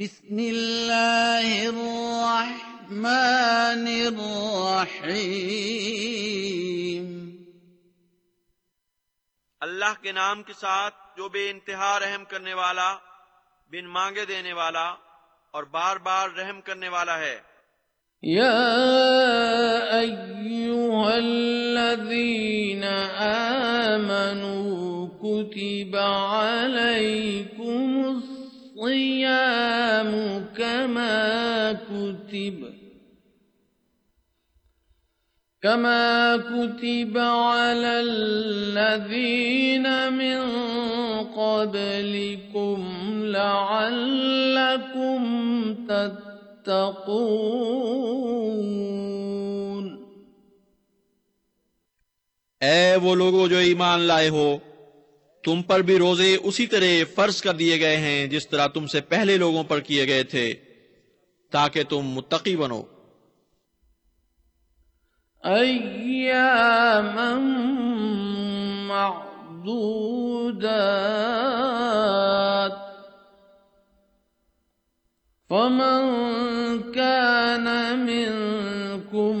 بسم الله الرحمن الرحيم۔ اللہ کے نام کے ساتھ جو بے انتہا رحم کرنے والا بن مانگے دینے والا اور بار بار رحم کرنے والا ہے۔ يا أيها الذين آمنوا كتب عليكم الصيام كما كتب. كما كتب على الذين من قبلكم لعلكم تتقون. اے وہ لوگوں جو ایمان لائے ہو تم پر بھی روزے اسی طرح فرض کر دیے گئے ہیں جس طرح تم سے پہلے لوگوں پر کیے گئے تھے، تاکہ تم متقی بنو۔ أياما معدودات. فمن كان منكم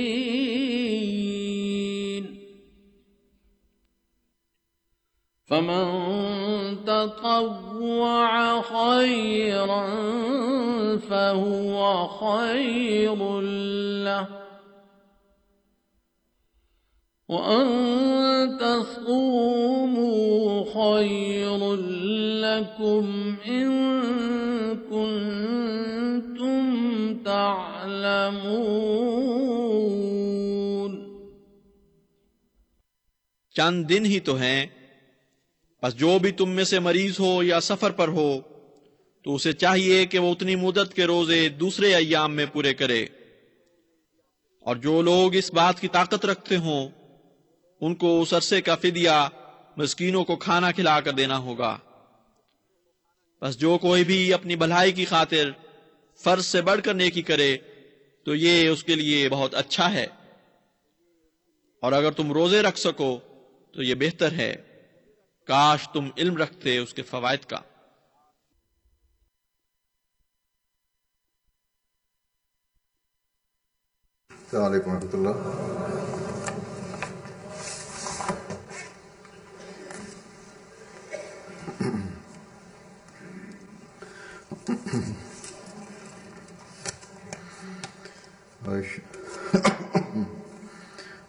فمن تطوع خيرا فهو خير له وأن تصوموا خير لكم إن كنتم تعلمون چند دن ہی تو ہیں بس جو بھی تم میں سے مریض ہو یا سفر پر ہو، تو اسے چاہیے کہ وہ اتنی مدت کے روزے دوسرے ایام میں پورے کرے۔ اور جو لوگ اس بات کی طاقت رکھتے ہوں، ان کو اس عرصے کا فدیہ مسکینوں کو کھانا کھلا کر دینا ہوگا۔ بس جو کوئی بھی اپنی بھلائی کی خاطر فرض سے بڑھ کر نیکی کرے، تو یہ اس کے لیے بہت اچھا ہے۔ اور اگر تم روزے رکھ سکو، تو یہ بہتر ہے۔ کاش تم علم رکھتے اس کے فوائد کا۔ السلام علیکم ورحمۃ اللہ۔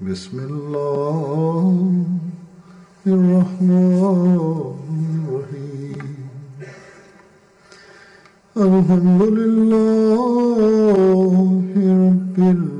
بسم الله الرحمن الرحيم الحمد لله رب العالمين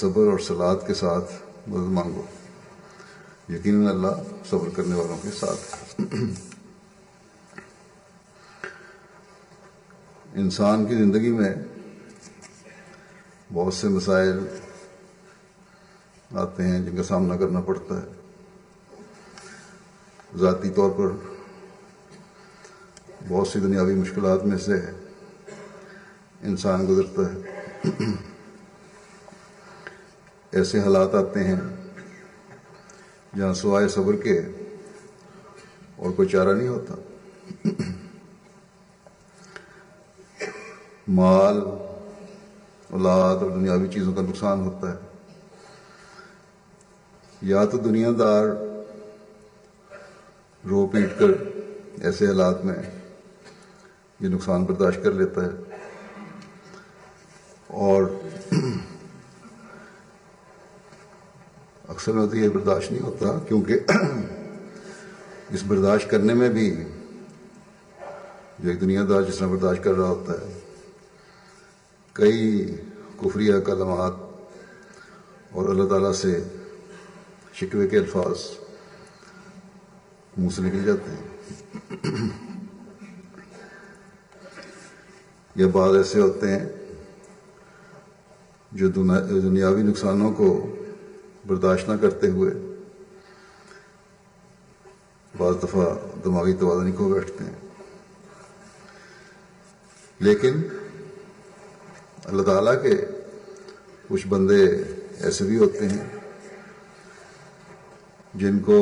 صبر اور سلاد کے ساتھ مدد مانگو۔ یقیناً اللہ صبر کرنے والوں کے ساتھ۔ انسان کی زندگی میں بہت سے مسائل آتے ہیں جن کا سامنا کرنا پڑتا ہے۔ ذاتی طور پر بہت سی دنیاوی مشکلات میں سے انسان گزرتا ہے۔ ایسے حالات آتے ہیں جہاں سوائے صبر کے اور کوئی چارہ نہیں ہوتا۔ مال، اولاد اور دنیاوی چیزوں کا نقصان ہوتا ہے۔ یا تو دنیا دار رو پیٹ کر ایسے حالات میں یہ نقصان برداشت کر لیتا ہے اور اکثر میں تو یہ برداشت نہیں ہوتا، کیونکہ اس برداشت کرنے میں بھی جو ایک دنیا دار جس طرح برداشت کر رہا ہوتا ہے، کئی کفریہ کلمات اور اللہ تعالیٰ سے شکوے کے الفاظ منہ سے نکل جاتے ہیں۔ یہ بعض ایسے ہوتے ہیں جو دنیاوی نقصانوں کو برداشت نہ کرتے ہوئے بعض دفعہ دماغی توازن کھو بیٹھتے ہیں۔ لیکن اللہ تعالیٰ کے کچھ بندے ایسے بھی ہوتے ہیں جن کو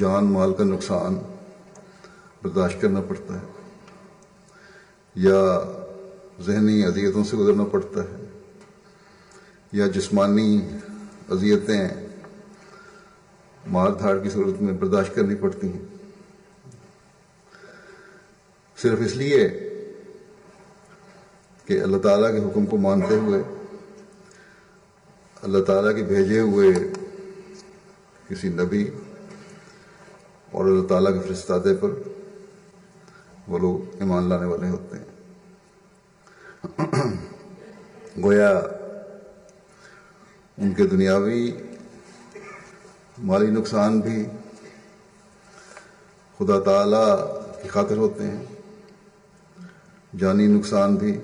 جان مال کا نقصان برداشت کرنا پڑتا ہے یا ذہنی اذیتوں سے گزرنا پڑتا ہے یا جسمانی اذیتیں مار دھاڑ کی صورت میں برداشت کرنی پڑتی ہیں۔ صرف اس لیے کہ اللہ تعالیٰ کے حکم کو مانتے ہوئے، اللہ تعالیٰ کے بھیجے ہوئے کسی نبی اور اللہ تعالیٰ کے فرستادے پر وہ لوگ ایمان لانے والے ہوتے ہیں۔ گویا ان کے دنیاوی مالی نقصان بھی خدا تعالی کی خاطر ہوتے ہیں۔ جانی نقصان بھی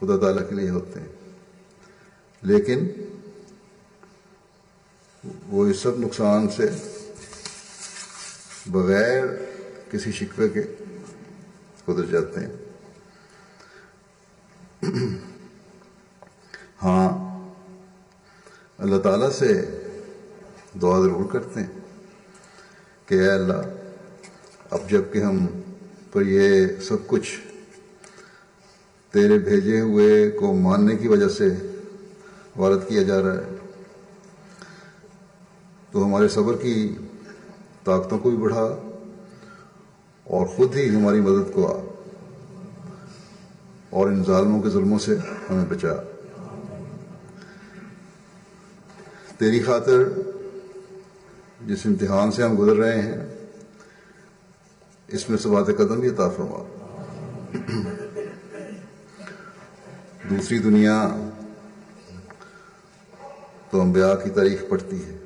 خدا تعالیٰ کے لیے ہوتے ہیں۔ لیکن وہ اس سب نقصان سے بغیر کسی شکوے کے گزر جاتے ہیں۔ ہاں اللہ تعالیٰ سے دعا ضرور کرتے ہیں کہ اے اللہ، اب جبکہ ہم پر یہ سب کچھ تیرے بھیجے ہوئے کو ماننے کی وجہ سے وارد کیا جا رہا ہے، تو ہمارے صبر کی طاقتوں کو بھی بڑھا اور خود ہی ہماری مدد کو آ اور ان ظالموں کے ظلموں سے ہمیں بچا۔ تیری خاطر جس امتحان سے ہم گزر رہے ہیں، اس میں سبات قدم بھی عطا فرما۔ دوسری دنیا تو انبیاء کی تاریخ پڑھتی ہے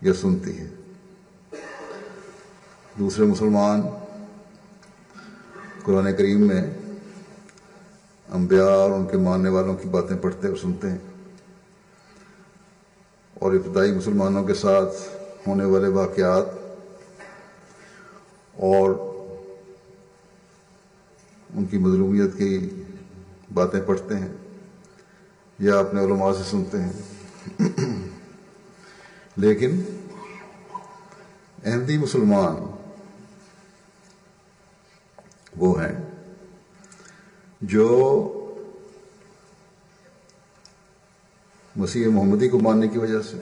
یا سنتی ہے۔ دوسرے مسلمان قرآن کریم میں انبیاء اور ان کے ماننے والوں کی باتیں پڑھتے اور سنتے ہیں۔ اور ابتدائی مسلمانوں کے ساتھ ہونے والے واقعات اور ان کی مظلومیت کی باتیں پڑھتے ہیں یا اپنے علماء سے سنتے ہیں۔ لیکن احمدی مسلمان وہ ہیں جو مسیح محمدی کو ماننے کی وجہ سے۔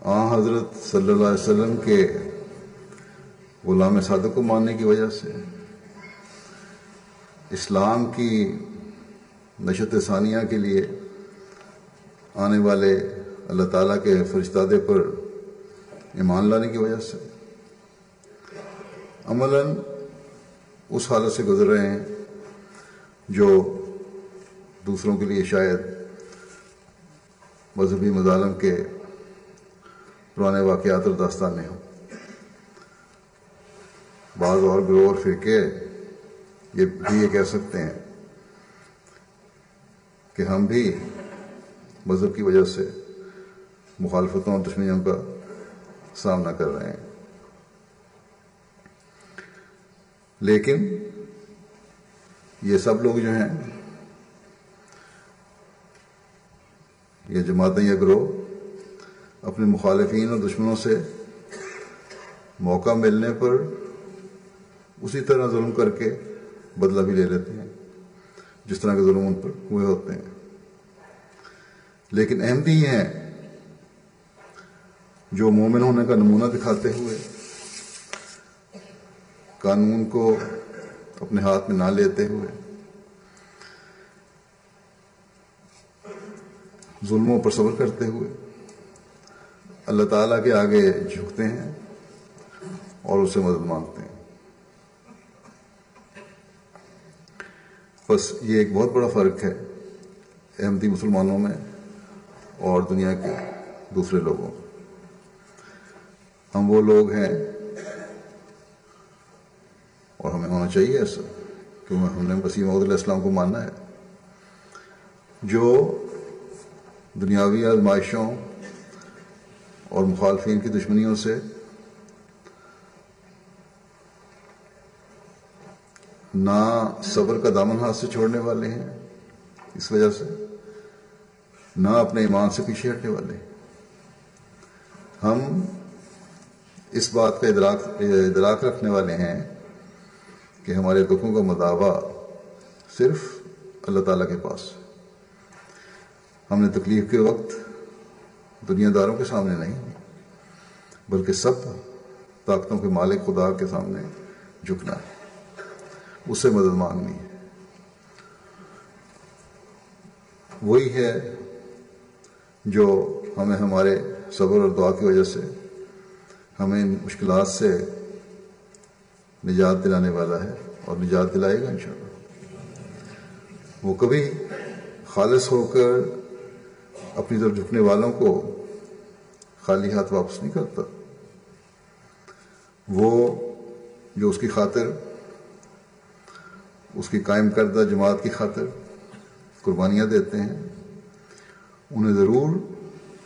آ حضرت صلی اللہ علیہ وسلم کے غلام صادق کو ماننے کی وجہ سے۔ اسلام کی نشت ثانیہ کے لیے آنے والے اللہ تعالیٰ کے فرشتادے پر ایمان لانے کی وجہ سے۔ عملاً اس حالت سے گزر رہے ہیں جو دوسروں کے لیے شاید مذہبی مظالم کے پرانے واقعات اور داستانیں ہوں۔ بعض اور گروہ اور فرقے یہ بھی یہ کہہ سکتے ہیں کہ ہم بھی مذہب کی وجہ سے مخالفتوں اور دشمنیوں کا سامنا کر رہے ہیں۔ لیکن یہ سب لوگ جو ہیں یہ جماعتیں یا گروہ، اپنے مخالفین اور دشمنوں سے موقع ملنے پر اسی طرح ظلم کر کے بدلہ بھی لے لیتے ہیں، جس طرح کے ظلم ان پر ہوئے ہوتے ہیں۔ لیکن احمدی ہیں، جو مومن ہونے کا نمونہ دکھاتے ہوئے قانون کو اپنے ہاتھ میں نہ لیتے ہوئے ظلموں پر صبر کرتے ہوئے۔ اللہ تعالیٰ کے آگے جھکتے ہیں اور اسے مدد مانگتے ہیں۔ بس یہ ایک بہت بڑا فرق ہے احمدی مسلمانوں میں اور دنیا کے دوسرے لوگوں ہم وہ لوگ ہیں اور ہمیں ہونا چاہیے ایسا، کیونکہ ہم نے مسیح محدود علیہ السلام کو ماننا ہے، جو دنیاوی آزمائشوں اور مخالفین کی دشمنیوں سے نہ صبر کا دامن ہاتھ سے چھوڑنے والے ہیں، اس وجہ سے نہ اپنے ایمان سے پیچھے ہٹنے والے ہیں۔ ہم اس بات کا ادراک ادراک رکھنے والے ہیں کہ ہمارے دکھوں کا مداوع صرف اللہ تعالیٰ کے پاس۔ ہم نے تکلیف کے وقت دنیا داروں کے سامنے نہیں، بلکہ سب طاقتوں کے مالک خدا کے سامنے جھکنا ہے۔ اس سے مدد مانگنی ہے۔ وہی ہے جو ہمیں ہمارے صبر اور دعا کی وجہ سے، ہمیں ان مشکلات سے نجات دلانے والا ہے اور نجات دلائے گا انشاءاللہ۔ وہ کبھی خالص ہو کر اپنی طرف جھکنے والوں کو خالی ہاتھ واپس نہیں کرتا۔ وہ جو اس کی خاطر، اس کی قائم کردہ جماعت کی خاطر قربانیاں دیتے ہیں، انہیں ضرور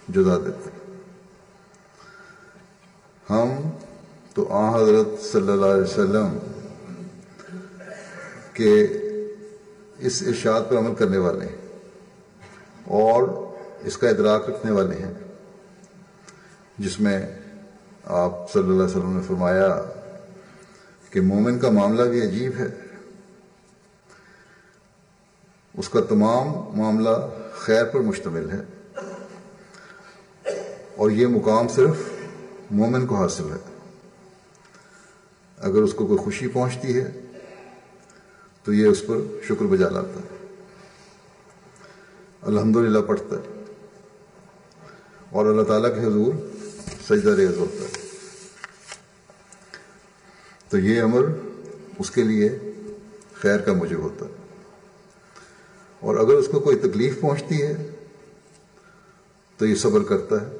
جزا دیتے ہیں۔ ہم تو آ حضرت صلی اللہ علیہ وسلم کے اس ارشاد پر عمل کرنے والے ہیں اور اس کا ادراک رکھنے والے ہیں۔ جس میں آپ صلی اللہ علیہ وسلم نے فرمایا کہ مومن کا معاملہ بھی عجیب ہے۔ اس کا تمام معاملہ خیر پر مشتمل ہے۔ اور یہ مقام صرف مومن کو حاصل ہے۔ اگر اس کو کوئی خوشی پہنچتی ہے، تو یہ اس پر شکر بجا لاتا ہے۔ الحمدللہ پڑھتا ہے۔ اور اللہ تعالیٰ کے حضور سجدہ ریز ہوتا ہے تو یہ عمل اس کے لیے خیر کا موجب ہوتا۔ ہے اور اگر اس کو کوئی تکلیف پہنچتی ہے، تو یہ صبر کرتا ہے۔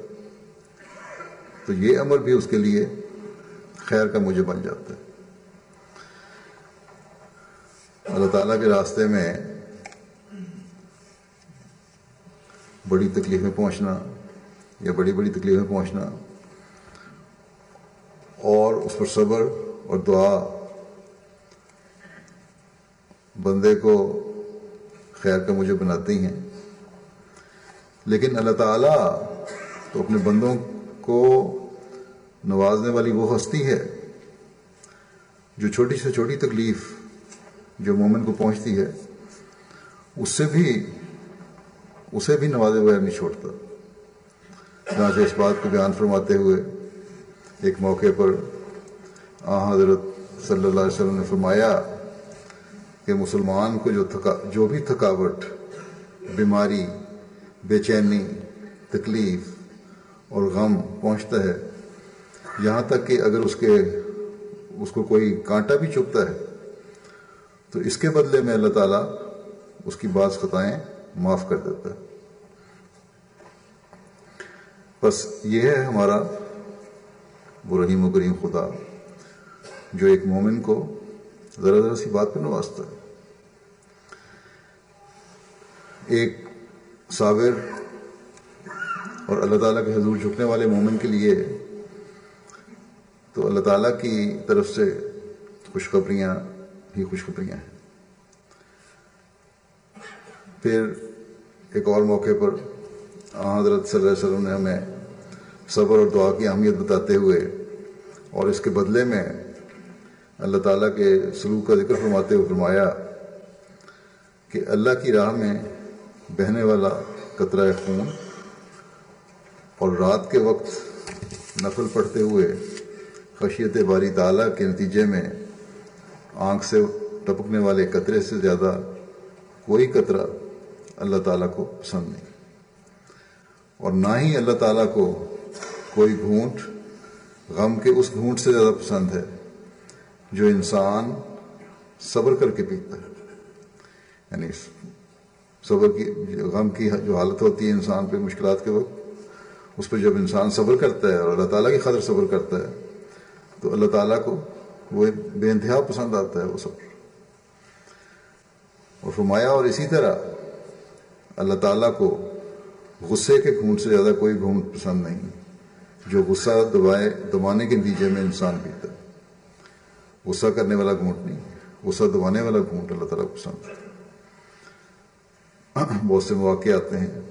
تو یہ عمل بھی اس کے لیے خیر کا موجب بن جاتا ہے۔ اللہ تعالیٰ کے راستے میں بڑی تکلیفیں پہنچنا یا بڑی بڑی تکلیفیں پہنچنا اور اس پر صبر اور دعا بندے کو خیر کا مجھے بناتی ہیں۔ لیکن اللہ تعالیٰ تو اپنے بندوں کو نوازنے والی وہ ہستی ہے جو چھوٹی سے چھوٹی تکلیف جو مومن کو پہنچتی ہے اس سے بھی، اسے بھی نوازے بغیر نہیں چھوڑتا۔ جہاں سے اس بات کو بیان فرماتے ہوئے ایک موقع پر آ حضرت صلی اللہ علیہ وسلم نے فرمایا کہ مسلمان کو جو تھکا، جو بھی تھکاوٹ، بیماری، بے چینی، تکلیف اور غم پہنچتا ہے، یہاں تک کہ اگر اس کے، اس کو کوئی کانٹا بھی چپتا ہے، تو اس کے بدلے میں اللہ تعالیٰ اس کی بعض خطائیں معاف کر دیتا ہے۔ بس یہ ہے ہمارا وہ رحیم و کریم خدا، جو ایک مومن کو ذرا ذرا سی بات پہ نوازتا ہے۔ ایک صابر اور اللہ تعالیٰ کے حضور جھکنے والے مومن کے لیے تو اللہ تعالیٰ کی طرف سے خوشخبریاں ہی خوشخبریاں ہیں۔ پھر ایک اور موقع پر حضرت صلی اللہ علیہ وسلم نے ہمیں صبر اور دعا کی اہمیت بتاتے ہوئے اور اس کے بدلے میں اللہ تعالیٰ کے سلوک کا ذکر فرماتے ہوئے فرمایا کہ اللہ کی راہ میں بہنے والا قطرہ خون اور رات کے وقت نفل پڑھتے ہوئے خشیت باری تعالیٰ کے نتیجے میں آنکھ سے ٹپکنے والے قطرے سے زیادہ کوئی قطرہ اللہ تعالیٰ کو پسند نہیں۔ اور نہ ہی اللہ تعالیٰ کو کوئی گھونٹ، غم کے اس گھونٹ سے زیادہ پسند ہے جو انسان صبر کر کے پیتا ہے۔ یعنی صبر کی، غم کی جو حالت ہوتی ہے انسان پہ مشکلات کے وقت، اس پہ جب انسان صبر کرتا ہے اور اللہ تعالیٰ کی خاطر صبر کرتا ہے، تو اللہ تعالیٰ کو وہ بے انتہا پسند آتا ہے وہ صبر۔ اور فرمایا اور اسی طرح اللہ تعالیٰ کو غصے کے گھونٹ سے زیادہ کوئی گھونٹ پسند نہیں جو غصہ دبائے دبانے کے نتیجے میں انسان پیتا ہے۔ غصہ کرنے والا گھونٹ نہیں غصہ دبانے والا گھونٹ اللہ تعالیٰ کو پسند ہے۔ بہت سے مواقع آتے ہیں۔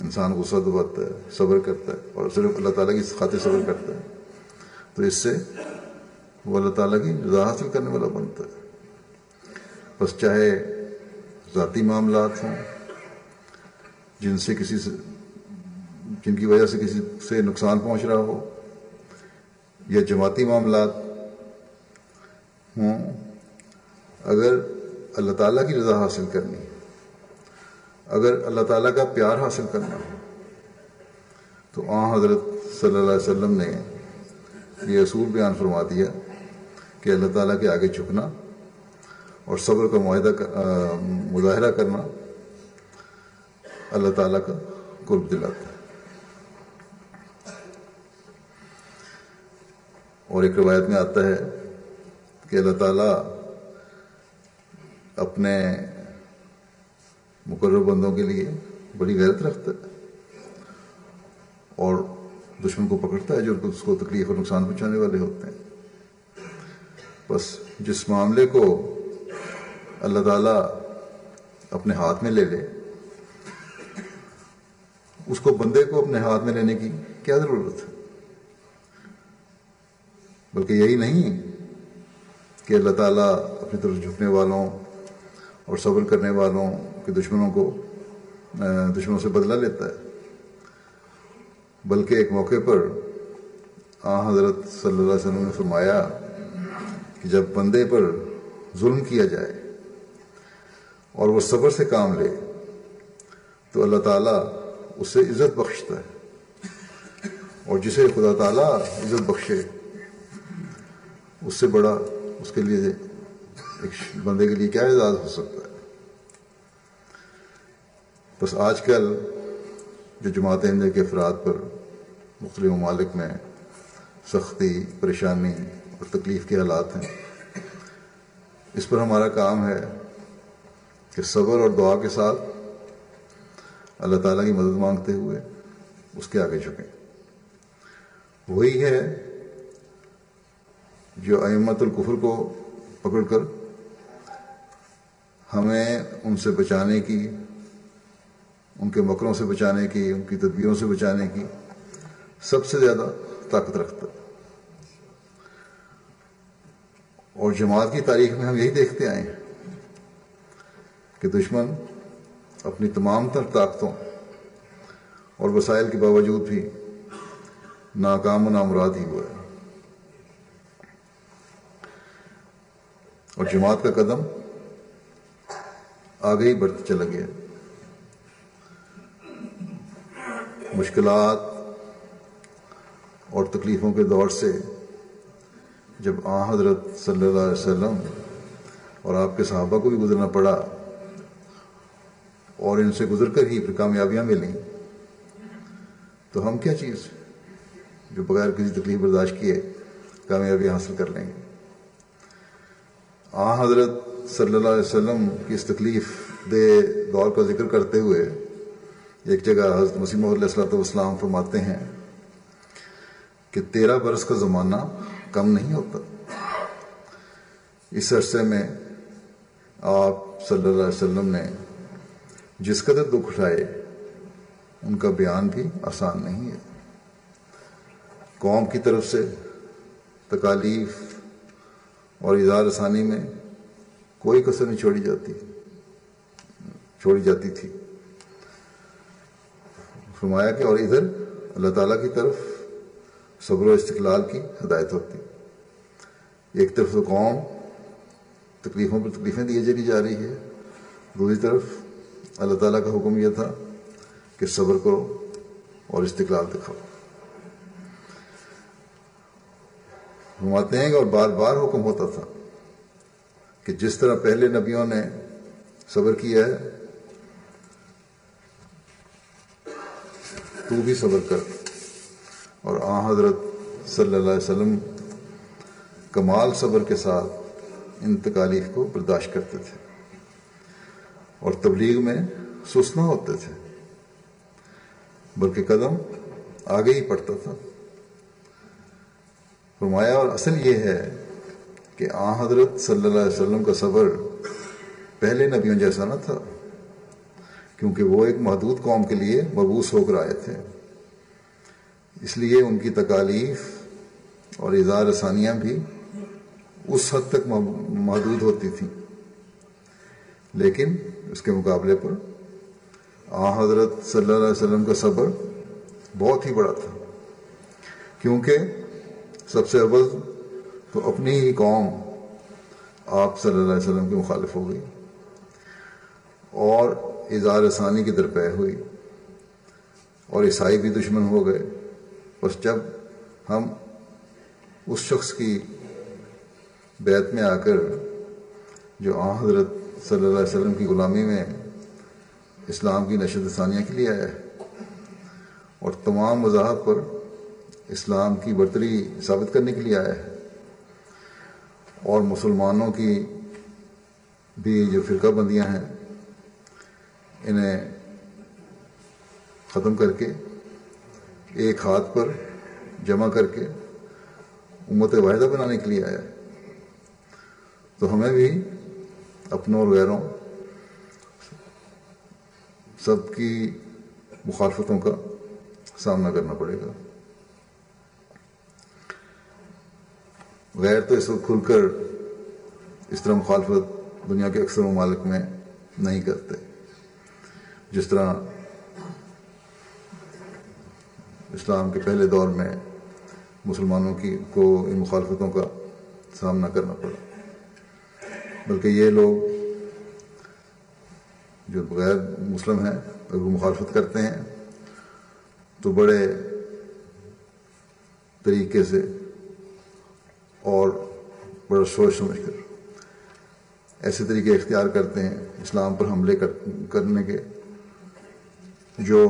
انسان غصہ دباتا ہے، صبر کرتا ہے اور صرف اللہ تعالیٰ کی خاطر صبر کرتا ہے۔ تو اس سے وہ اللہ تعالیٰ کی رضا حاصل کرنے والا بنتا ہے۔ بس چاہے ذاتی معاملات ہوں جن سے کسی سے جن کی وجہ سے کسی سے نقصان پہنچ رہا ہو، یا جماعتی معاملات ہوں، اگر اللہ تعالیٰ کی رضا حاصل کرنی اگر اللہ تعالیٰ کا پیار حاصل کرنا ہو، تو آ حضرت صلی اللہ علیہ وسلم نے یہ اصول بیان فرما دیا کہ اللہ تعالیٰ کے آگے جھکنا اور صبر کا معاہدہ مظاہرہ کرنا اللہ تعالیٰ کا قرب دلاتا ہے۔ اور ایک روایت میں آتا ہے کہ اللہ تعالیٰ اپنے مقرر بندوں کے لیے بڑی غیرت رکھتا ہے اور دشمن کو پکڑتا ہے جو اس کو تکلیف اور نقصان پہنچانے والے ہوتے ہیں۔ بس جس معاملے کو اللہ تعالیٰ اپنے ہاتھ میں لے لے اس کو بندے کو اپنے ہاتھ میں لینے کی کیا ضرورت ہے؟ بلکہ یہی نہیں کہ اللہ تعالیٰ اپنی طرف جھکنے والوں اور صبر کرنے والوں کے دشمنوں کو دشمنوں سے بدلہ لیتا ہے۔ بلکہ ایک موقع پر آ، حضرت صلی اللہ علیہ وسلم نے فرمایا کہ جب بندے پر ظلم کیا جائے اور وہ صبر سے کام لے تو اللہ تعالیٰ اس سے عزت بخشتا ہے۔ اور جسے خدا تعالیٰ عزت بخشے۔ اس سے بڑا اس کے لیے ایک بندے کے لیے کیا اعزاز ہو سکتا ہے؟ بس آج کل جو جماعت ہند کے افراد پر مختلف ممالک میں سختی، پریشانی اور تکلیف کے حالات ہیں، اس پر ہمارا کام ہے کہ صبر اور دعا کے ساتھ اللہ تعالیٰ کی مدد مانگتے ہوئے اس کے آگے جھکیں وہی ہے جو امت القفر کو پکڑ کر ہمیں ان سے بچانے کی، ان کے مکروں سے بچانے کی، ان کی تدبیروں سے بچانے کی سب سے زیادہ طاقت رکھتا اور جماعت کی تاریخ میں ہم یہی دیکھتے آئے ہیں کہ دشمن اپنی تمام تر طاقتوں اور وسائل کے باوجود بھی ناکام و نامراد ہی ہوا ہے۔ اور جماعت کا قدم آگے ہی بڑھتے چلا گیا۔ مشکلات اور تکلیفوں کے دور سے جب آ حضرت صلی اللہ علیہ وسلم اور آپ کے صحابہ کو بھی گزرنا پڑا اور ان سے گزر کر ہی پھر کامیابیاں ملیں۔ تو ہم کیا چیز جو بغیر کسی تکلیف برداشت کیے کامیابی حاصل کر لیں؟ گے آ، حضرت صلی اللہ علیہ وسلم کی اس تکلیف دے دور کا ذکر کرتے ہوئے ایک جگہ حضرت مسیم علیہ السلۃ والسلام فرماتے ہیں کہ تیرہ برس کا زمانہ کم نہیں ہوتا۔ اس عرصے میں آپ صلی اللہ علیہ وسلم نے جس قدر دکھ اٹھائے، ان کا بیان بھی آسان نہیں ہے۔ قوم کی طرف سے تکالیف اور اظہار رسانی میں کوئی کسر نہیں چھوڑی جاتی چھوڑی جاتی تھی۔ فرمایا کہ اور ادھر اللہ تعالیٰ کی طرف صبر و استقلال کی ہدایت ہوتی۔ ایک طرف تو قوم تکلیفوں پر تکلیفیں دیے چلی جا رہی ہے، دوسری طرف اللہ تعالیٰ کا حکم یہ تھا کہ صبر کرو اور استقلال دکھاؤ۔ فرماتے ہیں کہ اور بار بار حکم ہوتا تھا کہ جس طرح پہلے نبیوں نے صبر کیا ہے، تو بھی صبر کر۔ اور آ حضرت صلی اللہ علیہ وسلم کمال صبر کے ساتھ ان تکالیف کو برداشت کرتے تھے۔ اور تبلیغ میں سسنا ہوتے تھے۔ بلکہ قدم آگے ہی پڑتا تھا۔ فرمایا، اور اصل یہ ہے کہ آ حضرت صلی اللہ علیہ وسلم کا صبر پہلے نبیوں جیسا نہ تھا، کیونکہ وہ ایک محدود قوم کے لیے مبوس ہو کر آئے تھے۔ اس لیے ان کی تکالیف اور اظہار ثانیہ بھی اس حد تک محدود ہوتی تھیں۔ لیکن اس کے مقابلے پر۔ آ، حضرت صلی اللہ علیہ وسلم کا صبر بہت ہی بڑا تھا۔ کیونکہ سب سے اول تو اپنی ہی قوم آپ صلی اللہ علیہ وسلم کی مخالف ہو گئی اور اظہار ثانی کی درپے ہوئی اور عیسائی بھی دشمن ہو گئے۔ بس جب ہم اس شخص کی بیت میں آ کر جو آ، حضرت صلی اللہ علیہ وسلم کی غلامی میں اسلام کی نشد ثانیہ کے لیے آیا ہے اور تمام وضاحت پر اسلام کی برتری ثابت کرنے کے لیے آیا ہے اور مسلمانوں کی بھی جو فرقہ بندیاں ہیں، انہیں ختم کر کے، ایک ہاتھ پر جمع کر کے امت واحدہ بنانے کے لیے آیا ہے۔ تو ہمیں بھی اپنوں اور غیروں، سب کی مخالفتوں کا سامنا کرنا پڑے گا۔ غیر تو اس وقت کھل کر اس طرح مخالفت دنیا کے اکثر ممالک میں نہیں کرتے۔ جس طرح اسلام کے پہلے دور میں مسلمانوں کی کو ان مخالفتوں کا سامنا کرنا پڑا۔ بلکہ یہ لوگ جو غیر مسلم ہیں، اگر وہ مخالفت کرتے ہیں، تو بڑے طریقے سے اور بڑا سوچ سمجھ کر ایسے طریقے اختیار کرتے ہیں اسلام پر حملے کرنے کے جو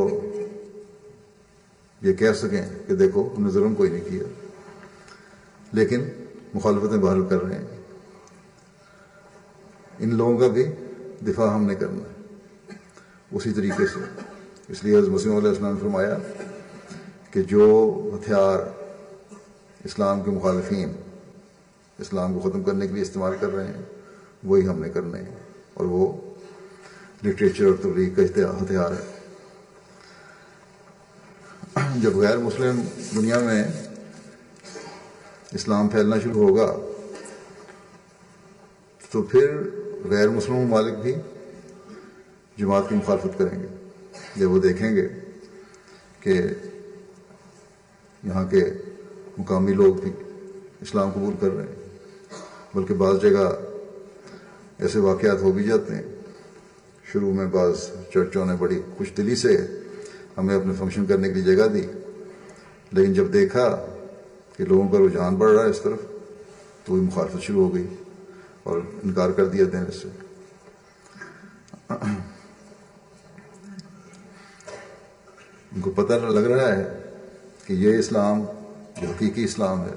یہ کہہ سکیں کہ دیکھو ہم نے ظلم کوئی نہیں کیا، لیکن مخالفتیں بحال کر رہے ہیں۔ ان لوگوں کا بھی دفاع ہم نے کرنا ہے۔ اسی طریقے سے۔ اس لیے حضرت مسلم علیہ السلام نے فرمایا کہ جو ہتھیار اسلام کے مخالفین اسلام کو ختم کرنے کے لیے استعمال کر رہے ہیں، وہی ہم نے کرنے ہیں۔ اور وہ لٹریچر اور تبلیغ کا ہتھیار ہے۔ جب غیر مسلم دنیا میں اسلام پھیلنا شروع ہوگا، تو پھر غیر مسلم ممالک بھی جماعت کی مخالفت کریں گے۔ جب وہ دیکھیں گے کہ یہاں کے مقامی لوگ بھی اسلام قبول کر رہے ہیں، بلکہ بعض جگہ ایسے واقعات ہو بھی جاتے ہیں۔ شروع میں بعض چرچوں نے بڑی خوش دلی سے ہمیں اپنے فنکشن کرنے کی جگہ دی، لیکن جب دیکھا کہ لوگوں کا رجحان بڑھ رہا ہے اس طرف، تو وہی مخالفت شروع ہو گئی۔ اور انکار کر دیا دینے سے۔ ان کو پتہ لگ رہا ہے کہ یہ اسلام جو حقیقی اسلام ہے،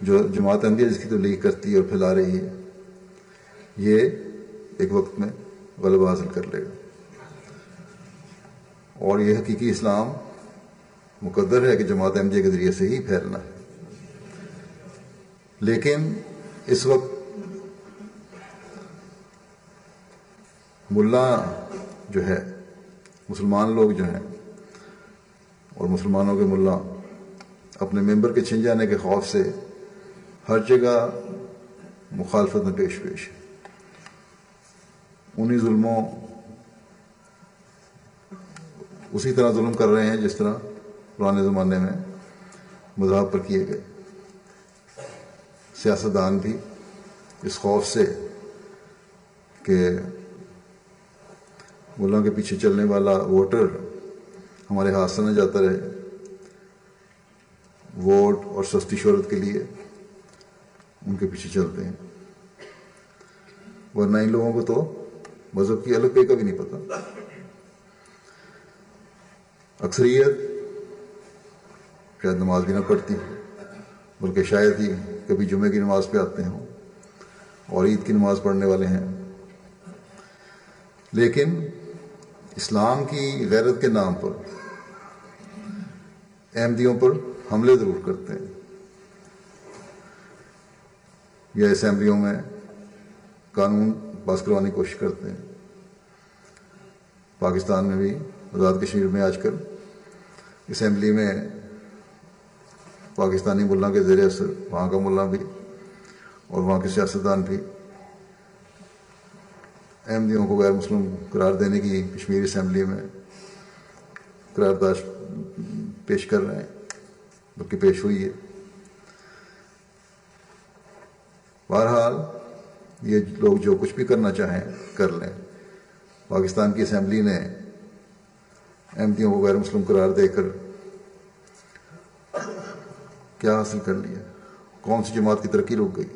جو جماعت احمدیہ جس کی تبلیغ کرتی ہے اور پھیلا رہی ہے، یہ ایک وقت میں غلبہ حاصل کر لے گا۔ اور یہ حقیقی اسلام مقدر ہے کہ جماعت احمدیہ کے ذریعے سے ہی پھیلنا ہے۔ لیکن اس وقت ملا جو ہے، مسلمان لوگ جو ہیں اور مسلمانوں کے ملا اپنے ممبر کے چھن جانے کے خوف سے ہر جگہ مخالفت میں پیش پیش ہے۔ انہی ظلموں، اسی طرح ظلم کر رہے ہیں جس طرح پرانے زمانے میں مذہب پر کیے گئے۔ سیاستدان بھی اس خوف سے کہ ملا کے پیچھے چلنے والا ووٹر ہمارے ہاتھ سے نہ جاتا رہے۔ ووٹ اور سستی شہرت کے لیے ان کے پیچھے چلتے ہیں۔ ورنہ ان لوگوں کو تو مذہب کی الگ پہ کا بھی نہیں پتا۔ اکثریت شاید نماز بھی نہ پڑھتی بلکہ شاید ہی کبھی جمعے کی نماز پہ آتے ہوں اور عید کی نماز پڑھنے والے ہیں۔ لیکن اسلام کی غیرت کے نام پر، احمدیوں پر حملے ضرور کرتے ہیں۔ یا اسمبلیوں میں قانون پاس کروانے کی کوشش کرتے ہیں۔ پاکستان میں بھی، آزاد کشمیر میں آج کل۔ اسمبلی میں پاکستانی ملا کے زیر اثر، وہاں کا ملا بھی اور وہاں کے سیاستدان بھی۔ احمدیوں کو غیر مسلم قرار دینے کی کشمیر اسمبلی میں قرارداد پیش کر رہے ہیں، بلکہ پیش ہوئی ہے۔ بہرحال یہ لوگ جو کچھ بھی کرنا چاہیں کر لیں۔ پاکستان کی اسمبلی نے احمدیوں کو غیر مسلم قرار دے کر کیا حاصل کر لیا؟ کون سی جماعت کی ترقی رک گئی؟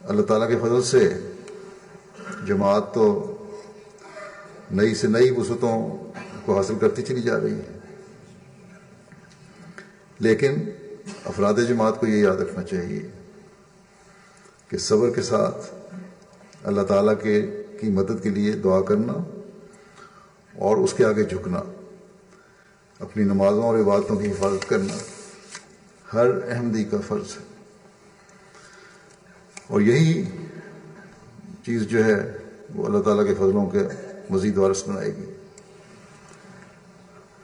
اللہ تعالیٰ کے فضل سے جماعت تو نئی سے نئی وسعتوں کو حاصل کرتی چلی جا رہی ہے۔ لیکن افراد جماعت کو یہ یاد رکھنا چاہیے کہ صبر کے ساتھ اللہ تعالیٰ کے کی مدد کے لیے دعا کرنا اور اس کے آگے جھکنا، اپنی نمازوں اور عبادتوں کی حفاظت کرنا ہر احمدی کا فرض ہے۔ اور یہی چیز جو ہے وہ اللہ تعالیٰ کے فضلوں کے مزید وارث بنائے گی۔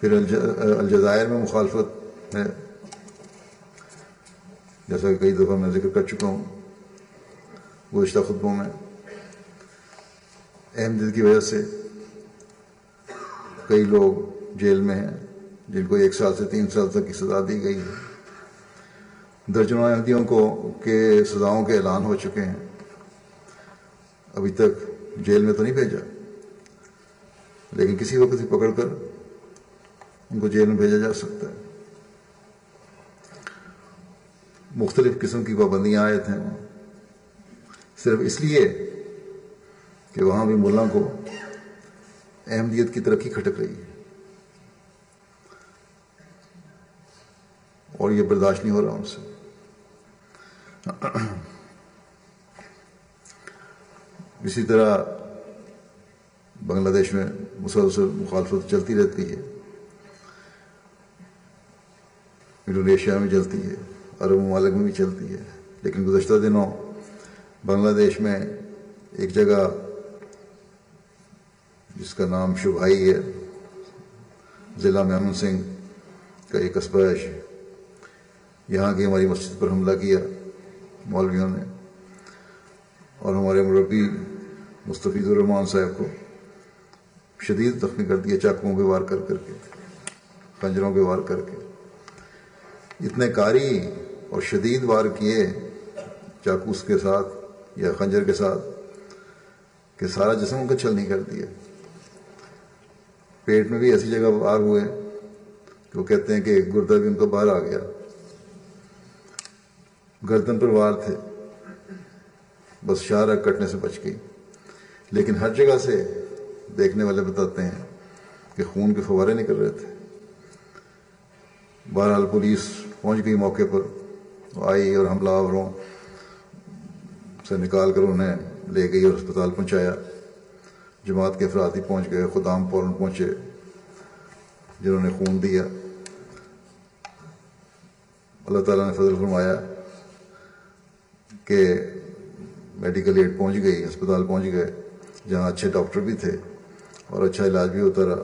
پھر الجزائر میں مخالفت ہے۔ جیسا کہ کئی دفعہ میں ذکر کر چکا ہوں گزشتہ خطبوں میں۔ احمد کی وجہ سے کئی لوگ جیل میں ہیں، جن کو ایک سال سے تین سال تک کی سزا دی گئی ہے۔ درجنوں احمدیوں کو کے سزاؤں کے اعلان ہو چکے ہیں۔ ابھی تک جیل میں تو نہیں بھیجا۔ لیکن کسی وقت ہی پکڑ کر ان کو جیل میں بھیجا جا سکتا ہے۔ مختلف قسم کی پابندیاں آئے تھے۔ صرف اس لیے کہ وہاں بھی ملا کو احمدیت کی ترقی کھٹک رہی ہے۔ اور یہ برداشت نہیں ہو رہا ان سے۔ اسی طرح بنگلہ دیش میں مسلسل مخالفت چلتی رہتی ہے۔ انڈونیشیا میں چلتی ہے، عرب ممالک میں بھی چلتی ہے۔ لیکن گزشتہ دنوں بنگلہ دیش میں ایک جگہ جس کا نام شبھائی ہے، ضلع میمن سنگھ کا ایک قصبہ ہے یہاں کی ہماری مسجد پر حملہ کیا مولویوں نے اور ہمارے مربی مستفیض الرحمان صاحب کو شدید زخمی کر دیا، چاقوؤں کے وار کر کر کے، خنجروں کے وار کر کے۔ اتنے کاری اور شدید وار کیے چاقوس کے ساتھ یا خنجر کے ساتھ کہ سارا جسم ان کا چھل نہیں کر دیا۔ پیٹ میں بھی ایسی جگہ وار ہوئے کہ وہ کہتے ہیں کہ گردہ بھی ان کا باہر آ گیا۔ گردن پر وار تھے۔ بس شاہ کٹنے سے بچ گئی۔ لیکن ہر جگہ سے دیکھنے والے بتاتے ہیں کہ خون کے فوارے نکل رہے تھے۔ بہرحال پولیس پہنچ گئی موقع پر، آئی اور حملہ آوروں سے نکال کر انہیں لے گئی اور اسپتال پہنچایا۔ جماعت کے افراد ہی پہنچ گئے خدام فوراً پہنچے، جنہوں نے خون دیا۔ اللہ تعالیٰ نے فضل فرمایا کہ میڈیکل ایڈ پہنچ گئی اسپتال پہنچ گئے۔ جہاں اچھے ڈاکٹر بھی تھے اور اچھا علاج بھی ہوتا رہا،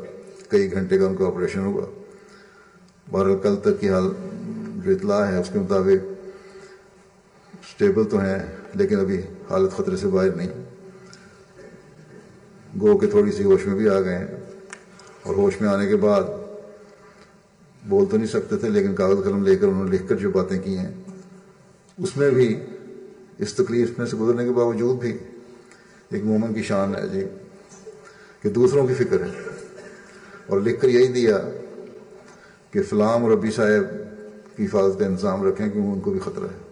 کئی گھنٹے کا ان کا آپریشن ہوا۔ بہرحال کل تک کی حال جو اطلاع ہے، اس کے مطابق اسٹیبل تو ہیں، لیکن ابھی حالت خطرے سے باہر نہیں۔ گو کے تھوڑی سی ہوش میں بھی آ گئے ہیں۔ اور ہوش میں آنے کے بعد بول تو نہیں سکتے تھے، لیکن کاغذ قلم لے کر انہوں نے لکھ کر جو باتیں کی ہیں، اس میں بھی اس تکلیف میں سے گزرنے کے باوجود بھی ایک مومن کی شان ہے جی کہ دوسروں کی فکر ہے۔ اور لکھ کر یہی دیا کہ فلام اور ربی صاحب کی حفاظت انتظام رکھیں کیونکہ ان کو بھی خطرہ ہے۔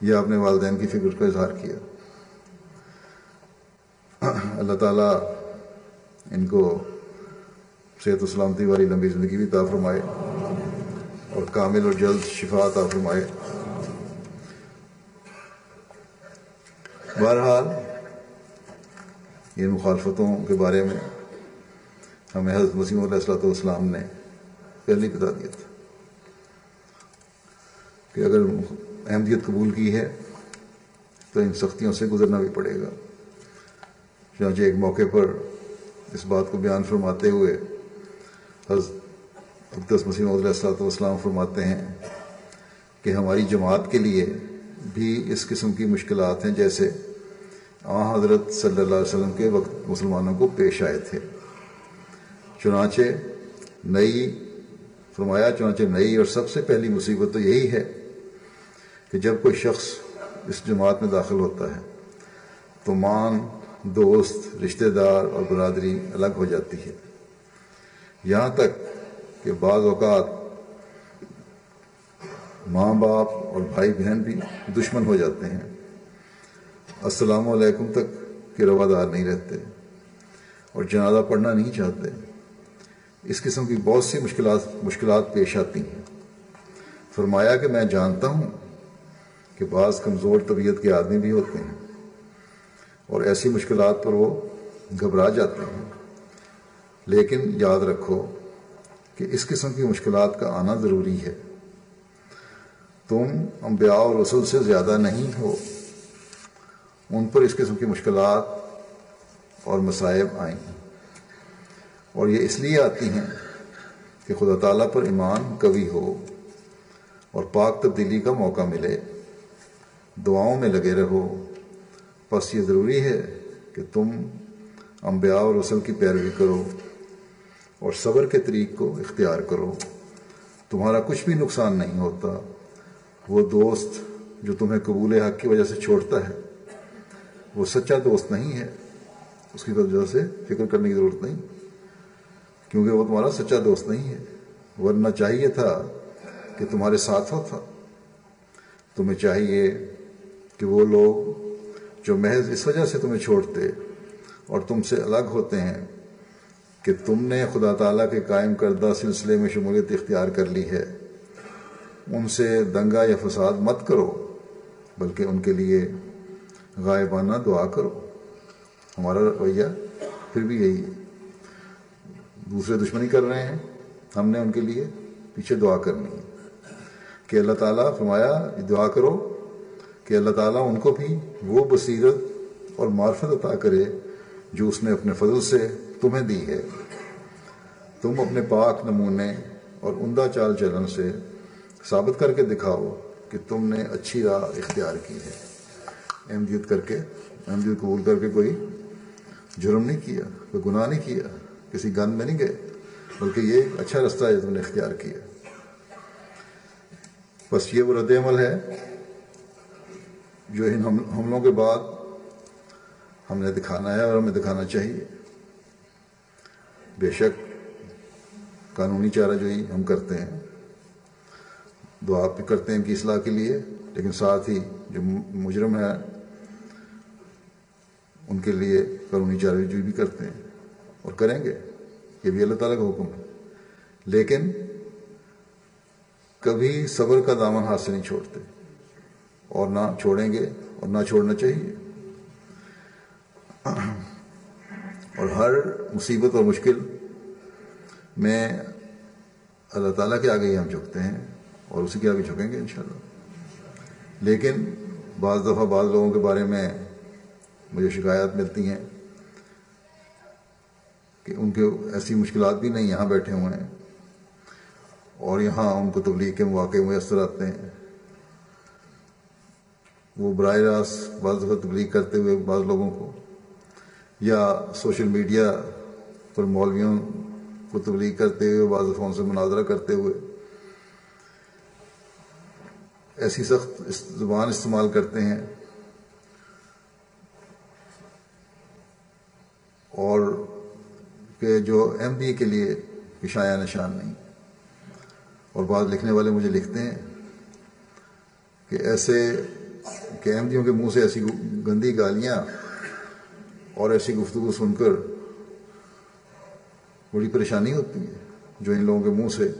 یہ آپ نے والدین کی فکر کا اظہار کیا۔ اللہ تعالیٰ ان کو صحت و سلامتی والی لمبی زندگی بھی عطا فرمائے اور کامل اور جلد شفا عطا فرمائے۔ بہرحال ان مخالفتوں کے بارے میں ہمیں حضرت مسیم علیہ السلۃ والسلام نے پہلے بتا دیا تھا کہ اگر احمدیت قبول کی ہے تو ان سختیوں سے گزرنا بھی پڑے گا۔ چنانچہ ایک موقع پر اس بات کو بیان فرماتے ہوئے حضرت اقدس مسیم علیہ السلۃ والسلام فرماتے ہیں کہ ہماری جماعت کے لیے بھی اس قسم کی مشکلات ہیں جیسے آ، حضرت صلی اللہ علیہ وسلم کے وقت مسلمانوں کو پیش آئے تھے۔ چنانچہ نئی، فرمایا چنانچہ نئی اور سب سے پہلی مصیبت تو یہی ہے کہ جب کوئی شخص اس جماعت میں داخل ہوتا ہے تو مان دوست، رشتہ دار اور برادری الگ ہو جاتی ہے۔ یہاں تک کہ بعض اوقات ماں باپ اور بھائی بہن بھی دشمن ہو جاتے ہیں۔ السلام علیکم تک کے روادار نہیں رہتے اور جنازہ پڑھنا نہیں چاہتے۔ اس قسم کی بہت سی مشکلات مشکلات پیش آتی ہیں۔ فرمایا کہ میں جانتا ہوں کہ بعض کمزور طبیعت کے آدمی بھی ہوتے ہیں اور ایسی مشکلات پر وہ گھبرا جاتے ہیں۔ لیکن یاد رکھو کہ اس قسم کی مشکلات کا آنا ضروری ہے۔ تم انبیاء اور رسول سے زیادہ نہیں ہو۔ ان پر اس قسم کی مشکلات اور مسائب آئیں اور یہ اس لیے آتی ہیں کہ خدا تعالیٰ پر ایمان کبھی ہو اور پاک تبدیلی کا موقع ملے۔ دعاؤں میں لگے رہو۔ بس یہ ضروری ہے کہ تم انبیاء اور رسل کی پیروی کرو اور صبر کے طریق کو اختیار کرو۔ تمہارا کچھ بھی نقصان نہیں ہوتا۔ وہ دوست جو تمہیں قبول حق کی وجہ سے چھوڑتا ہے وہ سچا دوست نہیں ہے، اس کی وجہ سے فکر کرنے کی ضرورت نہیں، کیونکہ وہ تمہارا سچا دوست نہیں ہے۔ ورنہ چاہیے تھا کہ تمہارے ساتھ ہو تھا۔ تمہیں چاہیے کہ وہ لوگ جو محض اس وجہ سے تمہیں چھوڑتے اور تم سے الگ ہوتے ہیں کہ تم نے خدا تعالیٰ کے قائم کردہ سلسلے میں شمولیت اختیار کر لی ہے۔ ان سے دنگا یا فساد مت کرو، بلکہ ان کے لیے غائبانہ دعا کرو۔ ہمارا رویہ پھر بھی یہی ہے۔ دوسرے دشمنی کر رہے ہیں۔ ہم نے ان کے لیے پیچھے دعا کرنی ہے۔ کہ اللہ تعالیٰ فرمایا دعا کرو کہ اللہ تعالیٰ ان کو بھی وہ بصیرت اور معرفت عطا کرے جو اس نے اپنے فضل سے تمہیں دی ہے۔ تم اپنے پاک نمونے اور عمدہ چال چلن سے ثابت کر کے دکھاؤ کہ تم نے اچھی راہ اختیار کی ہے۔ احمدیت کر کے، احمدیت قبول کر کے کوئی جرم نہیں کیا، کوئی گناہ نہیں کیا، کسی گند میں نہیں گئے، بلکہ یہ ایک اچھا رستہ ہے تم نے اختیار کیا۔ بس یہ وہ رد عمل ہے جو ان حملوں کے بعد ہم نے دکھانا ہے اور ہمیں دکھانا چاہیے۔ بے شک قانونی چارہ جو ہی ہم کرتے ہیں۔ دعا بھی کرتے ہیں ان کی اصلاح کے لیے، لیکن ساتھ ہی جو مجرم ہے ان کے لیے قانونی چارہ جو بھی کرتے ہیں اور کریں گے۔ یہ بھی اللہ تعالیٰ کا حکم ہے۔ لیکن کبھی صبر کا دامن ہاتھ سے نہیں چھوڑتے اور نہ چھوڑیں گے اور نہ چھوڑنا چاہیے۔ اور ہر مصیبت اور مشکل میں اللہ تعالیٰ کے آگے ہی ہم جھکتے ہیں اور اسی کے آگے جھکیں گے انشاءاللہ۔ لیکن بعض دفعہ بعض لوگوں کے بارے میں مجھے شکایات ملتی ہیں کہ ان کے ایسی مشکلات بھی نہیں یہاں بیٹھے ہوئے ہیں اور یہاں ان کو تبلیغ کے مواقع میسر آتے ہیں۔ وہ براہ راست بعض دفعہ تبلیغ کرتے ہوئے بعض لوگوں کو یا سوشل میڈیا پر مولویوں کو تبلیغ کرتے ہوئے بعض دفعہ ان سے مناظرہ کرتے ہوئے ایسی سخت زبان استعمال کرتے ہیں۔ اور کہ جو ایم بی کے لیے اشایا نشان نہیں۔ اور بعض لکھنے والے مجھے لکھتے ہیں کہ ایسے کہ احمدیوں کے منہ سے ایسی گندی گالیاں اور ایسی گفتگو سن کر بڑی پریشانی ہوتی ہے جو ان لوگوں کے منہ سے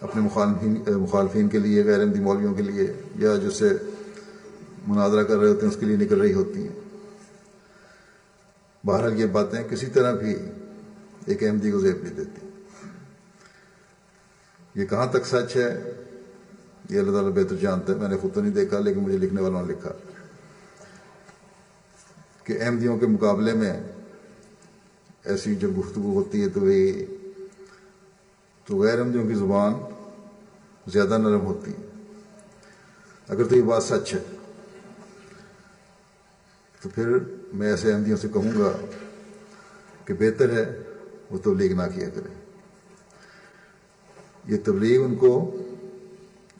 اپنے مخالفین مخالفین کے لیے، غیر احمدی مولویوں کے لیے، یا جو سے مناظرہ کر رہے ہوتے ہیں، اس کے لیے نکل رہی ہوتی ہیں۔ بہرحال یہ باتیں کسی طرح بھی ایک احمدی کو زیب نہیں دیتی۔ یہ کہاں تک سچ ہے؟ یہ اللہ تعالیٰ بہتر جانتا ہے۔ میں نے خود تو نہیں دیکھا، لیکن مجھے لکھنے والوں نے لکھا کہ احمدیوں کے مقابلے میں ایسی جب گفتگو ہوتی ہے تو وہ تو غیر احمدیوں کی زبان زیادہ نرم ہوتی ہے۔ اگر تو یہ بات سچ ہے، تو پھر میں ایسے احمدیوں سے کہوں گا کہ بہتر ہے وہ تبلیغ نہ کیا کرے۔ یہ تبلیغ ان کو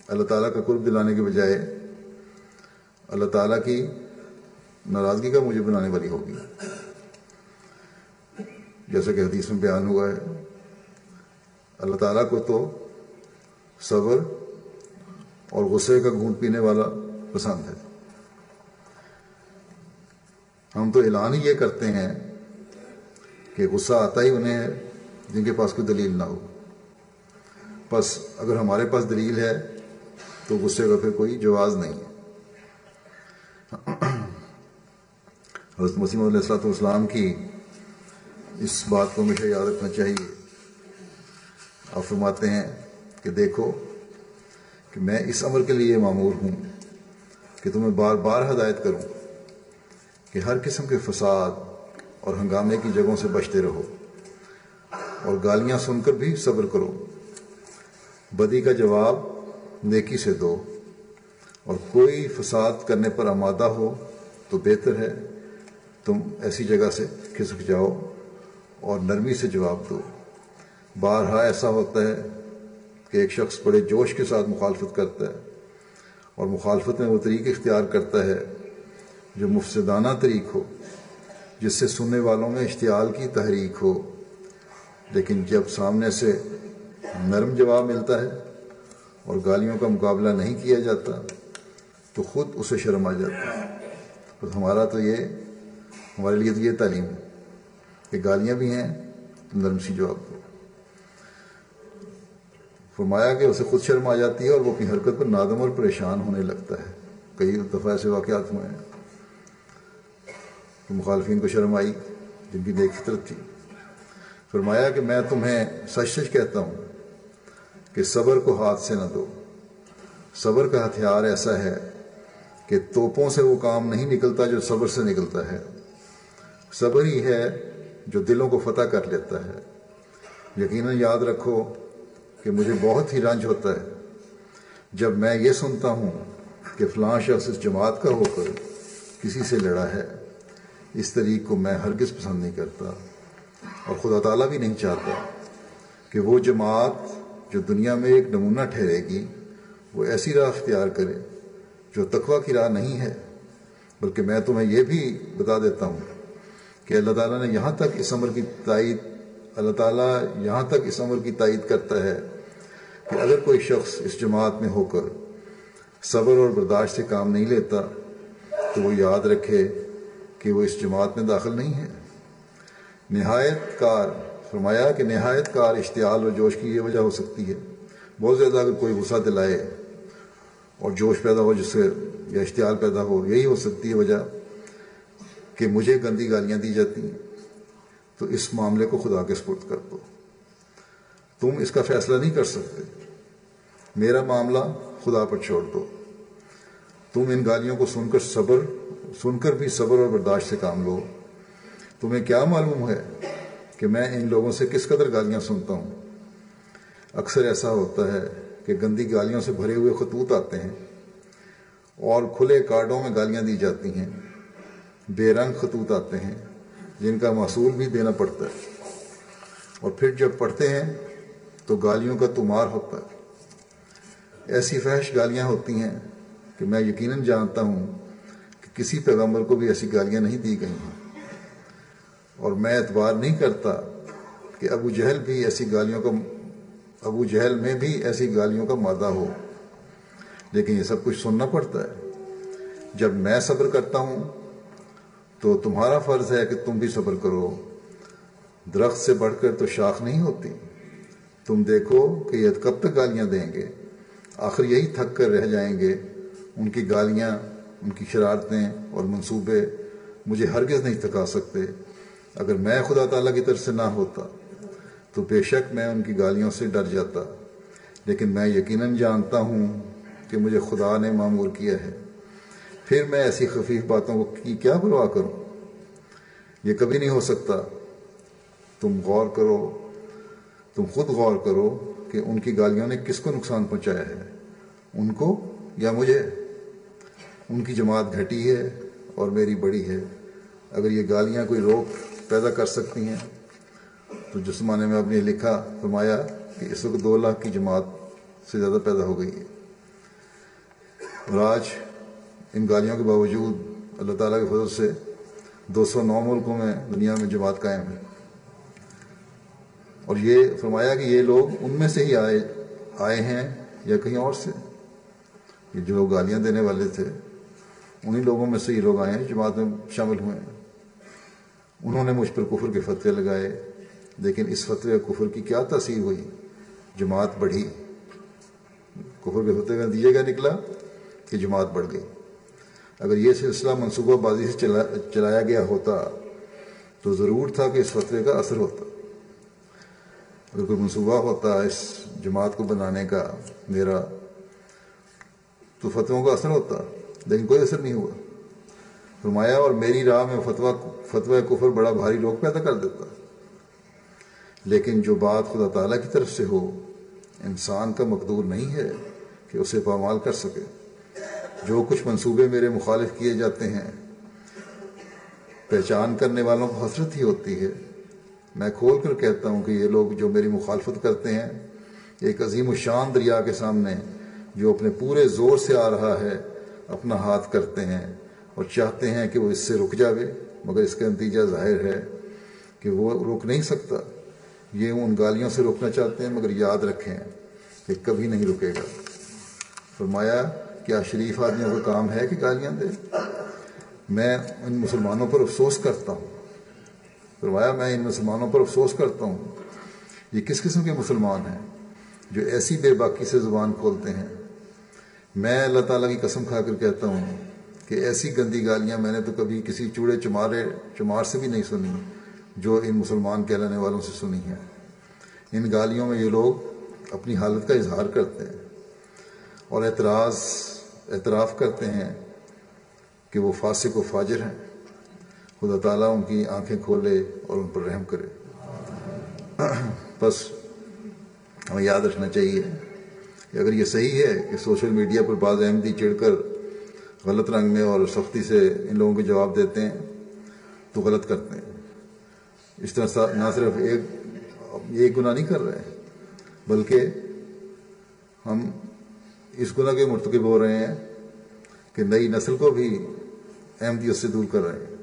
اللہ تعالیٰ کا قرب دلانے کے بجائے اللہ تعالیٰ کی ناراضگی کا مجھے بنانے والی ہوگی۔ جیسا کہ حدیث میں بیان ہوا ہے، اللہ تعالیٰ کو تو صبر اور غصے کا گھونٹ پینے والا پسند ہے۔ ہم تو اعلان ہی یہ کرتے ہیں کہ غصہ آتا ہی انہیں ہے جن کے پاس کوئی دلیل نہ ہو۔ بس اگر ہمارے پاس دلیل ہے تو غصے کا پھر کوئی جواز نہیں ہے۔ حضرت مسیم علیہ السلاۃ والسلام کی اس بات کو ہمیشہ یاد رکھنا چاہیے۔ آپ فرماتے ہیں کہ دیکھو کہ میں اس عمر کے لیے معمور ہوں کہ تمہیں بار بار ہدایت کروں۔ کہ ہر قسم کے فساد اور ہنگامے کی جگہوں سے بچتے رہو اور گالیاں سن کر بھی صبر کرو۔ بدی کا جواب نیکی سے دو۔ اور کوئی فساد کرنے پر آمادہ ہو تو بہتر ہے تم ایسی جگہ سے کھسک جاؤ اور نرمی سے جواب دو۔ بارہا ایسا ہوتا ہے کہ ایک شخص بڑے جوش کے ساتھ مخالفت کرتا ہے اور مخالفت میں وہ طریق اختیار کرتا ہے جو مفسدانہ طریق ہو، جس سے سننے والوں میں اشتعال کی تحریک ہو۔ لیکن جب سامنے سے نرم جواب ملتا ہے اور گالیوں کا مقابلہ نہیں کیا جاتا، تو خود اسے شرم آ جاتا ہے۔ تو ہمارا تو یہ، ہمارے لیے تو یہ تعلیم ہے کہ گالیاں بھی ہیں تو نرم سی جواب دو۔ فرمایا کہ اسے خود شرم آ جاتی ہے اور وہ اپنی حرکت پر نادم اور پریشان ہونے لگتا ہے۔ کئی دفعہ ایسے واقعات ہوئے ہیں۔ مخالفین کو شرم آئی، جن کی نیک فطرت تھی۔ فرمایا کہ میں تمہیں سچ سچ کہتا ہوں کہ صبر کو ہاتھ سے نہ دو۔ صبر کا ہتھیار ایسا ہے کہ توپوں سے وہ کام نہیں نکلتا جو صبر سے نکلتا ہے۔ صبر ہی ہے جو دلوں کو فتح کر لیتا ہے۔ یقیناً یاد رکھو کہ مجھے بہت ہی رنج ہوتا ہے۔ جب میں یہ سنتا ہوں کہ فلاں شخص اس جماعت کا ہو کر کسی سے لڑا ہے اس طریق کو میں ہرگز پسند نہیں کرتا اور خدا تعالیٰ بھی نہیں چاہتا کہ وہ جماعت جو دنیا میں ایک نمونہ ٹھہرے گی، وہ ایسی راہ اختیار کرے جو تقوی کی راہ نہیں ہے۔ بلکہ میں تمہیں یہ بھی بتا دیتا ہوں کہ اللہ تعالیٰ نے یہاں تک اس عمر کی تائید، اللہ تعالیٰ یہاں تک اس عمر کی تائید کرتا ہے کہ اگر کوئی شخص اس جماعت میں ہو کر صبر اور برداشت سے کام نہیں لیتا تو وہ یاد رکھے کہ وہ اس جماعت میں داخل نہیں ہے نہایت کار، فرمایا کہ نہایت کار اشتعال اور جوش کی یہ وجہ ہو سکتی ہے۔ بہت زیادہ اگر کوئی غصہ دلائے اور جوش پیدا ہو جس سے یا اشتعال پیدا ہو، یہی ہو سکتی ہے وجہ کہ مجھے گندی گالیاں دی جاتی ہیں۔ تو اس معاملے کو خدا کے سپرد کر دو۔ تم اس کا فیصلہ نہیں کر سکتے۔ میرا معاملہ خدا پر چھوڑ دو۔ تم ان گالیوں کو سن کر صبر سن کر بھی صبر اور برداشت سے کام لو۔ تمہیں کیا معلوم ہے کہ میں ان لوگوں سے کس قدر گالیاں سنتا ہوں؟ اکثر ایسا ہوتا ہے کہ گندی گالیوں سے بھرے ہوئے خطوط آتے ہیں اور کھلے کارڈوں میں گالیاں دی جاتی ہیں۔ بے رنگ خطوط آتے ہیں جن کا محصول بھی دینا پڑتا ہے۔ اور پھر جب پڑھتے ہیں تو گالیوں کا تمار ہوتا ہے۔ ایسی فحش گالیاں ہوتی ہیں کہ میں یقیناً جانتا ہوں کسی پیغمبر کو بھی ایسی گالیاں نہیں دی گئی ہیں۔ اور میں اعتبار نہیں کرتا کہ ابو جہل بھی ایسی گالیوں کا ابو جہل میں بھی ایسی گالیوں کا مادہ ہو۔ لیکن یہ سب کچھ سننا پڑتا ہے۔ جب میں صبر کرتا ہوں تو تمہارا فرض ہے کہ تم بھی صبر کرو۔ درخت سے بڑھ کر تو شاخ نہیں ہوتی۔ تم دیکھو کہ یہ کب تک گالیاں دیں گے۔ آخر یہی تھک کر رہ جائیں گے۔ ان کی گالیاں ان کی شرارتیں اور منصوبے مجھے ہرگز نہیں تھکا سکتے۔ اگر میں خدا تعالیٰ کی طرف سے نہ ہوتا تو بے شک میں ان کی گالیوں سے ڈر جاتا۔ لیکن میں یقیناً جانتا ہوں کہ مجھے خدا نے معمور کیا ہے۔ پھر میں ایسی خفیف باتوں کی کیا پرواہ کروں؟ یہ کبھی نہیں ہو سکتا۔ تم غور کرو، تم خود غور کرو کہ ان کی گالیوں نے کس کو نقصان پہنچایا ہے، ان کو یا مجھے؟ ان کی جماعت گھٹی ہے اور میری بڑی ہے۔ اگر یہ گالیاں کوئی روک پیدا کر سکتی ہیں، تو جس زمانے میں آپ نے لکھا، فرمایا کہ اس وقت دو لاکھ کی جماعت سے زیادہ پیدا ہو گئی ہے۔ اور آج ان گالیوں کے باوجود اللہ تعالیٰ کے فضل سے دو سو نو ملکوں میں دنیا میں جماعت قائم ہے۔ اور یہ فرمایا کہ یہ لوگ ان میں سے ہی آئے آئے ہیں یا کہیں اور سے۔ یہ جو لوگ گالیاں دینے والے تھے انہی لوگوں میں سے یہ لوگ آئے ہیں جماعت میں شامل ہوئے ہیں۔ انہوں نے مجھ پر کفر کے فتوے لگائے، لیکن اس فتوی کفر کی کیا تاثیر ہوئی؟ جماعت بڑھی۔ کفر کے فتوے کا نتیجہ کیا نکلا؟ کہ جماعت بڑھ گئی۔ اگر یہ سلسلہ منصوبہ بازی سے چلا، چلایا گیا ہوتا، تو ضرور تھا کہ اس فتوے کا اثر ہوتا۔ اگر کوئی منصوبہ ہوتا اس جماعت کو بنانے کا میرا، تو فتووں کا اثر ہوتا۔ لیکن کوئی اثر نہیں ہوا۔ فرمایا، اور میری راہ میں فتویٰ فتوی کفر بڑا بھاری لوگ پیدا کر دیتا۔ لیکن جو بات خدا تعالیٰ کی طرف سے ہو، انسان کا مقدور نہیں ہے کہ اسے پامال کر سکے۔ جو کچھ منصوبے میرے مخالف کیے جاتے ہیں، پہچان کرنے والوں کو حسرت ہی ہوتی ہے۔ میں کھول کر کہتا ہوں کہ یہ لوگ جو میری مخالفت کرتے ہیں، ایک عظیم و شان دریا کے سامنے، جو اپنے پورے زور سے آ رہا ہے اپنا ہاتھ کرتے ہیں اور چاہتے ہیں کہ وہ اس سے رک جاوے، مگر اس کا نتیجہ ظاہر ہے کہ وہ رک نہیں سکتا۔ یہ ان گالیوں سے روکنا چاہتے ہیں، مگر یاد رکھیں کہ کبھی نہیں رکے گا۔ فرمایا، کیا شریف آدمیوں کا کام ہے کہ گالیاں دے؟ میں ان مسلمانوں پر افسوس کرتا ہوں۔ فرمایا، میں ان مسلمانوں پر افسوس کرتا ہوں۔ یہ کس قسم کے مسلمان ہیں جو ایسی بے باکی سے زبان کھولتے ہیں؟ میں اللہ تعالیٰ کی قسم کھا کر کہتا ہوں کہ ایسی گندی گالیاں میں نے تو کبھی کسی چوڑے چمارے چمار سے بھی نہیں سنی، جو ان مسلمان کہلانے والوں سے سنی ہیں۔ ان گالیوں میں یہ لوگ اپنی حالت کا اظہار کرتے ہیں اور اعتراض اعتراف کرتے ہیں کہ وہ فاسق و فاجر ہیں۔ خدا تعالیٰ ان کی آنکھیں کھولے اور ان پر رحم کرے۔ بس، ہمیں یاد رکھنا چاہیے۔ کہ اگر یہ صحیح ہے کہ سوشل میڈیا پر بعض احمدی چڑھ کر غلط رنگ میں اور سختی سے ان لوگوں کو جواب دیتے ہیں، تو غلط کرتے ہیں۔ اس طرح نہ صرف ایک ایک گناہ نہیں کر رہے بلکہ ہم اس گناہ کے مرتکب ہو رہے ہیں کہ نئی نسل کو بھی احمدیت سے دور کر رہے ہیں۔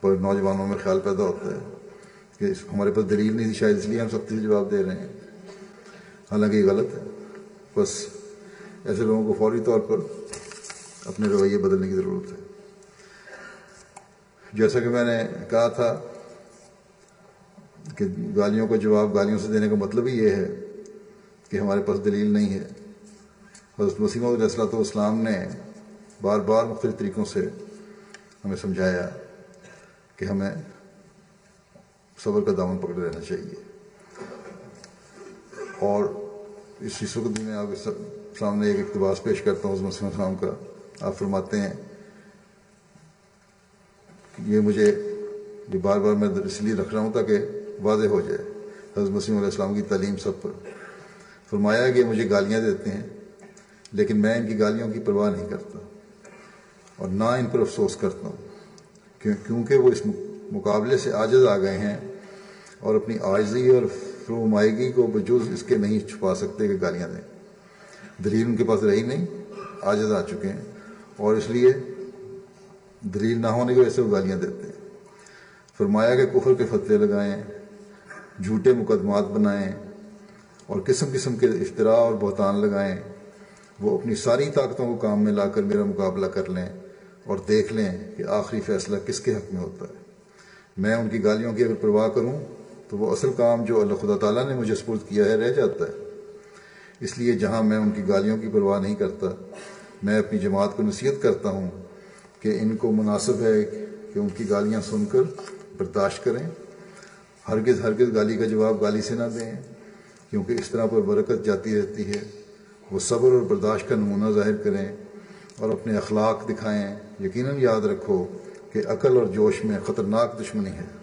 پر نوجوانوں میں خیال پیدا ہوتا ہے کہ ہمارے پاس دلیل نہیں تھی، شاید اس لیے ہم سختی سے جواب دے رہے ہیں۔ حالانکہ یہ غلط ہے۔ بس ایسے لوگوں کو فوری طور پر اپنے رویے بدلنے کی ضرورت ہے۔ جیسا کہ میں نے کہا تھا کہ گالیوں کا جواب گالیوں سے دینے کا مطلب ہی یہ ہے کہ ہمارے پاس دلیل نہیں ہے۔ حضرت مسیم علیہ السلۃ والسلام نے بار بار مختلف طریقوں سے ہمیں سمجھایا کہ ہمیں صبر کا دامن پکڑے رہنا چاہیے۔ اور اس وقت میں آپ کے سامنے ایک اقتباس پیش کرتا ہوں، حضرت مسیم السلام کا۔ آپ فرماتے ہیں یہ مجھے یہ بار بار میں اس لیے رکھ رہا ہوں تاکہ واضح ہو جائے، حضرت مسیم علیہ السلام کی تعلیم سب پر۔ فرمایا کہ مجھے گالیاں دیتے ہیں، لیکن میں ان کی گالیوں کی پرواہ نہیں کرتا اور نہ ان پر افسوس کرتا ہوں کیونکہ وہ اس مقابلے سے عاجز آ گئے ہیں اور اپنی عاجزی اور فرومائیگی کو بجوز اس کے نہیں چھپا سکتے کہ گالیاں دیں۔ دلیل ان کے پاس رہی نہیں، عاجز آ چکے ہیں۔ اور اس لیے دلیل نہ ہونے کی وجہ سے وہ گالیاں دیتے ہیں۔ فرمایا کہ کفر کے فتوے لگائیں، جھوٹے مقدمات بنائیں اور قسم قسم کے افطراء اور بہتان لگائیں۔ وہ اپنی ساری طاقتوں کو کام میں لا کر میرا مقابلہ کر لیں اور دیکھ لیں کہ آخری فیصلہ کس کے حق میں ہوتا ہے۔ میں ان کی گالیوں کی اگر پرواہ کروں تو وہ اصل کام جو اللہ خدا تعالیٰ نے مجھے سپرد کیا ہے رہ جاتا ہے۔ اس لیے جہاں میں ان کی گالیوں کی پرواہ نہیں کرتا، میں اپنی جماعت کو نصیحت کرتا ہوں کہ ان کو مناسب ہے کہ ان کی گالیاں سن کر برداشت کریں۔ ہرگز ہرگز گالی کا جواب گالی سے نہ دیں، کیونکہ اس طرح پر برکت جاتی رہتی ہے۔ وہ صبر اور برداشت کا نمونہ ظاہر کریں اور اپنے اخلاق دکھائیں۔ یقیناً یاد رکھو کہ عقل اور جوش میں خطرناک دشمنی ہے۔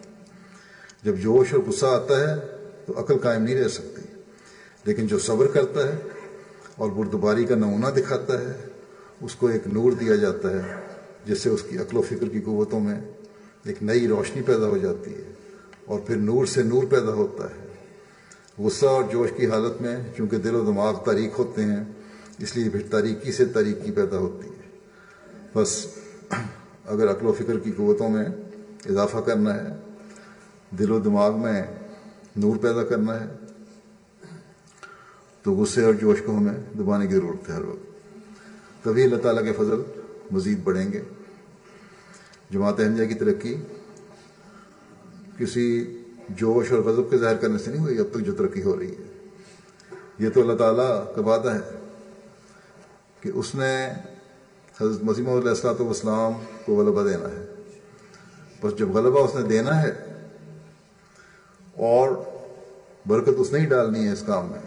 جب جوش اور غصہ آتا ہے تو عقل قائم نہیں رہ سکتی، لیکن جو صبر کرتا ہے اور بردباری کا نمونہ دکھاتا ہے، اس کو ایک نور دیا جاتا ہے، جس سے اس کی عقل و فکر کی قوتوں میں ایک نئی روشنی پیدا ہو جاتی ہے اور پھر نور سے نور پیدا ہوتا ہے۔ غصہ اور جوش کی حالت میں چونکہ دل و دماغ تاریخ ہوتے ہیں، اس لیے پھر تاریکی سے تاریکی پیدا ہوتی ہے۔ بس اگر عقل و فکر کی قوتوں میں اضافہ کرنا ہے دل و دماغ میں نور پیدا کرنا ہے تو غصے اور جوش کو ہمیں دبانے کی ضرورت ہے ہر وقت۔ تبھی اللہ تعالیٰ کے فضل مزید بڑھیں گے۔ جماعت احمدیہ کی ترقی کسی جوش اور غضب کے ظاہر کرنے سے نہیں ہوئی، اب تک جو ترقی ہو رہی ہے۔ یہ تو اللہ تعالیٰ کا وعدہ ہے کہ اس نے حضرت مسیم علیہ السلاۃ والسلام کو غلبہ دینا ہے۔ بس جب غلبہ اس نے دینا ہے اور برکت اس نے ہی ڈالنی ہے اس کام میں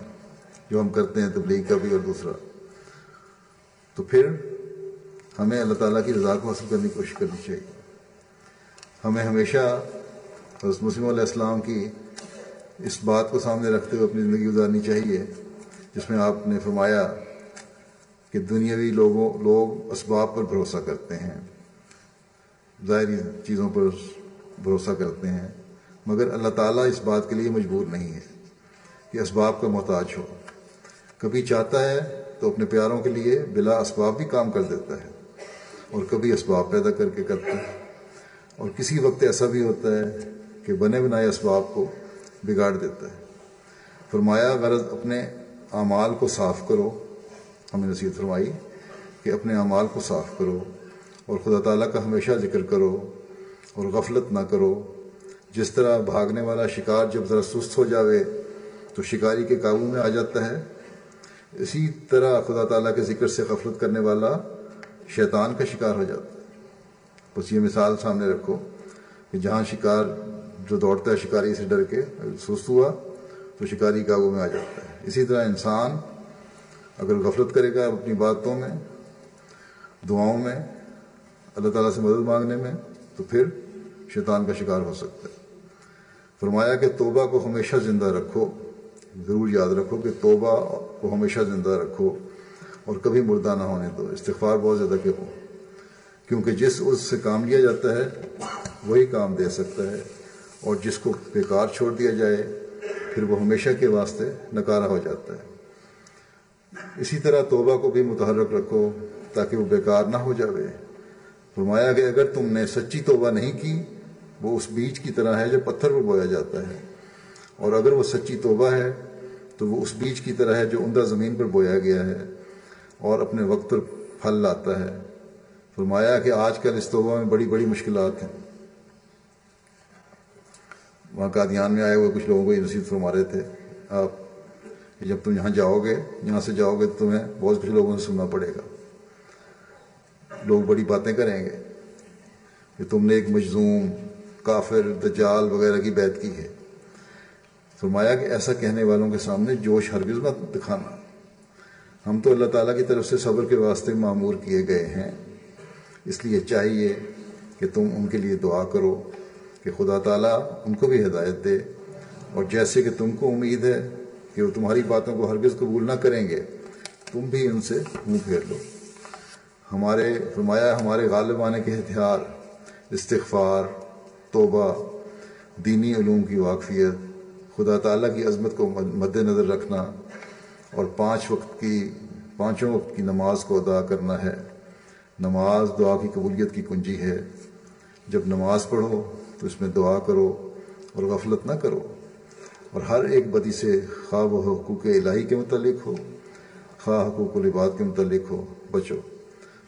جو ہم کرتے ہیں تبلیغ کا بھی اور دوسرا۔ تو پھر ہمیں اللہ تعالیٰ کی رضا کو حاصل کرنے کی کوشش کرنی چاہیے۔ ہمیں ہمیشہ حضرت مسلم علیہ السلام کی اس بات کو سامنے رکھتے ہوئے اپنی زندگی گزارنی چاہیے، جس میں آپ نے فرمایا کہ دنیاوی لوگوں، لوگ اسباب پر بھروسہ کرتے ہیں، ظاہری چیزوں پر بھروسہ کرتے ہیں۔ مگر اللہ تعالیٰ اس بات کے لیے مجبور نہیں ہے کہ اسباب کا محتاج ہو۔ کبھی چاہتا ہے تو اپنے پیاروں کے لیے بلا اسباب بھی کام کر دیتا ہے اور کبھی اسباب پیدا کر کے کرتا ہے۔ اور کسی وقت ایسا بھی ہوتا ہے کہ بنے بنائے اسباب کو بگاڑ دیتا ہے۔ فرمایا، غرض اپنے اعمال کو صاف کرو۔ ہمیں نصیحت فرمائی کہ اپنے اعمال کو صاف کرو اور خدا تعالیٰ کا ہمیشہ ذکر کرو اور غفلت نہ کرو۔ جس طرح بھاگنے والا شکار جب ذرا سست ہو جاوے، تو شکاری کے قابو میں آ جاتا ہے۔ اسی طرح خدا تعالیٰ کے ذکر سے غفلت کرنے والا شیطان کا شکار ہو جاتا ہے۔ بس یہ مثال سامنے رکھو کہ جہاں شکار جو دوڑتا ہے، شکاری سے ڈر کے سست ہوا، تو شکاری قابو میں آ جاتا ہے۔ اسی طرح انسان اگر غفلت کرے گا اپنی باتوں میں، دعاؤں میں، اللہ تعالیٰ سے مدد مانگنے میں، تو پھر شیطان کا شکار ہو سکتا ہے۔ فرمایا کہ توبہ کو ہمیشہ زندہ رکھو، ضرور یاد رکھو کہ توبہ کو ہمیشہ زندہ رکھو اور کبھی مردہ نہ ہونے دو، استغفار بہت زیادہ کہ ہو۔ کیونکہ جس اس سے کام لیا جاتا ہے، وہی کام دے سکتا ہے اور جس کو بیکار چھوڑ دیا جائے، پھر وہ ہمیشہ کے واسطے نکارا ہو جاتا ہے۔ اسی طرح توبہ کو بھی متحرک رکھو تاکہ وہ بیکار نہ ہو جاوے۔ فرمایا کہ اگر تم نے سچی توبہ نہیں کی وہ اس بیج کی طرح ہے جو پتھر پر بویا جاتا ہے۔ اور اگر وہ سچی توبہ ہے، تو وہ اس بیج کی طرح ہے جو عمدہ زمین پر بویا گیا ہے اور اپنے وقت پر پھل لاتا ہے۔ فرمایا کہ آج کل اس توبہ میں بڑی بڑی مشکلات ہیں۔ وہاں قادیان میں آئے ہوئے کچھ لوگوں کو یہ نصیحت فرما رہے تھے، آپ جب تم یہاں جاؤ گے، یہاں سے جاؤ گے تو تمہیں بہت کچھ لوگوں سے سننا پڑے گا۔ لوگ بڑی باتیں کریں گے کہ تم نے ایک مجزوم کافر، دجال وغیرہ کی بیعت کی ہے۔ فرمایا کہ ایسا کہنے والوں کے سامنے جوش ہرگز مت دکھانا۔ ہم تو اللہ تعالیٰ کی طرف سے صبر کے واسطے معمور کیے گئے ہیں۔ اس لیے چاہیے کہ تم ان کے لیے دعا کرو کہ خدا تعالیٰ ان کو بھی ہدایت دے۔ اور جیسے کہ تم کو امید ہے کہ وہ تمہاری باتوں کو ہرگز قبول نہ کریں گے، تم بھی ان سے منہ پھیر لو۔ ہمارے، فرمایا ہمارے غالب آنے کے ہتھیار، استغفار توبہ، دینی علوم کی واقفیت، خدا تعالیٰ کی عظمت کو مد نظر رکھنا اور پانچ وقت کی پانچوں وقت کی نماز کو ادا کرنا ہے۔ نماز دعا کی قبولیت کی کنجی ہے۔ جب نماز پڑھو تو اس میں دعا کرو اور غفلت نہ کرو۔ اور ہر ایک بدی سے خواب و حقوق الہی کے متعلق ہو خواہ حقوق العباد کے متعلق ہو، بچو۔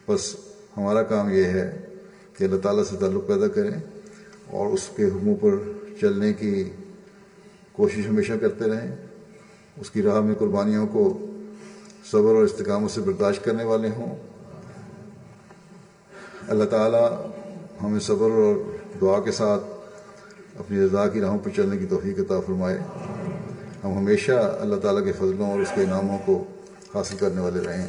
بس ہمارا کام یہ ہے کہ اللہ تعالیٰ سے تعلق پیدا کریں۔ اور اس کے حکموں پر چلنے کی کوشش ہمیشہ کرتے رہیں۔ اس کی راہ میں قربانیوں کو صبر اور استقامت سے برداشت کرنے والے ہوں۔ اللہ تعالیٰ ہمیں صبر اور دعا کے ساتھ اپنی رضا کی راہوں پر چلنے کی توفیق عطا فرمائے۔ ہم ہمیشہ اللہ تعالیٰ کے فضلوں اور اس کے انعاموں کو حاصل کرنے والے رہیں۔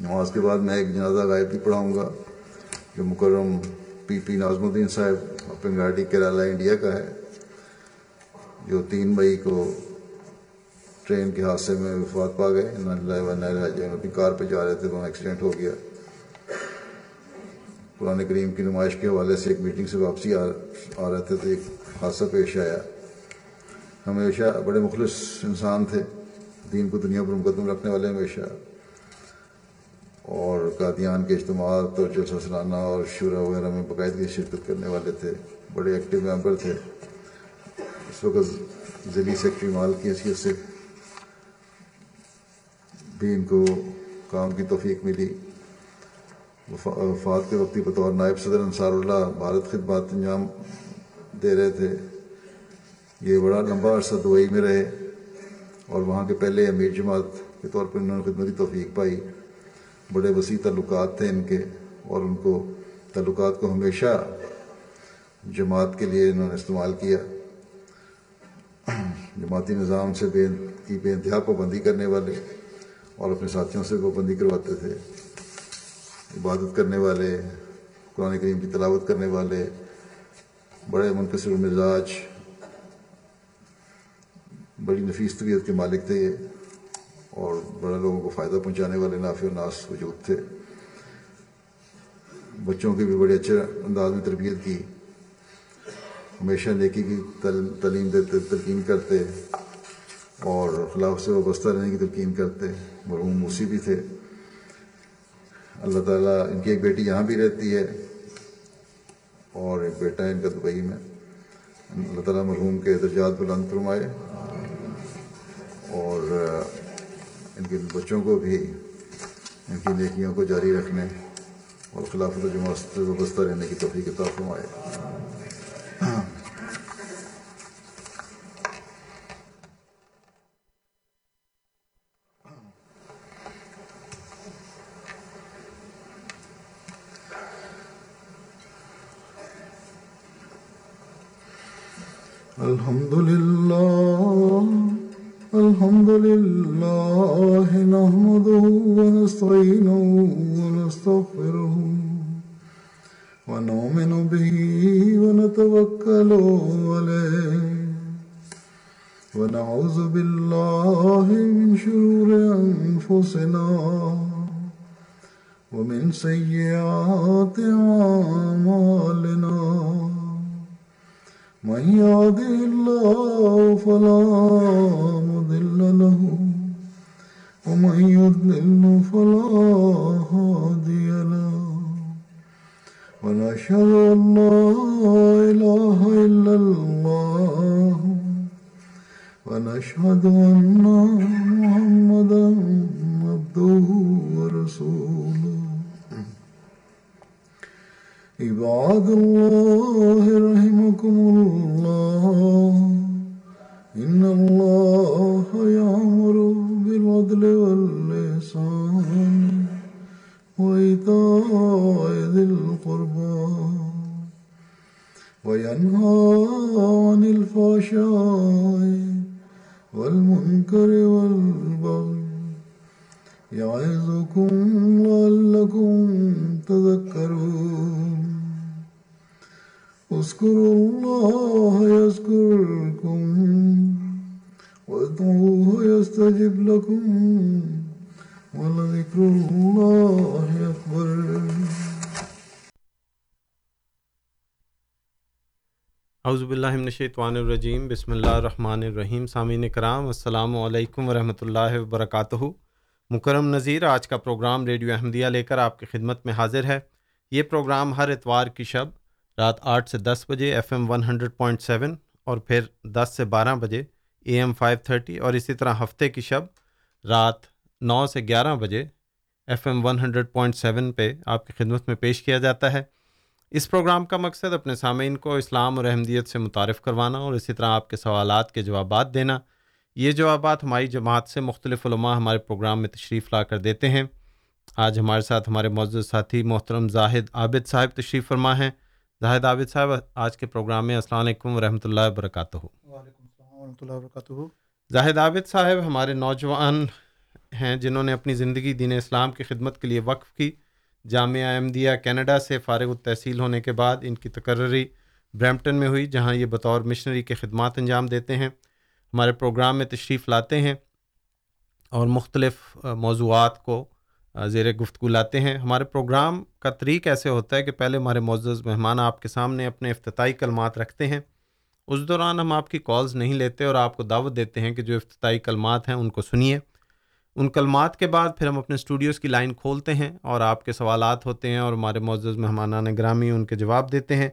نماز کے بعد میں ایک جنازہ غائب بھی پڑھاؤں گا۔ جو مکرم پی پی نازم الدین صاحب پنگاڑی کیرالہ انڈیا کا ہے، جو تین مئی کو ٹرین کے حادثے میں وفات پا گئے اپنی کار پہ جا رہے تھے، تو ایکسیڈنٹ ہو گیا۔ قرآن کریم کی نمائش کے حوالے سے ایک میٹنگ سے واپسی آ رہے تھے، تو ایک حادثہ پیش آیا۔ ہمیشہ بڑے مخلص انسان تھے، دین کو دنیا پر مقدم رکھنے والے ہمیشہ۔ اور قادیان کے اجتماعات اور جلسہ سلانہ اور شورا وغیرہ میں باقاعدگی شرکت کرنے والے تھے، بڑے ایکٹیو ممبر تھے۔ اس وقت ذیلی سیکٹری مال کی حیثیت سے بھی ان کو کام کی توفیق ملی۔ وفات کے وقتی بطور نائب صدر انصار اللہ بھارت خدمات انجام دے رہے تھے۔ یہ بڑا لمبا عرصہ دبئی میں رہے اور وہاں کے پہلے امیر جماعت کے طور پر انہوں نے خدمتی توفیق پائی۔ بڑے وسیع تعلقات تھے ان کے اور ان کو تعلقات کو ہمیشہ جماعت کے لیے انہوں نے استعمال کیا۔ جماعتی نظام سے بے کی بے انتہا پابندی کرنے والے اور اپنے ساتھیوں سے پابندی کرواتے تھے۔ عبادت کرنے والے، قرآن کریم کی تلاوت کرنے والے، بڑے منقصر مزاج بڑی نفیس طبیعت کے مالک تھے۔ یہ اور بڑے لوگوں کو فائدہ پہنچانے والے نافع و ناس وجود تھے، بچوں کی بھی بڑے اچھے انداز میں تربیت کی، ہمیشہ نیکی کی تعلیم دیتے، تلقین کرتے اور خلاف سے وابستہ رہنے کی تلقین کرتے، مرحوم موسی بھی تھے۔ اللہ تعالیٰ ان کی ایک بیٹی یہاں بھی رہتی ہے اور ایک بیٹا ہے ان کا دبئی میں۔ اللہ تعالیٰ مرحوم کے درجات بلند فرمائے اور ان کے بچوں کو بھی، ان کی نیکیوں کو جاری رکھنے اور خلافت جماعت سے وابستہ رہنے کی توفیق عطا فرمائے۔ الحمد لله ونستعينه ونستغفره ونؤمن به ونتوكل عليه ونعوذ بالله من شرور أنفسنا ومن سيئات أعمالنا من يهده الله فلا مضل له ومن يضلل فلا هادي له. ونشهد ان لا اله الا الله. ونشهد ان محمدا عبده ورسوله. عباد الله رحمكم الله. إن الله يأمر بالعدل واللسان وإيتاء ذي القربى وينهى عن الفحشاء والمنكر والبغي يعظكم لعلكم تذكرون اذكروا الله يذكركم وادعوه يستجب لكم ولذكر الله أكبر اعوذ باللہ من الشیطان الرجیم، بسم اللہ الرحمن الرحیم، سامعین کرام السلام علیکم ورحمۃ اللہ وبرکاتہ۔ مکرم نذیر، آج کا پروگرام ریڈیو احمدیہ لے کر آپ کی خدمت میں حاضر ہے۔ یہ پروگرام ہر اتوار کی شب رات آٹھ سے دس بجے F M one hundred point seven اور پھر دس سے بارہ بجے اے ایم فائیو تھرٹی اور اسی طرح ہفتے کی شب رات نو سے گیارہ بجے F M one hundred point seven پہ آپ کی خدمت میں پیش کیا جاتا ہے۔ اس پروگرام کا مقصد اپنے سامعین کو اسلام اور احمدیت سے متعارف کروانا اور اسی طرح آپ کے سوالات کے جوابات دینا۔ یہ جوابات ہماری جماعت سے مختلف علماء ہمارے پروگرام میں تشریف لا کر دیتے ہیں۔ آج ہمارے ساتھ ہمارے معزز ساتھی محترم زاہد عابد صاحب تشریف فرما ہیں۔ زاہد عابد صاحب، آج کے پروگرام میں السلام علیکم ورحمۃ اللہ وبرکاتہ۔ وعلیکم ورحمۃ اللہ وبرکاتہ۔ زاہد عابد صاحب ہمارے نوجوان ہیں جنہوں نے اپنی زندگی دین اسلام کی خدمت کے لیے وقف کی۔ جامعہ احمدیہ کینیڈا سے فارغ التحصیل ہونے کے بعد ان کی تقرری برمپٹن میں ہوئی، جہاں یہ بطور مشنری کے خدمات انجام دیتے ہیں۔ ہمارے پروگرام میں تشریف لاتے ہیں اور مختلف موضوعات کو زیر گفتگو لاتے ہیں۔ ہمارے پروگرام کا طریق ایسے ہوتا ہے کہ پہلے ہمارے معزز مہمان آپ کے سامنے اپنے افتتاحی کلمات رکھتے ہیں۔ اس دوران ہم آپ کی کالز نہیں لیتے اور آپ کو دعوت دیتے ہیں کہ جو افتتاحی کلمات ہیں ان کو سنیے۔ ان کلمات کے بعد پھر ہم اپنے اسٹوڈیوز کی لائن کھولتے ہیں اور آپ کے سوالات ہوتے ہیں اور ہمارے معزز مہمانان گرامی ان کے جواب دیتے ہیں۔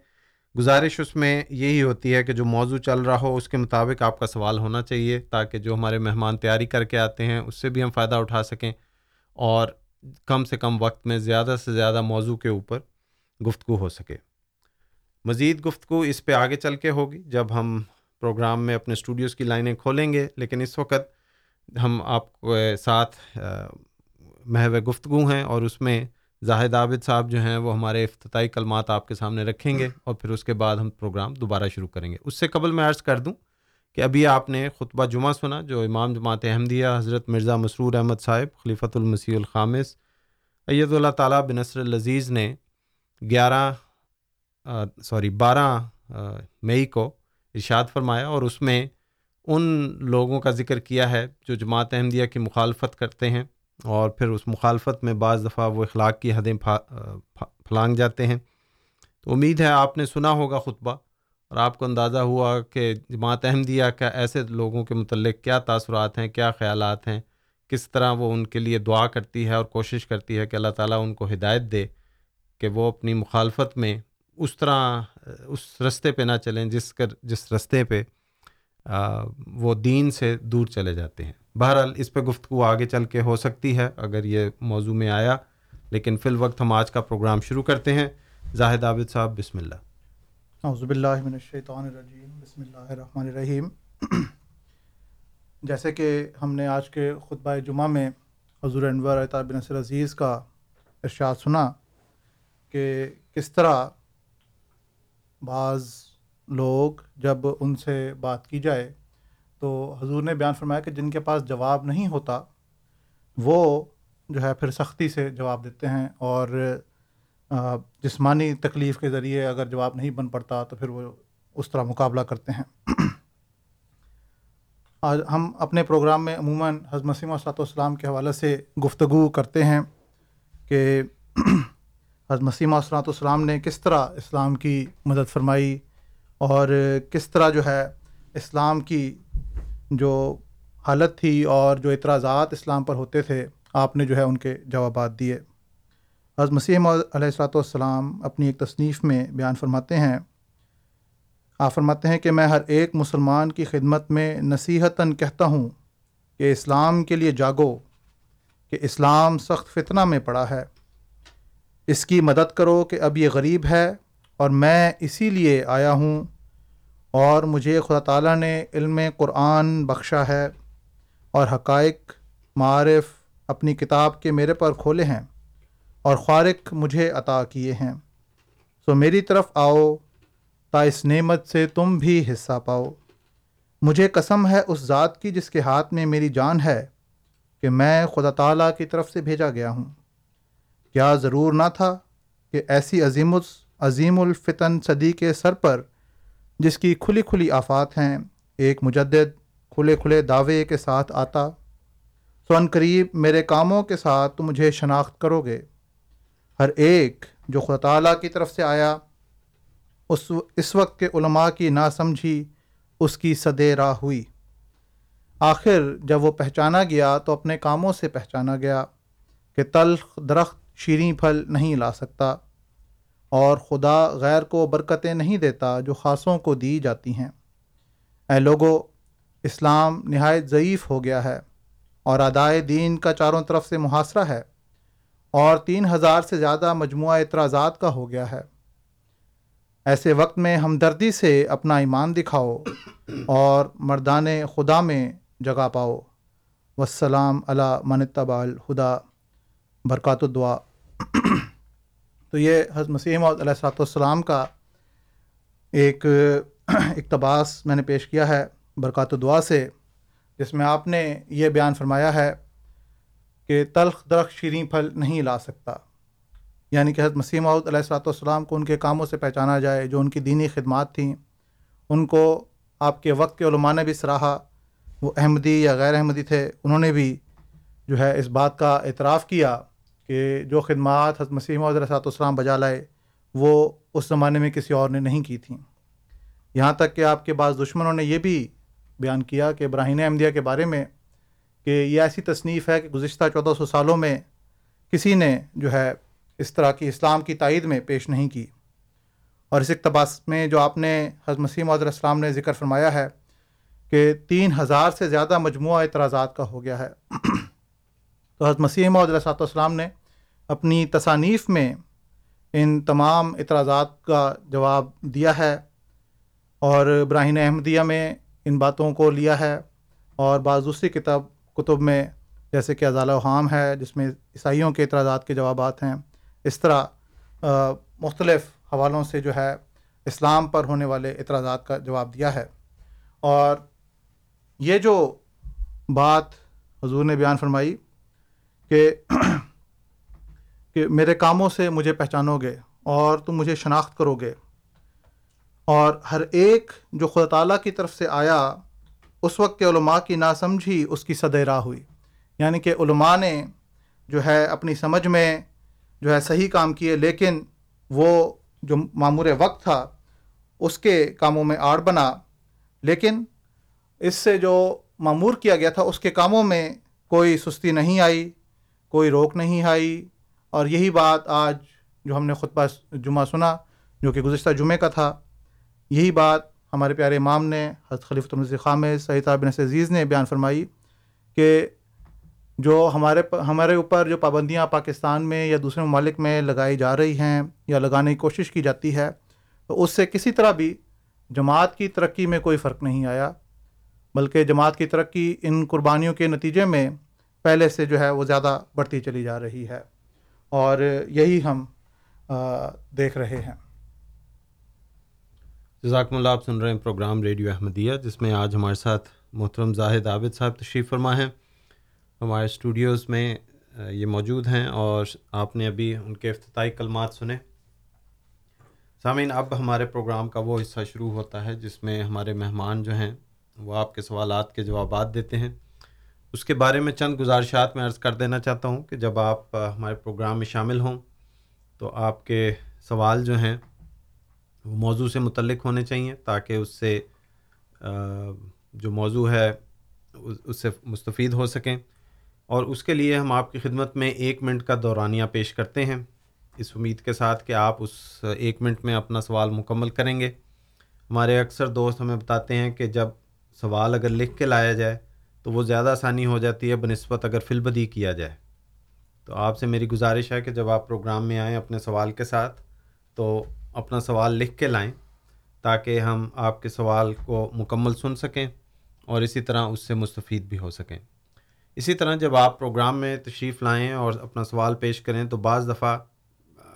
گزارش اس میں یہی ہوتی ہے کہ جو موضوع چل رہا ہو اس کے مطابق آپ کا سوال ہونا چاہیے تاکہ جو ہمارے مہمان تیاری کر کے آتے ہیں اس سے بھی ہم فائدہ اٹھا سکیں اور کم سے کم وقت میں زیادہ سے زیادہ موضوع کے اوپر گفتگو ہو سکے۔ مزید گفتگو اس پہ آگے چل کے ہوگی جب ہم پروگرام میں اپنے اسٹوڈیوز کی لائنیں کھولیں گے، لیکن اس وقت ہم آپ کو ساتھ محو گفتگو ہیں اور اس میں زاہد عابد صاحب جو ہیں وہ ہمارے افتتاحی کلمات آپ کے سامنے رکھیں گے اور پھر اس کے بعد ہم پروگرام دوبارہ شروع کریں گے۔ اس سے قبل میں عرض کر دوں کہ ابھی آپ نے خطبہ جمعہ سنا جو امام جماعت احمدیہ حضرت مرزا مسرور احمد صاحب، خلیفۃ المسیح الخامس اید اللہ تعالیٰ بنصر العزیز نے گیارہ سوری، بارہ مئی کو ارشاد فرمایا اور اس میں ان لوگوں کا ذکر کیا ہے جو جماعت احمدیہ کی مخالفت کرتے ہیں اور پھر اس مخالفت میں بعض دفعہ وہ اخلاق کی حدیں پھلانگ جاتے ہیں۔ تو امید ہے آپ نے سنا ہوگا خطبہ اور آپ کو اندازہ ہوا کہ جماعت احمدیہ کا ایسے لوگوں کے متعلق کیا تاثرات ہیں، کیا خیالات ہیں، کس طرح وہ ان کے لیے دعا کرتی ہے اور کوشش کرتی ہے کہ اللہ تعالیٰ ان کو ہدایت دے کہ وہ اپنی مخالفت میں اس طرح، اس رستے پہ نہ چلیں، جس کر، جس رستے پہ وہ دین سے دور چلے جاتے ہیں۔ بہرحال اس پہ گفتگو آگے چل کے ہو سکتی ہے اگر یہ موضوع میں آیا۔ لیکن فی الوقت ہم آج کا پروگرام شروع کرتے ہیں۔ زاہد عابد صاحب، بسم اللہ۔ اعوذ باللہ من الشیطان الرجیم، بسم اللہ الرحمن الرحیم۔ جیسے کہ ہم نے آج کے خطبہ جمعہ میں حضور انور بن نصر عزیز کا ارشاد سنا کہ کس طرح بعض لوگ جب ان سے بات کی جائے تو حضور نے بیان فرمایا کہ جن کے پاس جواب نہیں ہوتا، وہ جو ہے پھر سختی سے جواب دیتے ہیں اور جسمانی تکلیف کے ذریعے اگر جواب نہیں بن پڑتا تو پھر وہ اس طرح مقابلہ کرتے ہیں۔ آج ہم اپنے پروگرام میں عموماً حضرت مسیم صلاحت والسلام کے حوالے سے گفتگو کرتے ہیں کہ حضرت مسیمہ صلاحت والسلام نے کس طرح اسلام کی مدد فرمائی اور کس طرح جو ہے اسلام کی جو حالت تھی اور جو اعتراضات اسلام پر ہوتے تھے، آپ نے جو ہے ان کے جوابات دیے۔ حضرت مسیح علیہ السلاۃ والسلام اپنی ایک تصنیف میں بیان فرماتے ہیں۔ آپ فرماتے ہیں کہ میں ہر ایک مسلمان کی خدمت میں نصیحتاً کہتا ہوں کہ اسلام کے لیے جاگو کہ اسلام سخت فتنہ میں پڑا ہے۔ اس کی مدد کرو کہ اب یہ غریب ہے اور میں اسی لیے آیا ہوں اور مجھے خدا تعالیٰ نے علم قرآن بخشا ہے اور حقائق معارف اپنی کتاب کے میرے پر کھولے ہیں اور خارق مجھے عطا کیے ہیں۔ سو میری طرف آؤ، تا اس نعمت سے تم بھی حصہ پاؤ۔ مجھے قسم ہے اس ذات کی جس کے ہاتھ میں میری جان ہے کہ میں خدا تعالیٰ کی طرف سے بھیجا گیا ہوں۔ کیا ضرور نہ تھا کہ ایسی عظیم عظیم الفتن صدی کے سر پر، جس کی کھلی کھلی آفات ہیں، ایک مجدد کھلے کھلے دعوے کے ساتھ آتا، سو قریب میرے کاموں کے ساتھ تم مجھے شناخت کرو گے۔ ہر ایک جو خدا تعالیٰ کی طرف سے آیا، اس اس وقت کے علماء کی نا سمجھی اس کی صدے راہ ہوئی۔ آخر جب وہ پہچانا گیا تو اپنے کاموں سے پہچانا گیا کہ تلخ درخت شیریں پھل نہیں لا سکتا اور خدا غیر کو برکتیں نہیں دیتا جو خاصوں کو دی جاتی ہیں۔ اے لوگو، اسلام نہایت ضعیف ہو گیا ہے اور ادائے دین کا چاروں طرف سے محاصرہ ہے اور تین ہزار سے زیادہ مجموعہ اعتراضات کا ہو گیا ہے۔ ایسے وقت میں ہمدردی سے اپنا ایمان دکھاؤ اور مردان خدا میں جگہ پاؤ۔ وسلام علی منتبا الخدا برکات الدعا۔ تو یہ حضرت مسیح علیہ صلاۃ والسلام کا ایک اقتباس میں نے پیش کیا ہے برکات دعا سے، جس میں آپ نے یہ بیان فرمایا ہے کہ تلخ درخت شیریں پھل نہیں لا سکتا۔ یعنی کہ حضرت مسیم علیہ السلاۃ والسلام کو ان کے کاموں سے پہچانا جائے، جو ان کی دینی خدمات تھیں، ان کو آپ کے وقت کے علماء نے بھی سراہا۔ وہ احمدی یا غیر احمدی تھے، انہوں نے بھی جو ہے اس بات کا اعتراف کیا۔ کہ جو خدمات حضرت مسیح محدود السلام بجا لائے، وہ اس زمانے میں کسی اور نے نہیں کی تھیں۔ یہاں تک کہ آپ کے بعض دشمنوں نے یہ بھی بیان کیا کہ ابراہین احمدیہ کے بارے میں کہ یہ ایسی تصنیف ہے کہ گزشتہ چودہ سو سالوں میں کسی نے جو ہے اس طرح کی اسلام کی تائید میں پیش نہیں کی۔ اور اس اقتباس میں جو آپ نے حضرت مسیم عدر السلام نے ذکر فرمایا ہے کہ تین ہزار سے زیادہ مجموعہ اعتراضات کا ہو گیا ہے۔ تو حضرت مسیح محدود صاحب السلام نے اپنی تصانیف میں ان تمام اعتراضات کا جواب دیا ہے اور براہین احمدیہ میں ان باتوں کو لیا ہے اور بعض دوسری کتاب کتب میں جیسے کہ ازالہ حام ہے، جس میں عیسائیوں کے اعتراضات کے جوابات ہیں، اس طرح مختلف حوالوں سے جو ہے اسلام پر ہونے والے اعتراضات کا جواب دیا ہے۔ اور یہ جو بات حضور نے بیان فرمائی کہ کہ میرے کاموں سے مجھے پہچانو گے اور تم مجھے شناخت کرو گے اور ہر ایک جو خدا تعالیٰ کی طرف سے آیا، اس وقت کے علماء کی ناسمجھی اس کی صد راہ ہوئی۔ یعنی کہ علماء نے جو ہے اپنی سمجھ میں جو ہے صحیح کام کیے، لیکن وہ جو معمور وقت تھا، اس کے کاموں میں آڑ بنا۔ لیکن اس سے جو معمور کیا گیا تھا، اس کے کاموں میں کوئی سستی نہیں آئی، کوئی روک نہیں آئی۔ اور یہی بات آج جو ہم نے خطبہ جمعہ سنا، جو کہ گزشتہ جمعے کا تھا، یہی بات ہمارے پیارے امام نے، حضرت خلیف المز خام سعید بن عزیز نے بیان فرمائی کہ جو ہمارے ہمارے اوپر جو پابندیاں پاکستان میں یا دوسرے ممالک میں لگائی جا رہی ہیں یا لگانے کی کوشش کی جاتی ہے، تو اس سے کسی طرح بھی جماعت کی ترقی میں کوئی فرق نہیں آیا۔ بلکہ جماعت کی ترقی ان قربانیوں کے نتیجے میں پہلے سے جو ہے وہ زیادہ بڑھتی چلی جا رہی ہے۔ اور یہی ہم دیکھ رہے ہیں۔ جزاکم اللہ، آپ سن رہے ہیں پروگرام ریڈیو احمدیہ، جس میں آج ہمارے ساتھ محترم زاہد عابد صاحب تشریف فرما ہیں۔ ہمارے اسٹوڈیوز میں یہ موجود ہیں اور آپ نے ابھی ان کے افتتاحی کلمات سنے۔ سامعین، اب ہمارے پروگرام کا وہ حصہ شروع ہوتا ہے جس میں ہمارے مہمان جو ہیں، وہ آپ کے سوالات کے جوابات دیتے ہیں۔ اس کے بارے میں چند گزارشات میں عرض کر دینا چاہتا ہوں کہ جب آپ ہمارے پروگرام میں شامل ہوں تو آپ کے سوال جو ہیں وہ موضوع سے متعلق ہونے چاہیے تاکہ اس سے جو موضوع ہے اس سے مستفید ہو سکیں۔ اور اس کے لیے ہم آپ کی خدمت میں ایک منٹ کا دورانیہ پیش کرتے ہیں۔ اس امید کے ساتھ کہ آپ اس ایک منٹ میں اپنا سوال مکمل کریں گے۔ ہمارے اکثر دوست ہمیں بتاتے ہیں کہ جب سوال اگر لکھ کے لایا جائے تو وہ زیادہ آسانی ہو جاتی ہے بنسبت اگر فل بدی کیا جائے۔ تو آپ سے میری گزارش ہے کہ جب آپ پروگرام میں آئیں اپنے سوال کے ساتھ، تو اپنا سوال لکھ کے لائیں تاکہ ہم آپ کے سوال کو مکمل سن سکیں اور اسی طرح اس سے مستفید بھی ہو سکیں۔ اسی طرح جب آپ پروگرام میں تشریف لائیں اور اپنا سوال پیش کریں، تو بعض دفعہ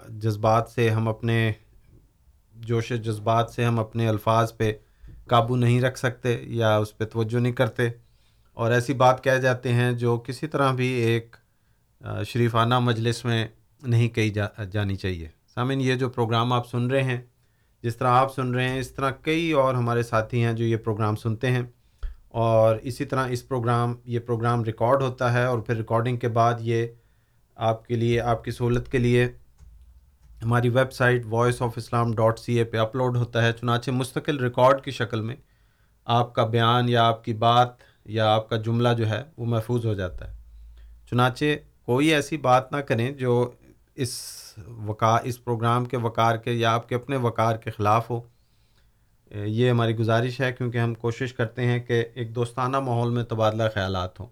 جذبات سے ہم اپنے، جوش جذبات سے ہم اپنے الفاظ پہ قابو نہیں رکھ سکتے یا اس پہ توجہ نہیں کرتے۔ اور ایسی بات کہہ جاتے ہیں جو کسی طرح بھی ایک شریفانہ مجلس میں نہیں کہی جا، جانی چاہیے۔ سامعین، یہ جو پروگرام آپ سن رہے ہیں، جس طرح آپ سن رہے ہیں، اس طرح کئی اور ہمارے ساتھی ہیں جو یہ پروگرام سنتے ہیں۔ اور اسی طرح اس پروگرام، یہ پروگرام ریکارڈ ہوتا ہے اور پھر ریکارڈنگ کے بعد یہ آپ کے لیے، آپ کی سہولت کے لیے ہماری website voice of Islam dot C A پہ اپلوڈ ہوتا ہے۔ چنانچہ مستقل ریکارڈ کی شکل میں آپ کا بیان یا آپ کی بات یا آپ کا جملہ جو ہے وہ محفوظ ہو جاتا ہے۔ چنانچہ کوئی ایسی بات نہ کریں جو اس وقار اس پروگرام کے وقار کے یا آپ کے اپنے وقار کے خلاف ہو۔ یہ ہماری گزارش ہے کیونکہ ہم کوشش کرتے ہیں کہ ایک دوستانہ ماحول میں تبادلہ خیالات ہوں۔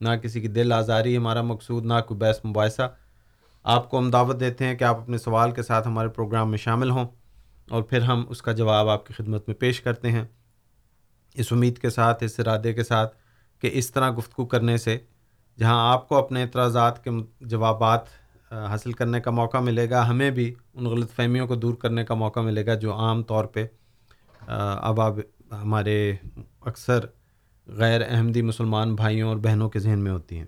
نہ کسی کی دل آزاری، ہمارا مقصود نہ کوئی بحث، مباحثہ۔ آپ کو ہم دعوت دیتے ہیں کہ آپ اپنے سوال کے ساتھ ہمارے پروگرام میں شامل ہوں اور پھر ہم اس کا جواب آپ کی خدمت میں پیش کرتے ہیں۔ اس امید کے ساتھ، اس ارادے کے ساتھ کہ اس طرح گفتگو کرنے سے جہاں آپ کو اپنے اعتراضات کے جوابات حاصل کرنے کا موقع ملے گا، ہمیں بھی ان غلط فہمیوں کو دور کرنے کا موقع ملے گا جو عام طور پہ اب اب ہمارے اکثر غیر احمدی مسلمان بھائیوں اور بہنوں کے ذہن میں ہوتی ہیں۔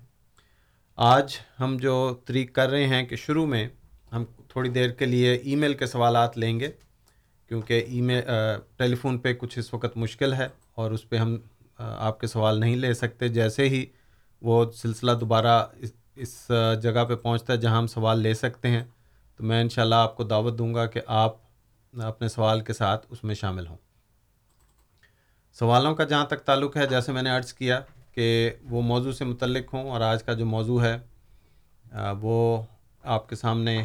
آج ہم جو طریق کر رہے ہیں کہ شروع میں ہم تھوڑی دیر کے لیے ای میل کے سوالات لیں گے، کیونکہ ای میل ٹیلی فون پہ کچھ اس وقت مشکل ہے۔ اور اس پہ ہم آپ کے سوال نہیں لے سکتے۔ جیسے ہی وہ سلسلہ دوبارہ اس جگہ پہ پہنچتا ہے جہاں ہم سوال لے سکتے ہیں، تو میں انشاءاللہ آپ کو دعوت دوں گا کہ آپ اپنے سوال کے ساتھ اس میں شامل ہوں۔ سوالوں کا جہاں تک تعلق ہے، جیسے میں نے عرض کیا کہ وہ موضوع سے متعلق ہوں اور آج کا جو موضوع ہے وہ آپ کے سامنے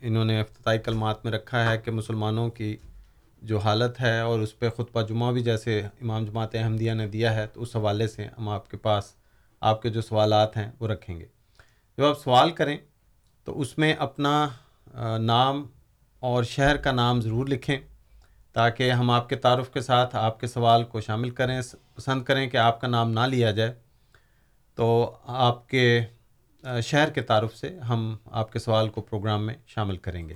انہوں نے افتتاحی کلمات میں رکھا ہے کہ مسلمانوں کی جو حالت ہے اور اس پہ خطبہ جمعہ بھی جیسے امام جماعت احمدیہ نے دیا ہے، تو اس حوالے سے ہم آپ کے پاس آپ کے جو سوالات ہیں وہ رکھیں گے۔ جب آپ سوال کریں تو اس میں اپنا نام اور شہر کا نام ضرور لکھیں تاکہ ہم آپ کے تعارف کے ساتھ آپ کے سوال کو شامل کریں پسند کریں کہ آپ کا نام نہ لیا جائے تو آپ کے شہر کے تعارف سے ہم آپ کے سوال کو پروگرام میں شامل کریں گے۔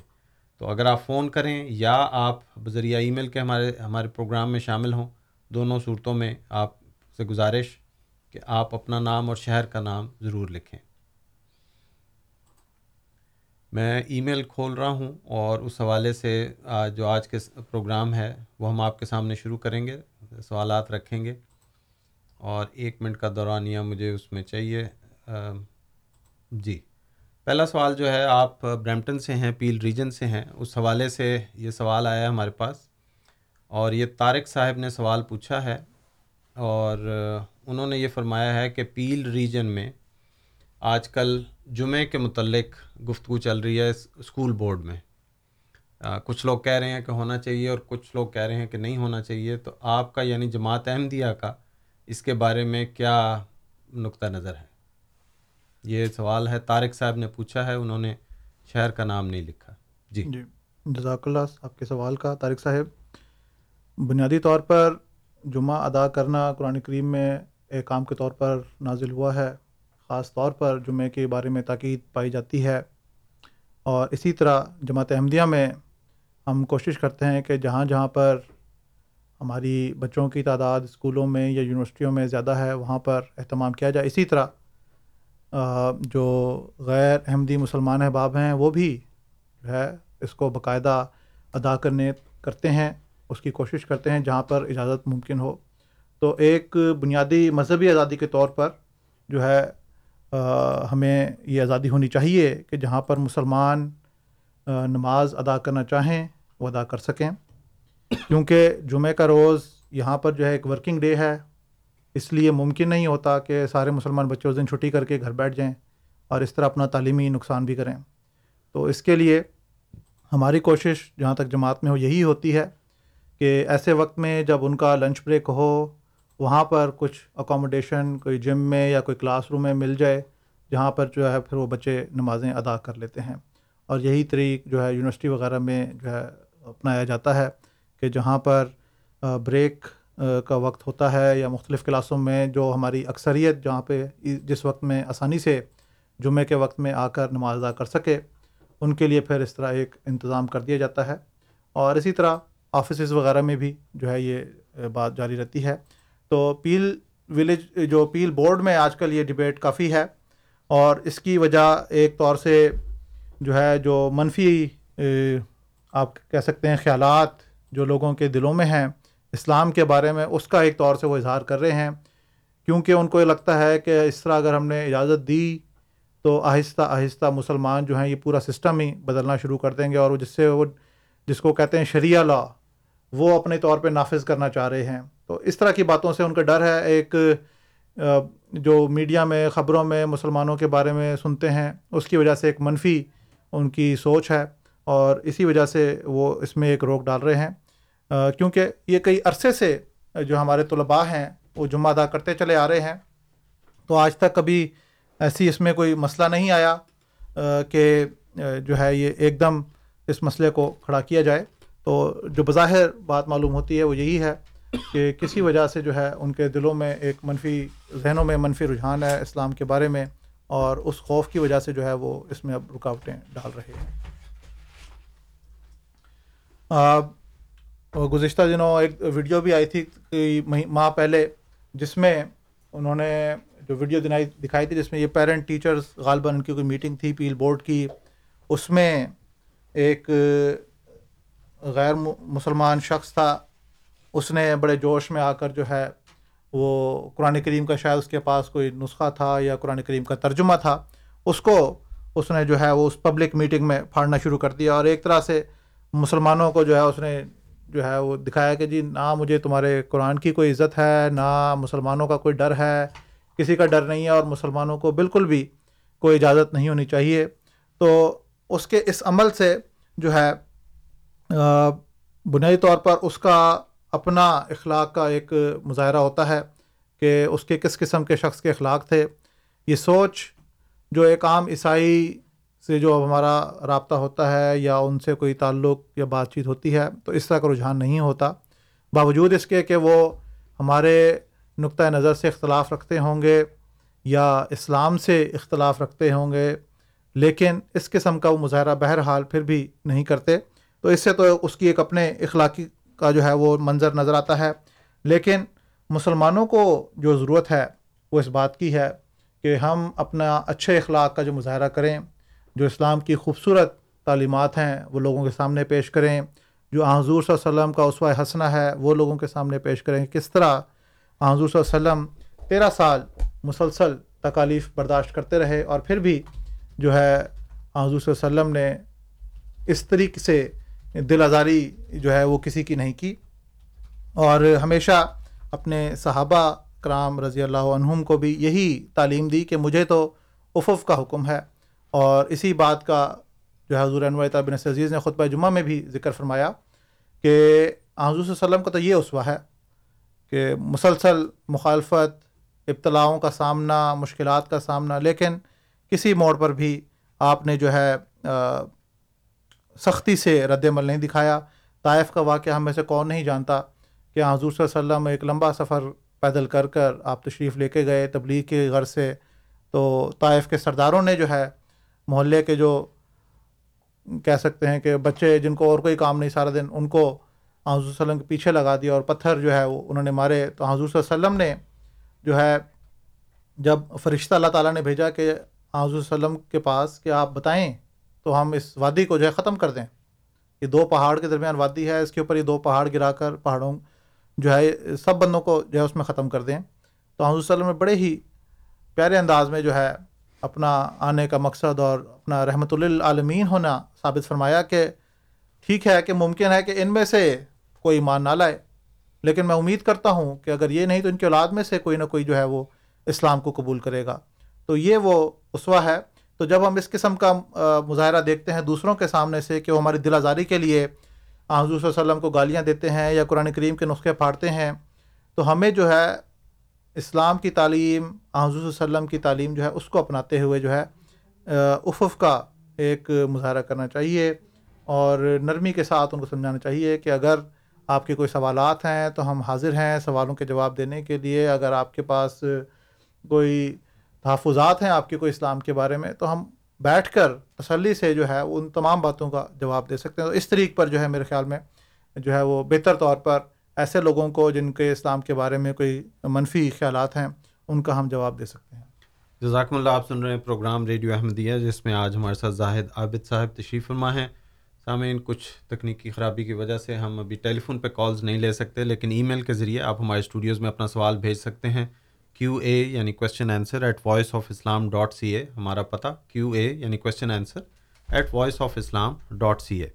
تو اگر آپ فون کریں یا آپ بذریعہ ای میل کے ہمارے ہمارے پروگرام میں شامل ہوں، دونوں صورتوں میں آپ سے گزارش کہ آپ اپنا نام اور شہر کا نام ضرور لکھیں۔ میں ای میل کھول رہا ہوں اور اس حوالے سے جو آج کے پروگرام ہے، وہ ہم آپ کے سامنے شروع کریں گے، سوالات رکھیں گے۔ اور ایک منٹ کا دورانیہ مجھے اس میں چاہیے جی۔ پہلا سوال جو ہے، آپ برمپٹن سے ہیں، پیل ریجن سے ہیں، اس حوالے سے یہ سوال آیا ہے ہمارے پاس اور یہ طارق صاحب نے سوال پوچھا ہے اور انہوں نے یہ فرمایا ہے کہ پیل ریجن میں آج کل جمعے کے متعلق گفتگو چل رہی ہے اسکول بورڈ میں۔ کچھ لوگ کہہ رہے ہیں کہ ہونا چاہیے اور کچھ لوگ کہہ رہے ہیں کہ نہیں ہونا چاہیے۔ تو آپ کا یعنی جماعت احمدیہ کا اس کے بارے میں کیا نقطہ نظر ہے؟ یہ سوال ہے، طارق صاحب نے پوچھا ہے، انہوں نے شہر کا نام نہیں لکھا۔ جی۔ جی۔ جزاک اللہ آپ کے سوال کا۔ طارق صاحب، بنیادی طور پر جمعہ ادا کرنا قرآن کریم میں ایک کام کے طور پر نازل ہوا ہے، خاص طور پر جمعے کے بارے میں تاکید پائی جاتی ہے۔ اور اسی طرح جماعت احمدیہ میں ہم کوشش کرتے ہیں کہ جہاں جہاں پر ہماری بچوں کی تعداد اسکولوں میں یا یونیورسٹیوں میں زیادہ ہے، وہاں پر اہتمام کیا جائے۔ اسی طرح جو غیر احمدی مسلمان احباب ہیں، وہ بھی جو ہے اس کو باقاعدہ ادا کرنے کرتے ہیں، اس کی کوشش کرتے ہیں جہاں پر اجازت ممکن ہو۔ تو ایک بنیادی مذہبی آزادی کے طور پر جو ہے ہمیں یہ آزادی ہونی چاہیے کہ جہاں پر مسلمان نماز ادا کرنا چاہیں، وہ ادا کر سکیں۔ کیونکہ جمعہ کا روز یہاں پر جو ہے ایک ورکنگ ڈے ہے اس لیے ممکن نہیں ہوتا کہ سارے مسلمان بچے اس دن چھٹی کر کے گھر بیٹھ جائیں اور اس طرح اپنا تعلیمی نقصان بھی کریں۔ تو اس کے لیے ہماری کوشش جہاں تک جماعت میں ہو یہی ہوتی ہے کہ ایسے وقت میں جب ان کا لنچ بریک ہو، وہاں پر کچھ اکوموڈیشن کوئی جم میں یا کوئی کلاس روم میں مل جائے، جہاں پر جو ہے پھر وہ بچے نمازیں ادا کر لیتے ہیں۔ اور یہی طریق جو ہے یونیورسٹی وغیرہ میں جو ہے اپنایا جاتا ہے کہ جہاں پر بریک کا وقت ہوتا ہے یا مختلف کلاسوں میں جو ہماری اکثریت جہاں پہ جس وقت میں آسانی سے جمعے کے وقت میں آ کر نماز ادا کر سکے، ان کے لیے پھر اس طرح ایک انتظام کر دیا جاتا ہے۔ اور اسی طرح آفیسز وغیرہ میں بھی جو ہے یہ بات جاری رہتی ہے۔ تو پیل ولیج، جو پیل بورڈ میں آج کل یہ ڈبیٹ کافی ہے اور اس کی وجہ ایک طور سے جو ہے جو منفی آپ کہہ سکتے ہیں خیالات جو لوگوں کے دلوں میں ہیں اسلام کے بارے میں اس کا ایک طور سے وہ اظہار کر رہے ہیں، کیونکہ ان کو یہ لگتا ہے کہ اس طرح اگر ہم نے اجازت دی تو آہستہ آہستہ مسلمان جو ہیں یہ پورا سسٹم ہی بدلنا شروع کر دیں گے اور جس سے وہ جس کو کہتے ہیں شریعہ لا، وہ اپنے طور پہ نافذ کرنا چاہ رہے ہیں۔ تو اس طرح کی باتوں سے ان کا ڈر ہے۔ ایک جو میڈیا میں، خبروں میں مسلمانوں کے بارے میں سنتے ہیں، اس کی وجہ سے ایک منفی ان کی سوچ ہے اور اسی وجہ سے وہ اس میں ایک روک ڈال رہے ہیں۔ کیونکہ یہ کئی عرصے سے جو ہمارے طلباء ہیں، وہ جمعہ ادا کرتے چلے آ رہے ہیں۔ تو آج تک کبھی ایسی اس میں کوئی مسئلہ نہیں آیا کہ جو ہے یہ ایک دم اس مسئلے کو کھڑا کیا جائے۔ تو جو بظاہر بات معلوم ہوتی ہے، وہ یہی ہے کہ کسی وجہ سے جو ہے ان کے دلوں میں ایک منفی، ذہنوں میں منفی رجحان ہے اسلام کے بارے میں، اور اس خوف کی وجہ سے جو ہے وہ اس میں اب رکاوٹیں ڈال رہے ہیں۔ گزشتہ دنوں ایک ویڈیو بھی آئی تھی ماہ پہلے، جس میں انہوں نے جو ویڈیو دنائی، دکھائی تھی، جس میں یہ پیرنٹ ٹیچرز غالباً ان کی کوئی میٹنگ تھی، پیل بورڈ کی، اس میں ایک غیر مسلمان شخص تھا، اس نے بڑے جوش میں آ کر جو ہے، وہ قرآن کریم کا شاید اس کے پاس کوئی نسخہ تھا یا قرآن کریم کا ترجمہ تھا، اس کو اس نے جو ہے، وہ اس پبلک میٹنگ میں پھاڑنا شروع کر دیا اور ایک طرح سے مسلمانوں کو جو ہے، اس نے جو ہے وہ دکھایا کہ جی نہ مجھے تمہارے قرآن کی کوئی عزت ہے، نہ مسلمانوں کا کوئی ڈر ہے، کسی کا ڈر نہیں ہے اور مسلمانوں کو بالکل بھی کوئی اجازت نہیں ہونی چاہیے۔ تو اس کے اس عمل سے جو ہے بنیادی طور پر اس کا اپنا اخلاق کا ایک مظاہرہ ہوتا ہے کہ اس کے کس قسم کے شخص کے اخلاق تھے۔ یہ سوچ جو ایک عام عیسائی سے جو ہمارا رابطہ ہوتا ہے یا ان سے کوئی تعلق یا بات چیت ہوتی ہے، تو اس طرح کا رجحان نہیں ہوتا۔ باوجود اس کے کہ وہ ہمارے نقطۂ نظر سے اختلاف رکھتے ہوں گے یا اسلام سے اختلاف رکھتے ہوں گے، لیکن اس قسم کا وہ مظاہرہ بہرحال پھر بھی نہیں کرتے۔ تو اس سے تو اس کی ایک اپنے اخلاقی کا جو ہے وہ منظر نظر آتا ہے۔ لیکن مسلمانوں کو جو ضرورت ہے، وہ اس بات کی ہے کہ ہم اپنا اچھے اخلاق کا جو مظاہرہ کریں۔ جو اسلام کی خوبصورت تعلیمات ہیں، وہ لوگوں کے سامنے پیش کریں۔ جو حضور صلی اللہ علیہ وسلم کا اسوہ حسنہ ہے، وہ لوگوں کے سامنے پیش کریں کس طرح حضور صلی اللہ علیہ وسلم تیرہ سال مسلسل تکالیف برداشت کرتے رہے اور پھر بھی جو ہے حضور صلی اللہ علیہ وسلم نے اس طریقے سے دل آزاری جو ہے وہ کسی کی نہیں کی۔ اور ہمیشہ اپنے صحابہ کرام رضی اللہ عنہم کو بھی یہی تعلیم دی کہ مجھے تو افف کا حکم ہے۔ اور اسی بات کا جو ہے حضور انوائے بن عزیز نے خطبہ جمعہ میں بھی ذکر فرمایا کہ حضور صلی اللہ علیہ وسلم کا تو یہ اسوا ہے کہ مسلسل مخالفت، ابتلاؤں کا سامنا، مشکلات کا سامنا، لیکن کسی موڑ پر بھی آپ نے جو ہے سختی سے رد عمل نہیں دکھایا۔ طائف کا واقعہ ہم میں سے کون نہیں جانتا کہ حضور صلی اللہ علیہ وسلم ایک لمبا سفر پیدل کر کر آپ تشریف لے کے گئے، تبلیغ کے غرض سے۔ تو طائف کے سرداروں نے جو ہے محلے کے جو کہہ سکتے ہیں کہ بچے جن کو اور کوئی کام نہیں سارا دن، ان کو حضور صلی اللہ علیہ وسلم کے پیچھے لگا دیا اور پتھر جو ہے وہ انہوں نے مارے۔ تو حضور صلی اللہ علیہ وسلم نے جو ہے جب فرشتہ اللہ تعالیٰ نے بھیجا کہ حضور صلی اللہ علیہ وسلم کے پاس کہ آپ بتائیں تو ہم اس وادی کو جو ہے ختم کر دیں۔ یہ دو پہاڑ کے درمیان وادی ہے، اس کے اوپر یہ دو پہاڑ گرا کر پہاڑوں جو ہے سب بندوں کو جو ہے اس میں ختم کر دیں۔ تو حضور صلی اللہ علیہ وسلم نے بڑے ہی پیارے انداز میں جو ہے اپنا آنے کا مقصد اور اپنا رحمۃ للعالمین ہونا ثابت فرمایا کہ ٹھیک ہے کہ ممکن ہے کہ ان میں سے کوئی ایمان نہ لائے۔ لیکن میں امید کرتا ہوں کہ اگر یہ نہیں تو ان کی اولاد میں سے کوئی نہ کوئی جو ہے وہ اسلام کو قبول کرے گا۔ تو یہ وہ اسوا ہے۔ تو جب ہم اس قسم کا مظاہرہ دیکھتے ہیں دوسروں کے سامنے سے کہ وہ ہماری دل آزاری کے لیے حضور صلی اللہ علیہ وسلم کو گالیاں دیتے ہیں یا قرآن کریم کے نسخے پھاڑتے ہیں، تو ہمیں جو ہے اسلام کی تعلیم حضور صلی اللہ علیہ وسلم کی تعلیم جو ہے، اس کو اپناتے ہوئے جو ہے افف کا ایک مظاہرہ کرنا چاہیے اور نرمی کے ساتھ ان کو سمجھانا چاہیے کہ اگر آپ کے کوئی سوالات ہیں تو ہم حاضر ہیں سوالوں کے جواب دینے کے لیے۔ اگر آپ کے پاس کوئی تحفظات ہیں آپ کے کوئی اسلام کے بارے میں، تو ہم بیٹھ کر تسلی سے جو ہے، ان تمام باتوں کا جواب دے سکتے ہیں۔ تو اس طریق پر جو ہے، میرے خیال میں جو ہے، وہ بہتر طور پر ایسے لوگوں کو جن کے اسلام کے بارے میں کوئی منفی خیالات ہیں، ان کا ہم جواب دے سکتے ہیں۔ جزاکم اللہ، آپ سن رہے ہیں پروگرام ریڈیو احمدیہ، جس میں آج ہمارے ساتھ زاہد عابد صاحب تشریف فرما ہیں۔ سامعین، کچھ تکنیکی خرابی کی وجہ سے ہم ابھی ٹیلی فون پہ کالز نہیں لے سکتے، لیکن ای میل کے ذریعے آپ ہمارے اسٹوڈیوز میں اپنا سوال بھیج سکتے ہیں۔ کیو اے یعنی question answer at voice of Islam dot C A ہمارا پتہ۔ کیو اے یعنی question answer at voice of Islam dot C A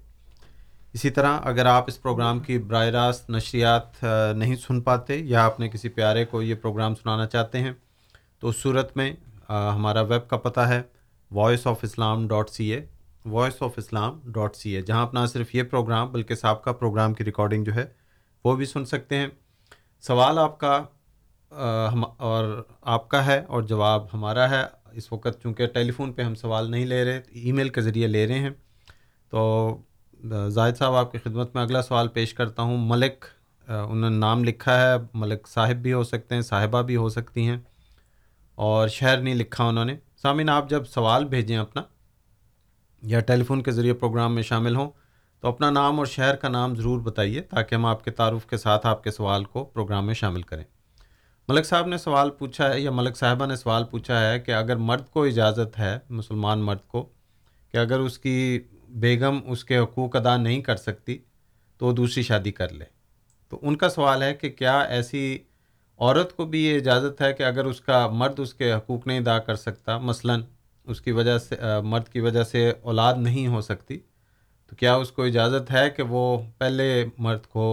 اسی طرح اگر آپ اس پروگرام کی براہ راست نشریات نہیں سن پاتے یا اپنے کسی پیارے کو یہ پروگرام سنانا چاہتے ہیں، تو اس صورت میں ہمارا ویب کا پتہ ہے voice of Islam dot C A voice of Islam dot C A جہاں اپنا صرف یہ پروگرام بلکہ سابقہ پروگرام کی ریکارڈنگ جو ہے وہ بھی سن سکتے ہیں۔ سوال آپ کا ہم، اور آپ کا ہے اور جواب ہمارا ہے۔ اس وقت چونکہ ٹیلی فون پہ ہم سوال نہیں لے رہے، ای میل کے ذریعے لے رہے ہیں، تو زاہد صاحب، آپ کی خدمت میں اگلا سوال پیش کرتا ہوں۔ ملک انہوں نے نام لکھا ہے۔ ملک صاحب بھی ہو سکتے ہیں، صاحبہ بھی ہو سکتی ہیں۔ اور شہر نہیں لکھا انہوں نے۔ سامعین، آپ جب سوال بھیجیں اپنا یا ٹیلی فون کے ذریعے پروگرام میں شامل ہوں، تو اپنا نام اور شہر کا نام ضرور بتائیے تاکہ ہم آپ کے تعارف کے ساتھ آپ کے سوال کو پروگرام میں شامل کریں۔ ملک صاحب نے سوال پوچھا ہے یا ملک صاحبہ نے سوال پوچھا ہے کہ اگر مرد کو اجازت ہے، مسلمان مرد کو، کہ اگر اس کی بیگم اس کے حقوق ادا نہیں کر سکتی، تو وہ دوسری شادی کر لے۔ تو ان کا سوال ہے کہ کیا ایسی عورت کو بھی یہ اجازت ہے کہ اگر اس کا مرد اس کے حقوق نہیں ادا کر سکتا، مثلا اس کی وجہ سے، مرد کی وجہ سے اولاد نہیں ہو سکتی، تو کیا اس کو اجازت ہے کہ وہ پہلے مرد کو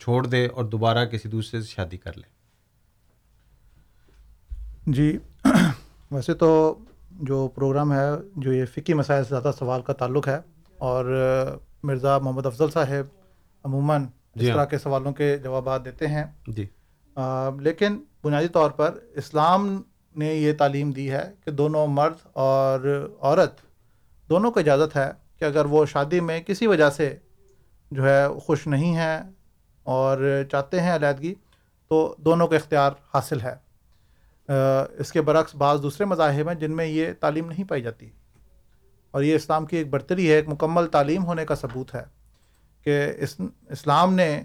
چھوڑ دے اور دوبارہ کسی دوسرے سے شادی کر لے؟ جی ویسے تو جو پروگرام ہے، جو یہ فقی مسائل سے زیادہ سوال کا تعلق ہے اور مرزا محمد افضل صاحب عموماً اس جی طرح کے سوالوں کے جوابات دیتے ہیں۔ جی۔ لیکن بنیادی طور پر اسلام نے یہ تعلیم دی ہے کہ دونوں مرد اور عورت دونوں کو اجازت ہے کہ اگر وہ شادی میں کسی وجہ سے جو ہے خوش نہیں ہیں اور چاہتے ہیں علیحدگی تو دونوں کو اختیار حاصل ہے۔ اس کے برعکس بعض دوسرے مذاہب ہیں جن میں یہ تعلیم نہیں پائی جاتی۔ اور یہ اسلام کی ایک برتری ہے، ایک مکمل تعلیم ہونے کا ثبوت ہے کہ اس اسلام نے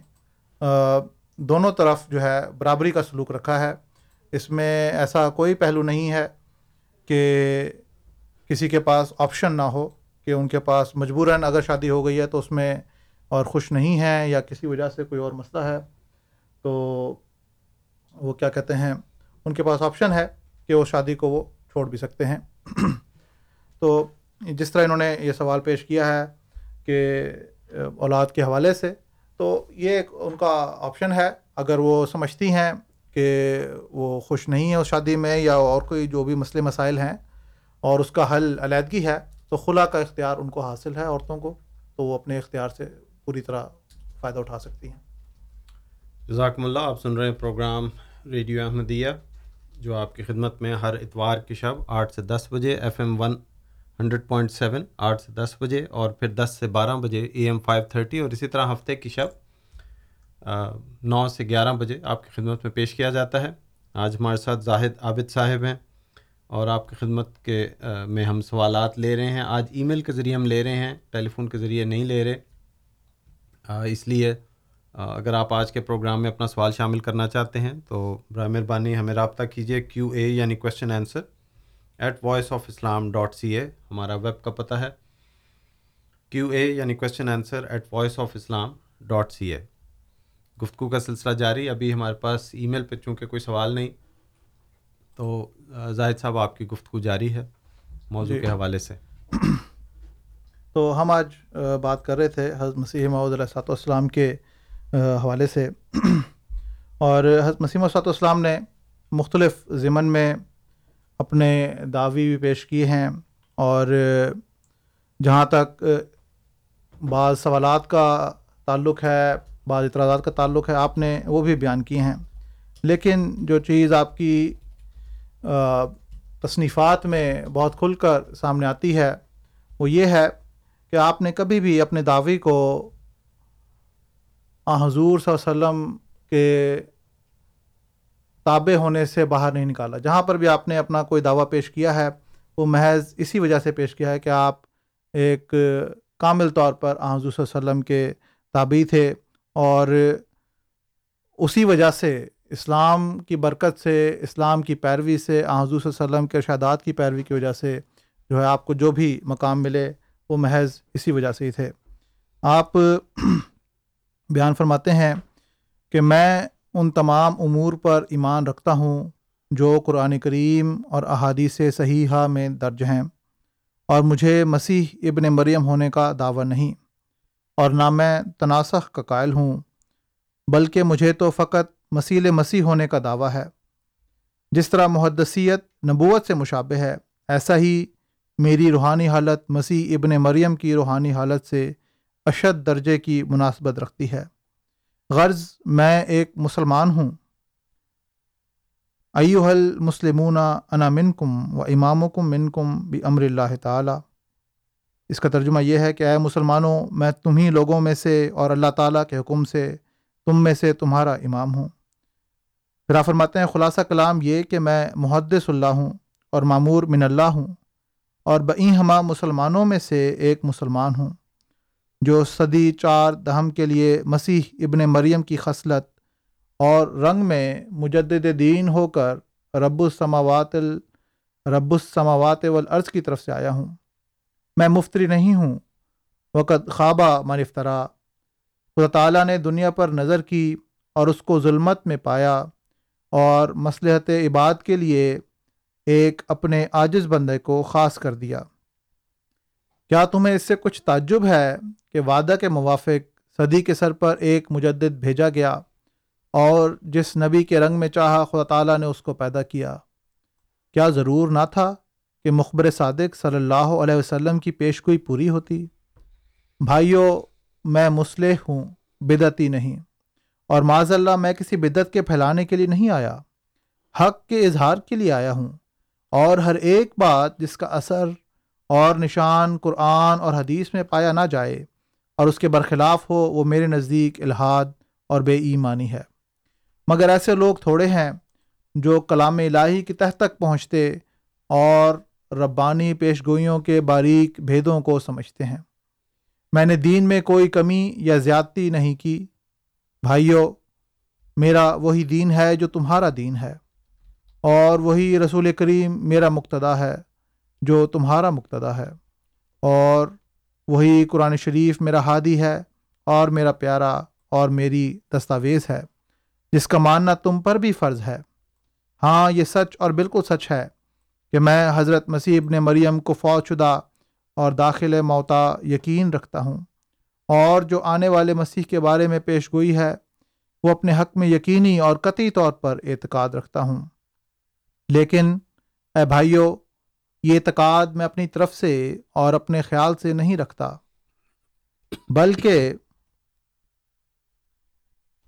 دونوں طرف جو ہے برابری کا سلوک رکھا ہے۔ اس میں ایسا کوئی پہلو نہیں ہے کہ کسی کے پاس آپشن نہ ہو، کہ ان کے پاس مجبوراً اگر شادی ہو گئی ہے تو اس میں اور خوش نہیں ہیں یا کسی وجہ سے کوئی اور مسئلہ ہے۔ تو وہ کیا کہتے ہیں، ان کے پاس آپشن ہے کہ وہ شادی کو وہ چھوڑ بھی سکتے ہیں۔ تو جس طرح انہوں نے یہ سوال پیش کیا ہے کہ اولاد کے حوالے سے، تو یہ ایک ان کا آپشن ہے۔ اگر وہ سمجھتی ہیں کہ وہ خوش نہیں ہے اس شادی میں یا اور کوئی جو بھی مسئلے مسائل ہیں اور اس کا حل علیحدگی ہے، تو خلا کا اختیار ان کو حاصل ہے عورتوں کو، تو وہ اپنے اختیار سے پوری طرح فائدہ اٹھا سکتی ہیں۔ جزاکم اللہ، آپ سن رہے ہیں پروگرام ریڈیو احمدیہ، جو آپ کی خدمت میں ہر اتوار کی شب آٹھ سے دس بجے F M one hundred point seven, آٹھ سے دس بجے اور پھر دس سے بارہ بجے اے ایم فائیو تھرٹی اور اسی طرح ہفتے کی شب نو سے گیارہ بجے آپ کی خدمت میں پیش کیا جاتا ہے۔ آج ہمارے ساتھ زاہد عابد صاحب ہیں اور آپ کی خدمت کے میں ہم سوالات لے رہے ہیں۔ آج ای میل کے ذریعے ہم لے رہے ہیں، ٹیلی فون کے ذریعے نہیں لے رہے۔ اس لیے اگر آپ آج کے پروگرام میں اپنا سوال شامل کرنا چاہتے ہیں تو برائے مہربانی ہمیں رابطہ کیجیے، کیو اے یعنی question answer at voice of Islam dot C A ہمارا ویب کا پتہ ہے. کیو اے یعنی question answer at voice of Islam dot C A گفتگو کا سلسلہ جاری. ابھی ہمارے پاس ای میل پہ چونکہ کوئی سوال نہیں تو زاہد صاحب آپ کی گفتگو جاری ہے موضوع جی۔ کے حوالے سے۔ تو ہم آج بات کر رہے تھے حضرت مسیح محدود علیہ صاحب والسلام کے حوالے سے۔ اور حضرت مسیم صاحب والسلام نے مختلف ضمن میں اپنے دعوی بھی پیش کیے ہیں اور جہاں تک بعض سوالات کا تعلق ہے، بعض اعتراضات کا تعلق ہے، آپ نے وہ بھی بیان کیے ہیں۔ لیکن جو چیز آپ کی تصنیفات میں بہت کھل کر سامنے آتی ہے، وہ یہ ہے کہ آپ نے کبھی بھی اپنے دعوی کو حضور صلی اللہ علیہ وسلم کے تابع ہونے سے باہر نہیں نکالا۔ جہاں پر بھی آپ نے اپنا کوئی دعویٰ پیش کیا ہے، وہ محض اسی وجہ سے پیش کیا ہے کہ آپ ایک کامل طور پر حضور صلی اللہ علیہ وسلم کے تابعی تھے اور اسی وجہ سے اسلام کی برکت سے، اسلام کی پیروی سے حضور صلی اللہ علیہ وسلم کے ارشادات کی پیروی کی وجہ سے جو ہے آپ کو جو بھی مقام ملے، وہ محض اسی وجہ سے ہی تھے۔ آپ بیان فرماتے ہیں کہ میں ان تمام امور پر ایمان رکھتا ہوں جو قرآن کریم اور احادیث صحیحہ میں درج ہیں، اور مجھے مسیح ابن مریم ہونے کا دعویٰ نہیں، اور نہ میں تناسخ کا قائل ہوں، بلکہ مجھے تو فقط مسیل مسیح ہونے کا دعویٰ ہے۔ جس طرح محدثیت نبوت سے مشابہ ہے، ایسا ہی میری روحانی حالت مسیح ابن مریم کی روحانی حالت سے اشد درجے کی مناسبت رکھتی ہے۔ غرض میں ایک مسلمان ہوں۔ ایو حل مسلمون انا من کم و امام و کم من کم بھی امر اللہ تعالیٰ۔ اس کا ترجمہ یہ ہے کہ اے مسلمانوں، میں تمہیں لوگوں میں سے اور اللہ تعالیٰ کے حکم سے تم میں سے تمہارا امام ہوں۔ پھر فرماتے ہیں، خلاصہ کلام یہ کہ میں محدث اللہ ہوں اور معمور من اللہ ہوں اور بئی ہما مسلمانوں میں سے ایک مسلمان ہوں۔ جو صدی چار دہم کے لیے مسیح ابن مریم کی خصلت اور رنگ میں مجدد دین ہو کر رب السماوات رب السماوات والارض کی طرف سے آیا ہوں۔ میں مفتری نہیں ہوں۔ وقت خوابہ منفترا خدا تعالیٰ نے دنیا پر نظر کی اور اس کو ظلمت میں پایا اور مصلحت عباد کے لیے ایک اپنے عاجز بندے کو خاص کر دیا۔ کیا تمہیں اس سے کچھ تعجب ہے؟ کہ وعدہ کے موافق صدی کے سر پر ایک مجدد بھیجا گیا اور جس نبی کے رنگ میں چاہا خدا تعالیٰ نے اس کو پیدا کیا۔ کیا ضرور نہ تھا کہ مخبر صادق صلی اللہ علیہ وسلم کی پیش گوئی پوری ہوتی؟ بھائیوں میں مسلح ہوں، بدعتی نہیں، اور معذ اللہ، میں کسی بدعت کے پھیلانے کے لیے نہیں آیا۔ حق کے اظہار کے لیے آیا ہوں، اور ہر ایک بات جس کا اثر اور نشان قرآن اور حدیث میں پایا نہ جائے۔ اور اس کے برخلاف ہو، وہ میرے نزدیک الحاد اور بے ایمانی ہے۔ مگر ایسے لوگ تھوڑے ہیں جو کلام الہی کی تہ تک پہنچتے اور ربانی پیش گوئیوں کے باریک بھیدوں کو سمجھتے ہیں۔ میں نے دین میں کوئی کمی یا زیادتی نہیں کی۔ بھائیو، میرا وہی دین ہے جو تمہارا دین ہے، اور وہی رسول کریم میرا مقتدا ہے جو تمہارا مقتدا ہے، اور وہی قرآن شریف میرا ہادی ہے اور میرا پیارا اور میری دستاویز ہے، جس کا ماننا تم پر بھی فرض ہے۔ ہاں یہ سچ اور بالکل سچ ہے کہ میں حضرت مسیح ابن مریم کو فوج شدہ اور داخل موتا یقین رکھتا ہوں۔ اور جو آنے والے مسیح کے بارے میں پیش گوئی ہے، وہ اپنے حق میں یقینی اور قطعی طور پر اعتقاد رکھتا ہوں۔ لیکن، اے بھائیو یہ اعتقاد میں اپنی طرف سے اور اپنے خیال سے نہیں رکھتا، بلکہ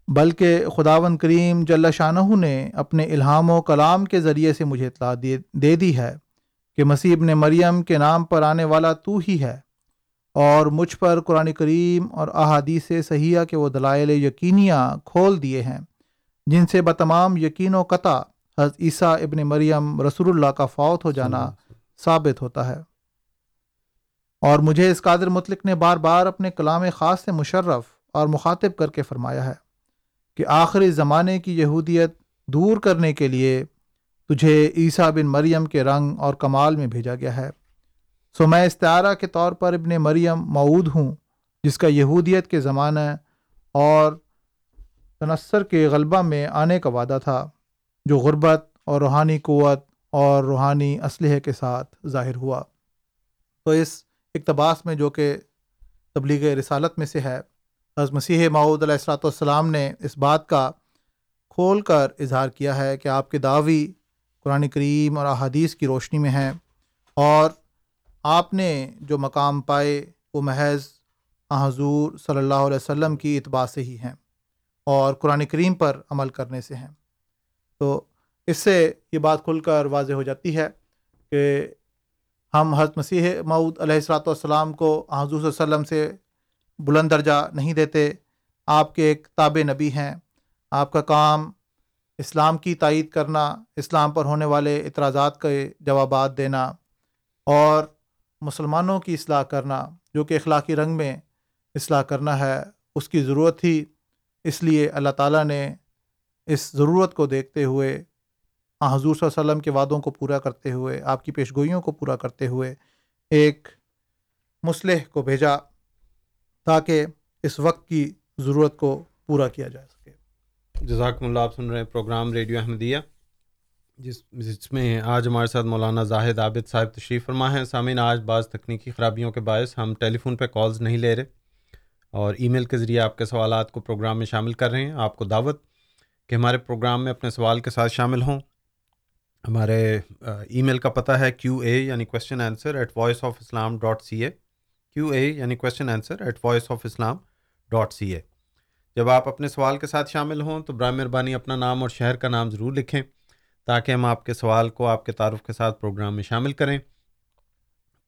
بلکہ خداون کریم جل شاہ نے اپنے الہام و کلام کے ذریعے سے مجھے اطلاع دے دی ہے کہ مسیب نے مریم کے نام پر آنے والا تو ہی ہے اور مجھ پر قرآن کریم اور احادیث صحیحہ کے وہ دلائل یقینیاں کھول دیے ہیں، جن سے بتمام یقین و قطع حضرت عیسیٰ ابن مریم رسول اللہ کا فوت ہو جانا ثابت ہوتا ہے۔ اور مجھے اس قادر مطلق نے بار بار اپنے کلام خاص سے مشرف اور مخاطب کر کے فرمایا ہے کہ آخری زمانے کی یہودیت دور کرنے کے لیے تجھے عیسیٰ بن مریم کے رنگ اور کمال میں بھیجا گیا ہے۔ سو میں استعارہ کے طور پر ابن مریم معود ہوں، جس کا یہودیت کے زمانہ اور تنصر کے غلبہ میں آنے کا وعدہ تھا، جو غربت اور روحانی قوت اور روحانی اسلحے کے ساتھ ظاہر ہوا۔ تو اس اقتباس میں جو کہ تبلیغ رسالت میں سے ہے، حضرت مسیح معود علیہ السلاۃ والسلام نے اس بات کا کھول کر اظہار کیا ہے کہ آپ کے دعوی قرآن کریم اور احادیث کی روشنی میں ہیں اور آپ نے جو مقام پائے وہ محض حضور صلی اللہ علیہ وسلم کی اتباع سے ہی ہیں اور قرآن کریم پر عمل کرنے سے ہیں۔ تو اس سے یہ بات کھل کر واضح ہو جاتی ہے کہ ہم حضرت مسیح معود علیہ السلاۃ والسلام کو حضور صلی اللہ علیہ وسلم سے بلند درجہ نہیں دیتے۔ آپ کے ایک تاب نبی ہیں۔ آپ کا کام اسلام کی تائید کرنا، اسلام پر ہونے والے اعتراضات کے جوابات دینا اور مسلمانوں کی اصلاح کرنا، جو کہ اخلاقی رنگ میں اصلاح کرنا ہے، اس کی ضرورت تھی۔ اس لیے اللہ تعالیٰ نے اس ضرورت کو دیکھتے ہوئے ہاں، حضور صلی اللہ علیہ وسلم کے وعدوں کو پورا کرتے ہوئے، آپ کی پیش گوئیوں کو پورا کرتے ہوئے ایک مسلح کو بھیجا تاکہ اس وقت کی ضرورت کو پورا کیا جا سکے۔ جزاکم اللہ، آپ سن رہے ہیں پروگرام ریڈیو احمدیہ، جس جس میں آج ہمارے ساتھ مولانا زاہد عابد صاحب تشریف فرما ہیں۔ سامعین، آج بعض تکنیکی خرابیوں کے باعث ہم ٹیلی فون پہ کالز نہیں لے رہے اور ای میل کے ذریعے آپ کے سوالات کو پروگرام میں شامل کر رہے ہیں۔ آپ کو دعوت کہ ہمارے پروگرام میں اپنے سوال کے ساتھ شامل ہوں۔ ہمارے ای میل کا پتہ ہے کیو اے یعنی question answer at voice of Islam dot C A Q A یعنی question answer at voice of Islam dot C A جب آپ اپنے سوال کے ساتھ شامل ہوں تو برائے مہربانی اپنا نام اور شہر کا نام ضرور لکھیں تاکہ ہم آپ کے سوال کو آپ کے تعارف کے ساتھ پروگرام میں شامل کریں۔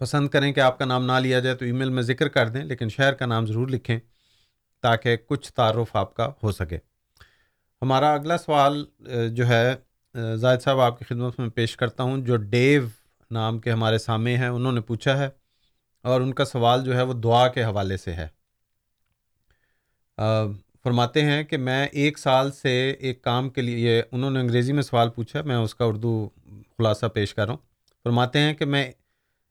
پسند کریں کہ آپ کا نام نہ لیا جائے تو ای میل میں ذکر کر دیں، لیکن شہر کا نام ضرور لکھیں تاکہ کچھ تعارف آپ کا ہو سکے۔ ہمارا اگلا سوال جو ہے زاہد صاحب، آپ کی خدمت میں پیش کرتا ہوں۔ جو ڈیو نام کے ہمارے سامنے ہیں، انہوں نے پوچھا ہے اور ان کا سوال جو ہے وہ دعا کے حوالے سے ہے۔ فرماتے ہیں کہ میں ایک سال سے ایک کام کے لیے انہوں نے انگریزی میں سوال پوچھا، میں اس کا اردو خلاصہ پیش کر رہا ہوں۔ فرماتے ہیں کہ میں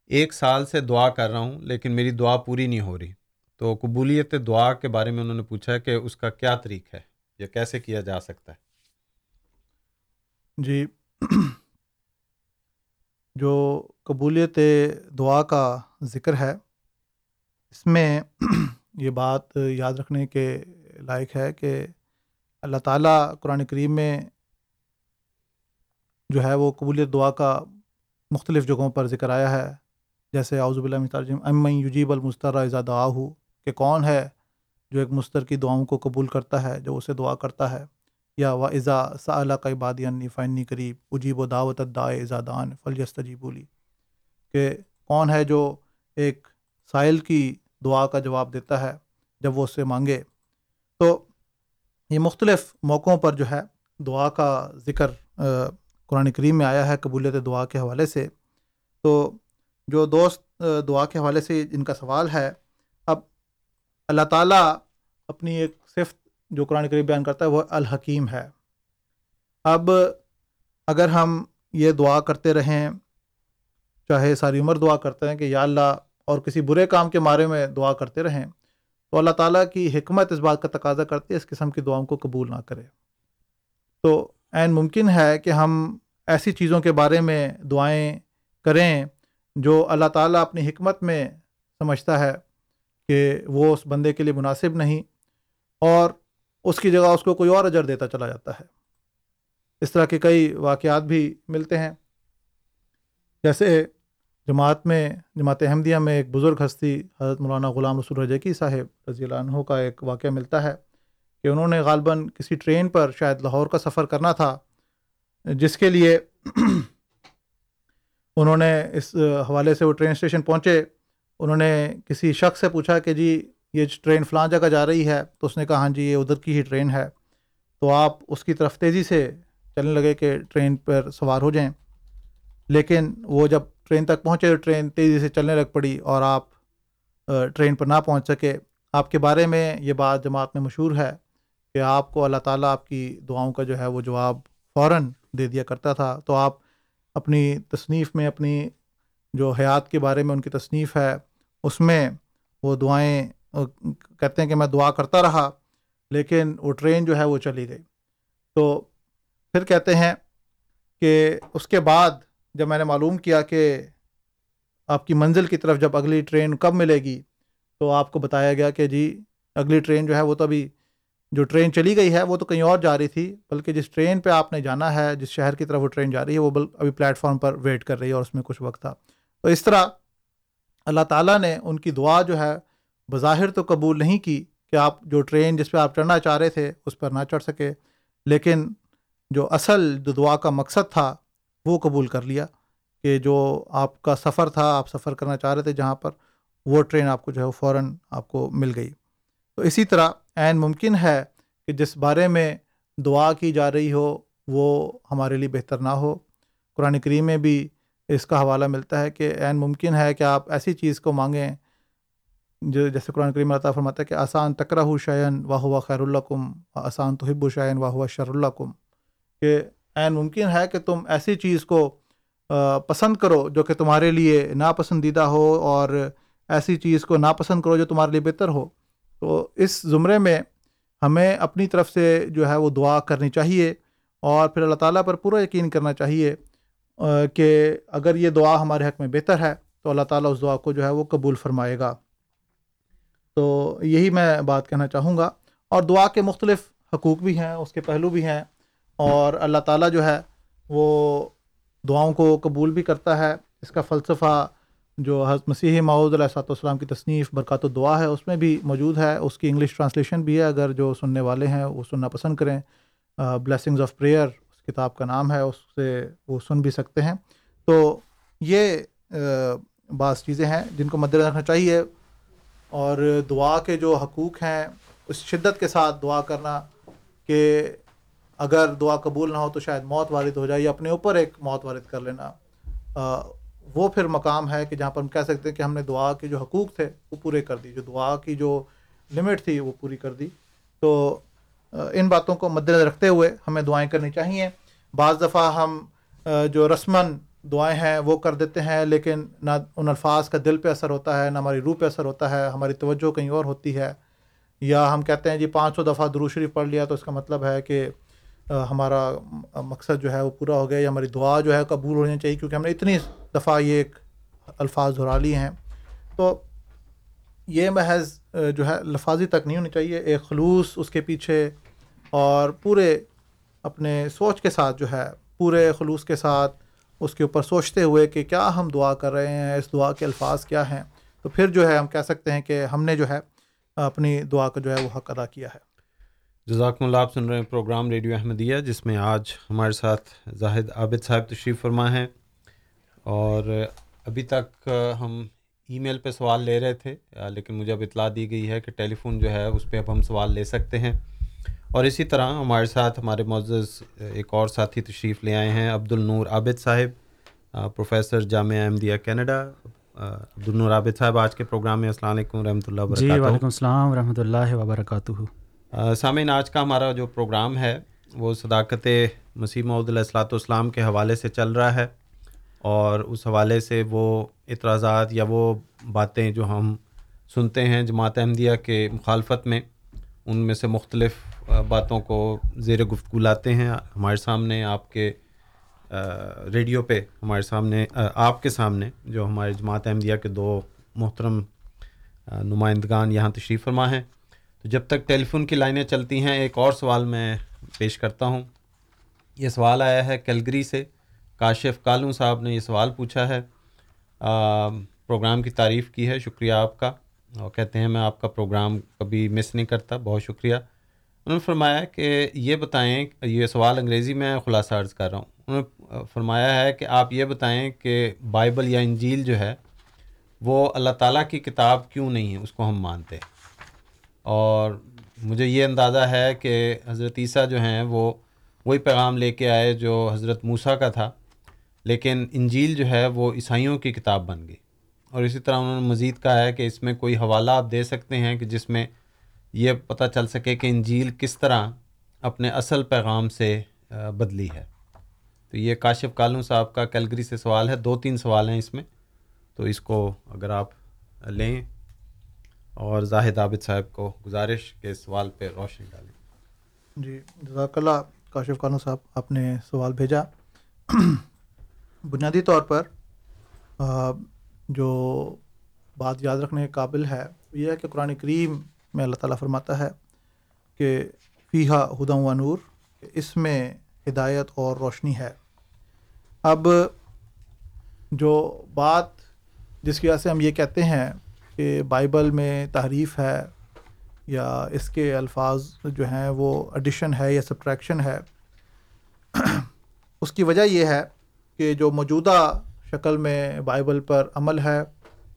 ایک سال سے دعا کر رہا ہوں، لیکن میری دعا پوری نہیں ہو رہی۔ تو قبولیت دعا کے بارے میں انہوں نے پوچھا ہے کہ اس کا کیا طریق ہے یا کیسے کیا جا سکتا ہے۔ جی۔ جو قبولیت دعا کا ذکر ہے، اس میں یہ بات یاد رکھنے کے لائق ہے کہ اللہ تعالیٰ قرآن کریم میں جو ہے وہ قبولیت دعا کا مختلف جگہوں پر ذکر آیا ہے۔ جیسے اعوذ باللہ ترجم ام یجیب المستر ازا دعا ہو کہ کون ہے جو ایک مستر کی دعاؤں کو قبول کرتا ہے، جو اسے دعا کرتا ہے۔ یا و ازا صا کا عبادی فنی قریب، اجیب و دعوت دائے ازادان فلجست بولی کہ کون ہے جو ایک سائل کی دعا کا جواب دیتا ہے جب وہ اس سے مانگے۔ تو یہ مختلف موقعوں پر جو ہے دعا کا ذکر قرآن کریم میں آیا ہے قبولیت دعا کے حوالے سے۔ تو جو دوست دعا کے حوالے سے جن کا سوال ہے، اب اللہ تعالیٰ اپنی ایک صفت جو قرآن کریم بیان کرتا ہے وہ الحکیم ہے۔ اب اگر ہم یہ دعا کرتے رہیں، چاہے ساری عمر دعا کرتے ہیں کہ یا اللہ اور کسی برے کام کے بارے میں دعا کرتے رہیں، تو اللہ تعالیٰ کی حکمت اس بات کا تقاضا کرتی ہے، اس قسم کی دعاؤں کو قبول نہ کرے۔ تو عین ممکن ہے کہ ہم ایسی چیزوں کے بارے میں دعائیں کریں جو اللہ تعالیٰ اپنی حکمت میں سمجھتا ہے کہ وہ اس بندے کے لیے مناسب نہیں، اور اس کی جگہ اس کو کوئی اور اجر دیتا چلا جاتا ہے۔ اس طرح کے کئی واقعات بھی ملتے ہیں۔ جیسے جماعت میں، جماعت احمدیہ میں ایک بزرگ ہستی، حضرت مولانا غلام رسول رجکی صاحب رضی اللہ عنہ کا ایک واقعہ ملتا ہے کہ انہوں نے غالباً کسی ٹرین پر شاید لاہور کا سفر کرنا تھا، جس کے لیے انہوں نے اس حوالے سے وہ ٹرین اسٹیشن پہنچے۔ انہوں نے کسی شخص سے پوچھا کہ جی یہ ٹرین فلاں جگہ جا رہی ہے تو اس نے کہا ہاں جی یہ ادھر کی ہی ٹرین ہے۔ تو آپ اس کی طرف تیزی سے چلنے لگے کہ ٹرین پر سوار ہو جائیں۔ لیکن وہ جب ٹرین تک پہنچے تو ٹرین تیزی سے چلنے لگ پڑی اور آپ ٹرین پر نہ پہنچ سکے۔ آپ کے بارے میں یہ بات جماعت میں مشہور ہے کہ آپ کو اللہ تعالیٰ آپ کی دعاؤں کا جو ہے وہ جواب فوراً دے دیا کرتا تھا۔ تو آپ اپنی تصنیف میں، اپنی جو حیات کے بارے میں ان کی تصنیف ہے، اس میں وہ دعائیں کہتے ہیں کہ میں دعا کرتا رہا، لیکن وہ ٹرین جو ہے وہ چلی گئی۔ تو پھر کہتے ہیں کہ اس کے بعد جب میں نے معلوم کیا کہ آپ کی منزل کی طرف جب اگلی ٹرین کب ملے گی، تو آپ کو بتایا گیا کہ جی اگلی ٹرین جو ہے وہ تو ابھی جو ٹرین چلی گئی ہے وہ تو کہیں اور جا رہی تھی، بلکہ جس ٹرین پہ آپ نے جانا ہے، جس شہر کی طرف وہ ٹرین جا رہی ہے، وہ ابھی پلیٹ فارم پر ویٹ کر رہی ہے اور اس میں کچھ وقت تھا۔ تو اس طرح اللہ تعالیٰ نے ان کی دعا جو ہے بظاہر تو قبول نہیں کی کہ آپ جو ٹرین جس پہ آپ چڑھنا چاہ رہے تھے اس پر نہ چڑھ سکے، لیکن جو اصل جو دعا کا مقصد تھا وہ قبول کر لیا کہ جو آپ کا سفر تھا، آپ سفر کرنا چاہ رہے تھے جہاں پر وہ ٹرین آپ کو جو ہے فوراً آپ کو مل گئی۔ تو اسی طرح عین ممکن ہے کہ جس بارے میں دعا کی جا رہی ہو وہ ہمارے لیے بہتر نہ ہو۔ قرآن کریم میں بھی اس کا حوالہ ملتا ہے کہ عین ممکن ہے کہ آپ ایسی چیز کو مانگیں جو جیسے قرآن کریم عطا فرماتا ہے کہ آسان تکرہ شعین واہ ہوا خیر الکم آسان توحب و شعین واہ ہوا شر الکم کہ عین ممکن ہے کہ تم ایسی چیز کو پسند کرو جو کہ تمہارے لیے ناپسندیدہ ہو اور ایسی چیز کو ناپسند کرو جو تمہارے لیے بہتر ہو تو اس زمرے میں ہمیں اپنی طرف سے جو ہے وہ دعا کرنی چاہیے اور پھر اللہ تعالیٰ پر پورا یقین کرنا چاہیے کہ اگر یہ دعا ہمارے حق میں بہتر ہے تو اللہ تعالیٰ اس دعا کو جو ہے وہ قبول فرمائے گا۔ تو یہی میں بات کہنا چاہوں گا۔ اور دعا کے مختلف حقوق بھی ہیں، اس کے پہلو بھی ہیں۔ اور اللہ تعالیٰ جو ہے، وہ دعاؤں کو قبول بھی کرتا ہے۔ اس کا فلسفہ جو حضرت مسیح معود علیہ صاحب والسلام کی تصنیف برکات الدعا ہے، اس میں بھی موجود ہے۔ اس کی انگلش ٹرانسلیشن بھی ہے، اگر جو سننے والے ہیں، وہ سننا پسند کریں۔ بلیسنگز آف پریئر اس کتاب کا نام ہے، اس سے وہ سن بھی سکتے ہیں۔ تو یہ بعض چیزیں ہیں جن کو مد رکھنا چاہیے۔ اور دعا کے جو حقوق ہیں، اس شدت کے ساتھ دعا کرنا کہ اگر دعا قبول نہ ہو تو شاید موت وارد ہو جائے یا اپنے اوپر ایک موت وارد کر لینا۔ وہ پھر مقام ہے کہ جہاں پر ہم کہہ سکتے ہیں کہ ہم نے دعا کے جو حقوق تھے وہ پورے کر دی، جو دعا کی جو لمٹ تھی وہ پوری کر دی۔ تو ان باتوں کو مد نظر رکھتے ہوئے ہمیں دعائیں کرنی چاہیے۔ بعض دفعہ ہم جو رسمن دعائیں ہیں، وہ کر دیتے ہیں، لیکن نہ ان الفاظ کا دل پہ اثر ہوتا ہے، نہ ہماری روح پہ اثر ہوتا ہے، ہماری توجہ کہیں اور ہوتی ہے۔ یا ہم کہتے ہیں جی پانچ سو دفعہ دروشری پڑھ لیا تو اس کا مطلب ہے کہ ہمارا مقصد جو ہے وہ پورا ہو گیا، یا ہماری دعا جو ہے قبول ہونی چاہیے، کیونکہ ہم نے اتنی دفعہ یہ ایک الفاظ دہرا لیے ہیں۔ تو یہ محض جو ہے لفاظی تک نہیں ہونی چاہیے، ایک خلوص اس کے پیچھے اور پورے اپنے سوچ کے ساتھ جو ہے، پورے خلوص کے ساتھ اس کے اوپر سوچتے ہوئے کہ کیا ہم دعا کر رہے ہیں، اس دعا کے الفاظ کیا ہیں؟ تو پھر جو ہے ہم کہہ سکتے ہیں کہ ہم نے جو ہے اپنی دعا کا جو ہے وہ حق ادا کیا ہے۔ جزاکم اللہ، آپ سن رہے ہیں پروگرام ریڈیو احمدیہ، جس میں آج ہمارے ساتھ زاہد عابد صاحب تشریف فرما ہیں۔ اور ابھی تک ہم ای میل پہ سوال لے رہے تھے، لیکن مجھے اب اطلاع دی گئی ہے کہ ٹیلی فون جو ہے اس پہ اب ہم سوال لے سکتے ہیں۔ اور اسی طرح ہمارے ساتھ ہمارے معزز ایک اور ساتھی تشریف لے آئے ہیں عبد النور عابد صاحب پروفیسر جامعہ احمدیہ کینیڈا۔ عبد النور عابد صاحب آج کے پروگرام میں السلام علیکم رحمۃ اللہ جی وعلیکم السلام ورحمۃ اللہ وبرکاتہ۔ سامعین آج کا ہمارا جو پروگرام ہے وہ صداقت مسیح محدود علیہ السلاۃ والسلام کے حوالے سے چل رہا ہے۔ اور اس حوالے سے وہ اعتراضات یا وہ باتیں جو ہم سنتے ہیں جماعت احمدیہ کے مخالفت میں ان میں سے مختلف باتوں کو زیر گفتگو لاتے ہیں ہمارے سامنے، آپ کے ریڈیو پہ ہمارے سامنے آپ کے سامنے جو ہمارے جماعت احمدیہ کے دو محترم نمائندگان یہاں تشریف فرما ہیں۔ تو جب تک ٹیلی فون کی لائنیں چلتی ہیں، ایک اور سوال میں پیش کرتا ہوں۔ یہ سوال آیا ہے کیلگری سے۔ کاشف کالوں صاحب نے یہ سوال پوچھا ہے۔ پروگرام کی تعریف کی ہے، شکریہ آپ کا۔ اور کہتے ہیں، میں آپ کا پروگرام کبھی مس نہیں کرتا، بہت شکریہ۔ انہوں نے فرمایا کہ یہ بتائیں یہ سوال انگریزی میں خلاصہ عرض کر رہا ہوں۔ انہوں نے فرمایا ہے کہ آپ یہ بتائیں کہ بائبل یا انجیل جو ہے، وہ اللہ تعالیٰ کی کتاب کیوں نہیں ہے؟ اس کو ہم مانتے اور مجھے یہ اندازہ ہے کہ حضرت عیسیٰ جو ہیں، وہ وہی پیغام لے کے آئے جو حضرت موسیٰ کا تھا۔ لیکن انجیل جو ہے، وہ عیسائیوں کی کتاب بن گئی۔ اور اسی طرح انہوں نے مزید کہا ہے کہ اس میں کوئی حوالہ آپ دے سکتے ہیں کہ جس میں یہ پتہ چل سکے کہ انجیل کس طرح اپنے اصل پیغام سے بدلی ہے۔ تو یہ کاشف کالوں صاحب کا کیلگری سے سوال ہے، دو تین سوال ہیں اس میں۔ تو اس کو اگر آپ لیں اور زاہد عابد صاحب کو گزارش کے سوال پہ روشنی ڈالیں۔ جی جزاک اللہ، کاشف کالوں صاحب، آپ نے سوال بھیجا۔ بنیادی طور پر جو بات یاد رکھنے کے قابل ہے یہ ہے کہ قرآن کریم میں اللہ تعالیٰ فرماتا ہے کہ فیحا ہدا و نور، اس میں ہدایت اور روشنی ہے۔ اب جو بات جس کی وجہ سے ہم یہ کہتے ہیں کہ بائبل میں تحریف ہے یا اس کے الفاظ جو ہیں وہ ایڈیشن ہے یا سبٹریکشن ہے، اس کی وجہ یہ ہے کہ جو موجودہ شکل میں بائبل پر عمل ہے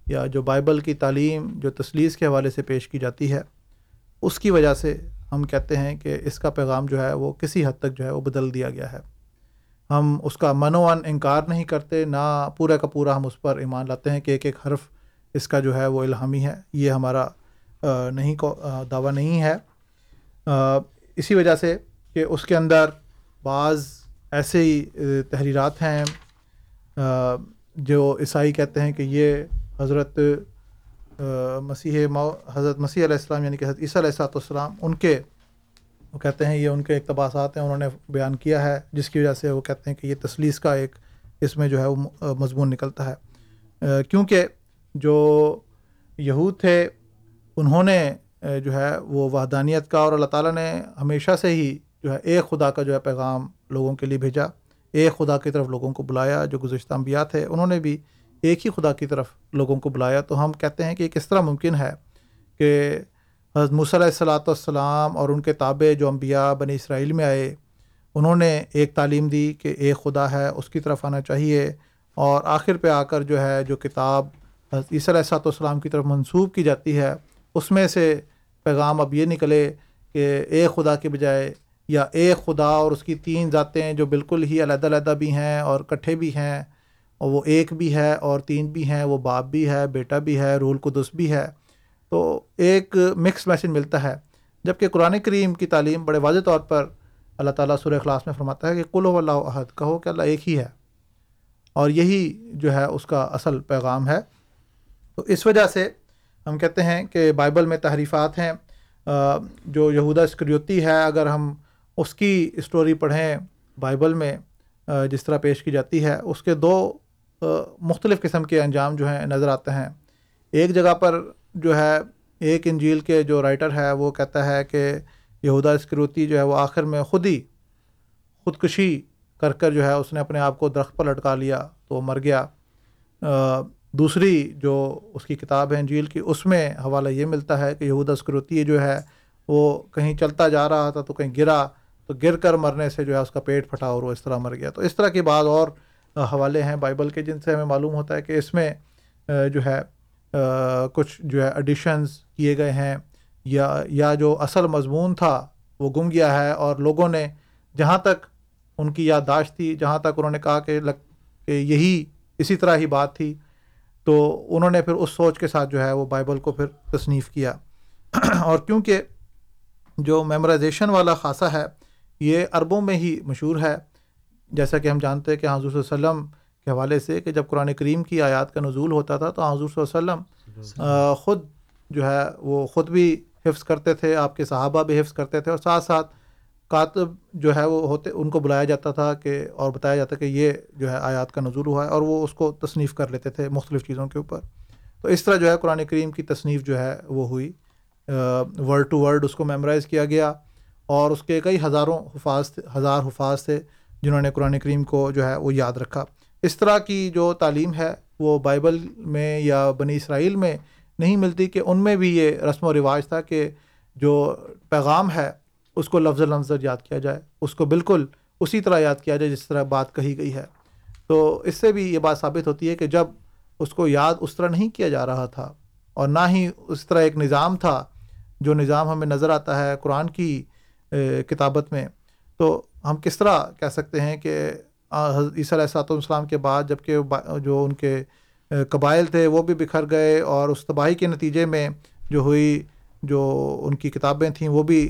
یا جو بائبل کی تعلیم جو تصلیس کے حوالے سے پیش کی جاتی ہے، اس کی وجہ سے ہم کہتے ہیں کہ اس کا پیغام جو ہے وہ کسی حد تک جو ہے وہ بدل دیا گیا ہے۔ ہم اس کا منوان انکار نہیں کرتے، نہ پورا کا پورا ہم اس پر ایمان لاتے ہیں کہ ایک ایک حرف اس کا جو ہے وہ الہامی ہے۔ یہ ہمارا نہیں کو دعویٰ نہیں ہے۔ اسی وجہ سے کہ اس کے اندر بعض ایسے ہی تحریرات ہیں جو عیسائی کہتے ہیں کہ یہ حضرت مسیح حضرت مسیح علیہ السلام یعنی کہ حضرت عیسیٰ علیہ السلام، ان کے، وہ کہتے ہیں یہ ان کے اقتباسات ہیں، انہوں نے بیان کیا ہے، جس کی وجہ سے وہ کہتے ہیں کہ یہ تصلیس کا ایک اس میں جو ہے وہ مضمون نکلتا ہے۔ کیونکہ جو یہود تھے، انہوں نے جو ہے وہ وحدانیت کا، اور اللہ تعالیٰ نے ہمیشہ سے ہی جو ہے ایک خدا کا جو ہے پیغام لوگوں کے لیے بھیجا، ایک خدا کی طرف لوگوں کو بلایا، جو گزشتہ انبیاء تھے، انہوں نے بھی ایک ہی خدا کی طرف لوگوں کو بلایا، تو ہم کہتے ہیں کہ کس طرح ممکن ہے کہ حضرت مصلی الصلاۃ والسلام اور ان کے تابع جو انبیاء بنی اسرائیل میں آئے، انہوں نے ایک تعلیم دی کہ ایک خدا ہے، اس کی طرف آنا چاہیے۔ اور آخر پہ آ کر جو ہے، جو کتاب حضرت عیسیٰ علیہ والسلام کی طرف منسوب کی جاتی ہے، اس میں سے پیغام اب یہ نکلے کہ ایک خدا کے بجائے یا ایک خدا اور اس کی تین ذاتیں جو بالکل ہی علیحدہ علیحدہ بھی ہیں اور کٹھے بھی ہیں اور وہ ایک بھی ہے اور تین بھی ہیں، وہ باپ بھی ہے، بیٹا بھی ہے رول قدس بھی ہے۔ تو ایک مکس میسج ملتا ہے۔ جبکہ قرآن کریم کی تعلیم بڑے واضح طور پر اللہ تعالیٰ سورہ اخلاص میں فرماتا ہے کہ کل و اللہ عہد کہو کہ اللہ ایک ہی ہے۔ اور یہی جو ہے اس کا اصل پیغام ہے۔ تو اس وجہ سے ہم کہتے ہیں کہ بائبل میں تحریفات ہیں۔ جو یہودہ اسکریوتی ہے، اگر ہم اس کی اسٹوری پڑھیں بائبل میں جس طرح پیش کی جاتی ہے، اس کے دو مختلف قسم کے انجام جو ہیں نظر آتے ہیں۔ ایک جگہ پر جو ہے، ایک انجیل کے جو رائٹر ہے، وہ کہتا ہے کہ یہودا اسکروتی جو ہے، وہ آخر میں خود ہی خودکشی کر کر جو ہے، اس نے اپنے آپ کو درخت پر لٹکا لیا، تو مر گیا۔ دوسری جو اس کی کتاب ہے انجیل کی، اس میں حوالہ یہ ملتا ہے کہ یہودا اسکروتی جو ہے، وہ کہیں چلتا جا رہا تھا تو کہیں گرا، تو گر کر مرنے سے جو ہے، اس کا پیٹ پھٹا اور وہ اس طرح مر گیا۔ تو اس طرح کی بعض اور حوالے ہیں بائبل کے، جن سے ہمیں معلوم ہوتا ہے کہ اس میں جو ہے کچھ جو ہے ایڈیشنز کیے گئے ہیں، یا یا جو اصل مضمون تھا وہ گم گیا ہے اور لوگوں نے جہاں تک ان کی یادداشت تھی، جہاں تک انہوں نے کہا کہ لگ، کہ یہی اسی طرح ہی بات تھی، تو انہوں نے پھر اس سوچ کے ساتھ جو ہے وہ بائبل کو پھر تصنیف کیا۔ اور کیونکہ جو میمورائزیشن والا خاصہ ہے، یہ عربوں میں ہی مشہور ہے جیسا کہ ہم جانتے ہیں کہ حضور صلی اللہ علیہ وسلم کے حوالے سے کہ جب قرآن کریم کی آیات کا نزول ہوتا تھا تو حضور صلی اللہ علیہ وسلم خود جو ہے وہ خود بھی حفظ کرتے تھے، آپ کے صحابہ بھی حفظ کرتے تھے اور ساتھ ساتھ کاتب جو ہے وہ ہوتے، ان کو بلایا جاتا تھا کہ اور بتایا جاتا کہ یہ جو ہے آیات کا نظور ہوا ہے اور وہ اس کو تصنیف کر لیتے تھے مختلف چیزوں کے اوپر۔ تو اس طرح جو ہے قرآن کریم کی تصنیف جو ہے وہ ہوئی۔ ورڈ ٹو ورڈ اس کو میمورائز کیا گیا اور اس کے کئی ہزاروں حفاظ ہزار حفاظ تھے۔ جنہوں نے قرآن کریم کو جو ہے وہ یاد رکھا۔ اس طرح کی جو تعلیم ہے وہ بائبل میں یا بنی اسرائیل میں نہیں ملتی کہ ان میں بھی یہ رسم و رواج تھا کہ جو پیغام ہے اس کو لفظ لفظ یاد کیا جائے، اس کو بالکل اسی طرح یاد کیا جائے جس طرح بات کہی گئی ہے۔ تو اس سے بھی یہ بات ثابت ہوتی ہے کہ جب اس کو یاد اس طرح نہیں کیا جا رہا تھا اور نہ ہی اس طرح ایک نظام تھا جو نظام ہمیں نظر آتا ہے قرآن کی کتابت میں، تو ہم کس طرح کہہ سکتے ہیں کہ عیسیٰ علیہ صاحب السلام کے بعد جبکہ جو ان کے قبائل تھے وہ بھی بکھر گئے اور اس تباہی کے نتیجے میں جو ہوئی، جو ان کی کتابیں تھیں وہ بھی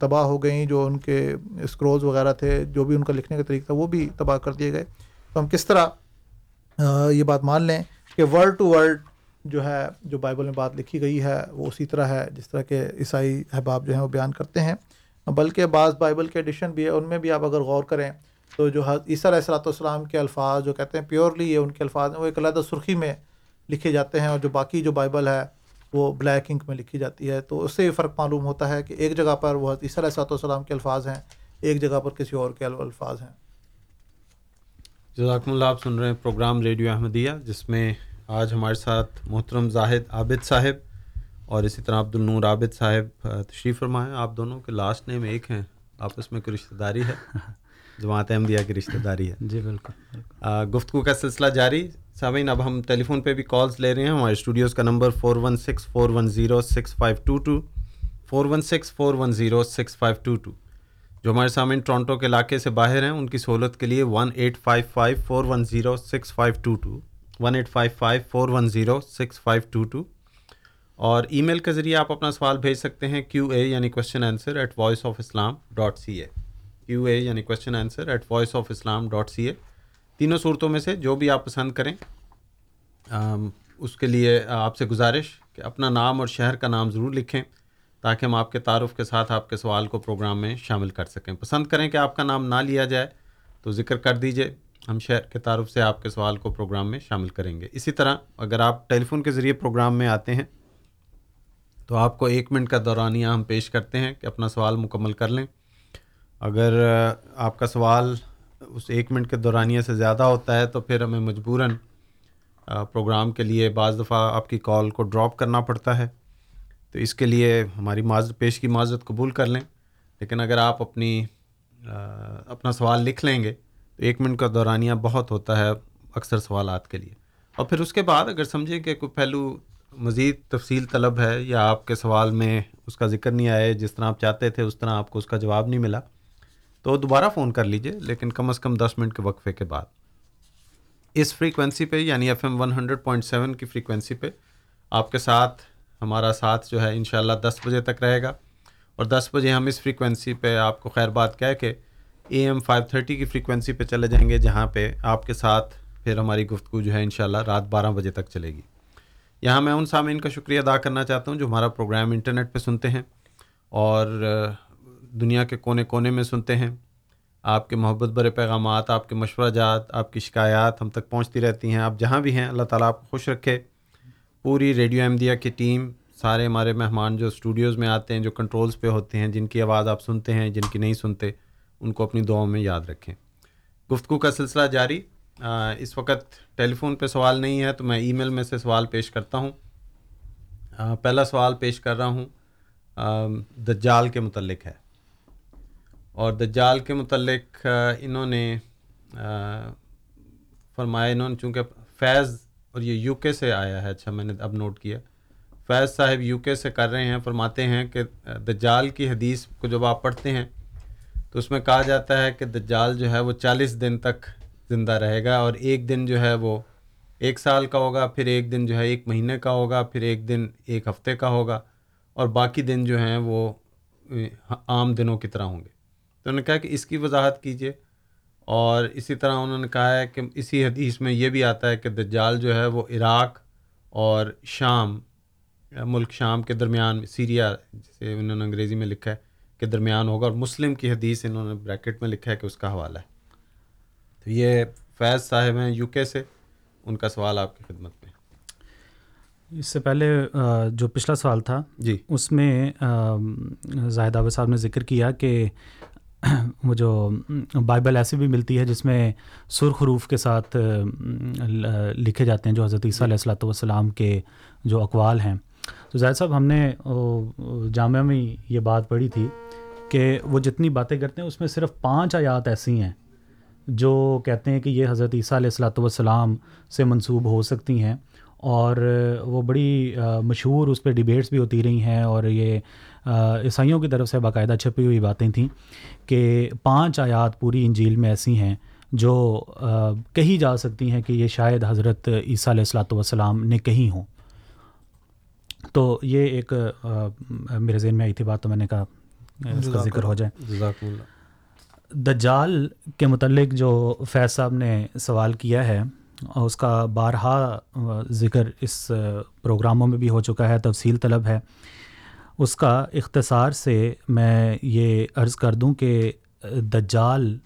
تباہ ہو گئیں، جو ان کے اسکروز وغیرہ تھے، جو بھی ان کا لکھنے کا طریقہ تھا وہ بھی تباہ کر دیے گئے۔ تو ہم کس طرح یہ بات مان لیں کہ ورڈ ٹو ورڈ جو ہے، جو بائبل میں بات لکھی گئی ہے وہ اسی طرح ہے، جس طرح کے عیسائی احباب جو ہیں وہ بیان کرتے ہیں۔ بلکہ بعض بائبل کے ایڈیشن بھی ہے، ان میں بھی آپ اگر غور کریں تو جو عیسیٰ علیہ السلاۃ والسلام کے الفاظ جو کہتے ہیں پیورلی یہ ان کے الفاظ ہیں، وہ ایک علیحدہ سرخی میں لکھے جاتے ہیں اور جو باقی جو بائبل ہے وہ بلیک انک میں لکھی جاتی ہے۔ تو اس سے یہ فرق معلوم ہوتا ہے کہ ایک جگہ پر وہ عیسیٰ علیہ والسلام کے الفاظ ہیں، ایک جگہ پر کسی اور کے الفاظ ہیں۔ جزاکم اللہ، آپ سن رہے ہیں پروگرام ریڈیو احمدیہ، جس میں آج ہمارے ساتھ محترم زاہد عابد صاحب اور اسی طرح عبد النور عابد صاحب تشریف فرما ہے آپ دونوں کے لاسٹ نیم ایک ہیں آپس میں کوئی رشتہ داری ہے؟ جماعت احمدیہ کی رشتہ داری ہے۔ جی بالکل گفتگو کا سلسلہ جاری۔ سامعین اب ہم ٹیلی فون پہ بھی کالز لے رہے ہیں۔ ہمارے اسٹوڈیوز کا number four one six four one zero six five two two four one six four one zero six five two two جو ہمارے سامعین ٹورانٹو کے علاقے سے باہر ہیں ان کی سہولت کے لیے one eight five five four one zero six five two two one eight five five four one zero six five two two اور ای میل کے ذریعے آپ اپنا سوال بھیج سکتے ہیں کیو اے یعنی question answer at voice of Islam dot C A Q A یعنی question answer at voice of Islam dot C A تینوں صورتوں میں سے جو بھی آپ پسند کریں اس کے لیے آپ سے گزارش کہ اپنا نام اور شہر کا نام ضرور لکھیں تاکہ ہم آپ کے تعارف کے ساتھ آپ کے سوال کو پروگرام میں شامل کر سکیں۔ پسند کریں کہ آپ کا نام نہ لیا جائے تو ذکر کر دیجیے ہم شہر کے تعارف سے آپ کے سوال کو پروگرام میں شامل کریں گے۔ اسی طرح اگر آپ ٹیلی فون کے ذریعے پروگرام میں آتے ہیں تو آپ کو ایک منٹ کا دورانیہ ہم پیش کرتے ہیں کہ اپنا سوال مکمل کر لیں۔ اگر آپ کا سوال اس ایک منٹ کے دورانیہ سے زیادہ ہوتا ہے تو پھر ہمیں مجبوراً پروگرام کے لیے بعض دفعہ آپ کی کال کو ڈراپ کرنا پڑتا ہے۔ تو اس کے لیے ہماری معذرت پیش کی معذرت قبول کر لیں۔ لیکن اگر آپ اپنی اپنا سوال لکھ لیں گے تو ایک منٹ کا دورانیہ بہت ہوتا ہے اکثر سوالات کے لیے۔ اور پھر اس کے بعد اگر سمجھیں کہ کوئی پہلو مزید تفصیل طلب ہے یا آپ کے سوال میں اس کا ذکر نہیں آئے، جس طرح آپ چاہتے تھے، اس طرح آپ کو اس کا جواب نہیں ملا۔ تو دوبارہ فون کر لیجیے لیکن کم از کم دس منٹ کے وقفے کے بعد۔ اس فریکوینسی پہ یعنی F M one hundred point seven کی فریکوینسی پہ، آپ کے ساتھ، ہمارا ساتھ جو ہے ان شاء اللہ دس بجے تک رہے گا۔ اور دس بجے ہم اس فریکوینسی پہ آپ کو خیر بات کہہ کے اے ایم فائیو تھرٹی کی فریکوینسی پہ چلے جائیں گے، جہاں پہ آپ کے ساتھ پھر ہماری گفتگو جو ہے ان شاء اللہ رات بارہ بجے تک چلے گی۔ یہاں میں ان سامعین کا شکریہ ادا کرنا چاہتا ہوں جو ہمارا پروگرام انٹرنیٹ پہ سنتے ہیں اور دنیا کے کونے کونے میں سنتے ہیں۔ آپ کے محبت برے پیغامات، آپ کے مشورہ جات، آپ کی شکایات ہم تک پہنچتی رہتی ہیں۔ آپ جہاں بھی ہیں، اللہ تعالیٰ آپ کو خوش رکھے۔ پوری ریڈیو احمدیہ کی ٹیم، سارے ہمارے مہمان جو اسٹوڈیوز میں آتے ہیں، جو کنٹرولز پہ ہوتے ہیں، جن کی آواز آپ سنتے ہیں، جن کی نہیں سنتے، ان کو اپنی دعاؤں میں یاد رکھیں۔ گفتگو کا سلسلہ جاری۔ اس وقت ٹیلی فون پہ سوال نہیں ہے تو میں ای میل میں سے سوال پیش کرتا ہوں۔ پہلا سوال پیش کر رہا ہوں۔ دجال کے متعلق ہے۔ اور دجال کے متعلق انہوں نے فرمایا انہوں نے چونکہ فیض اور یہ یو کے سے آیا ہے۔ اچھا میں نے اب نوٹ کیا۔ فیض صاحب یو کے سے کر رہے ہیں، فرماتے ہیں کہ دجال کی حدیث کو جب آپ پڑھتے ہیں تو اس میں کہا جاتا ہے کہ دجال جو ہے وہ چالیس دن تک زندہ رہے گا اور ایک دن جو ہے وہ ایک سال کا ہوگا، پھر ایک دن جو ہے ایک مہینے کا ہوگا، پھر ایک دن ایک ہفتے کا ہوگا اور باقی دن جو ہیں وہ عام دنوں کی طرح ہوں گے۔ تو انہوں نے کہا کہ اس کی وضاحت کیجیے اور اسی طرح انہوں نے کہا ہے کہ اسی حدیث میں یہ بھی آتا ہے کہ دجال جو ہے وہ عراق اور شام، ملک شام کے درمیان، سیریا جسے انہوں نے انگریزی میں لکھا ہے کے درمیان ہوگا اور مسلم کی حدیث انہوں نے بریکٹ میں لکھا ہے کہ اس کا حوالہ ہے۔ تو یہ فیض صاحب ہیں یو کے سے ان کا سوال آپ کی خدمت میں۔ اس سے پہلے جو پچھلا سوال تھا جی۔ اس میں زاہد عابد صاحب نے ذکر کیا کہ وہ جو بائبل ایسی بھی ملتی ہے جس میں سرخ حروف کے ساتھ لکھے جاتے ہیں جو حضرت عیسیٰ علیہ السلۃ والسلام کے جو اقوال ہیں۔ تو زاہد صاحب ہم نے جامعہ میں یہ بات پڑھی تھی کہ وہ جتنی باتیں کرتے ہیں اس میں صرف پانچ آیات ایسی ہیں۔ جو کہتے ہیں کہ یہ حضرت عیسیٰ علیہ السلۃ والسلام سے منسوب ہو سکتی ہیں اور وہ بڑی مشہور اس پہ ڈبیٹس بھی ہوتی رہی ہیں اور یہ عیسائیوں کی طرف سے باقاعدہ چھپی ہوئی باتیں تھیں کہ پانچ آیات پوری انجیل میں ایسی ہیں جو کہی جا سکتی ہیں کہ یہ شاید حضرت عیسیٰ علیہ السلاۃ والسلام نے کہی ہوں۔ تو یہ ایک میرے ذہن میں آئی تھی بات تو میں نے کہا اس کا ذکر ہو جائے۔ دجال کے متعلق جو فیض صاحب نے سوال کیا ہے، اس کا بارہا ذکر اس پروگراموں میں بھی ہو چکا ہے، تفصیل طلب ہے۔ اس کا اختصار سے میں یہ عرض کر دوں کہ دجال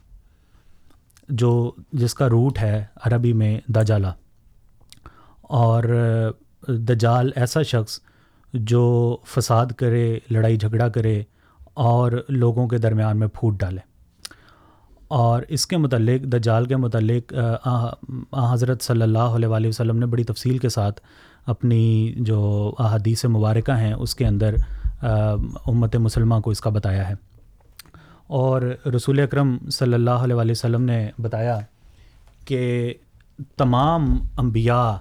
جو جس کا روٹ ہے عربی میں دجالہ اور دجال ایسا شخص جو فساد کرے، لڑائی جھگڑا کرے اور لوگوں کے درمیان میں پھوٹ ڈالے۔ اور اس کے متعلق، دجال کے متعلق حضرت صلی اللہ علیہ وسلم نے بڑی تفصیل کے ساتھ اپنی جو احادیث مبارکہ ہیں، اس کے اندر امت مسلمہ کو اس کا بتایا ہے۔ اور رسول اکرم صلی اللہ علیہ وسلم نے بتایا کہ تمام انبیاء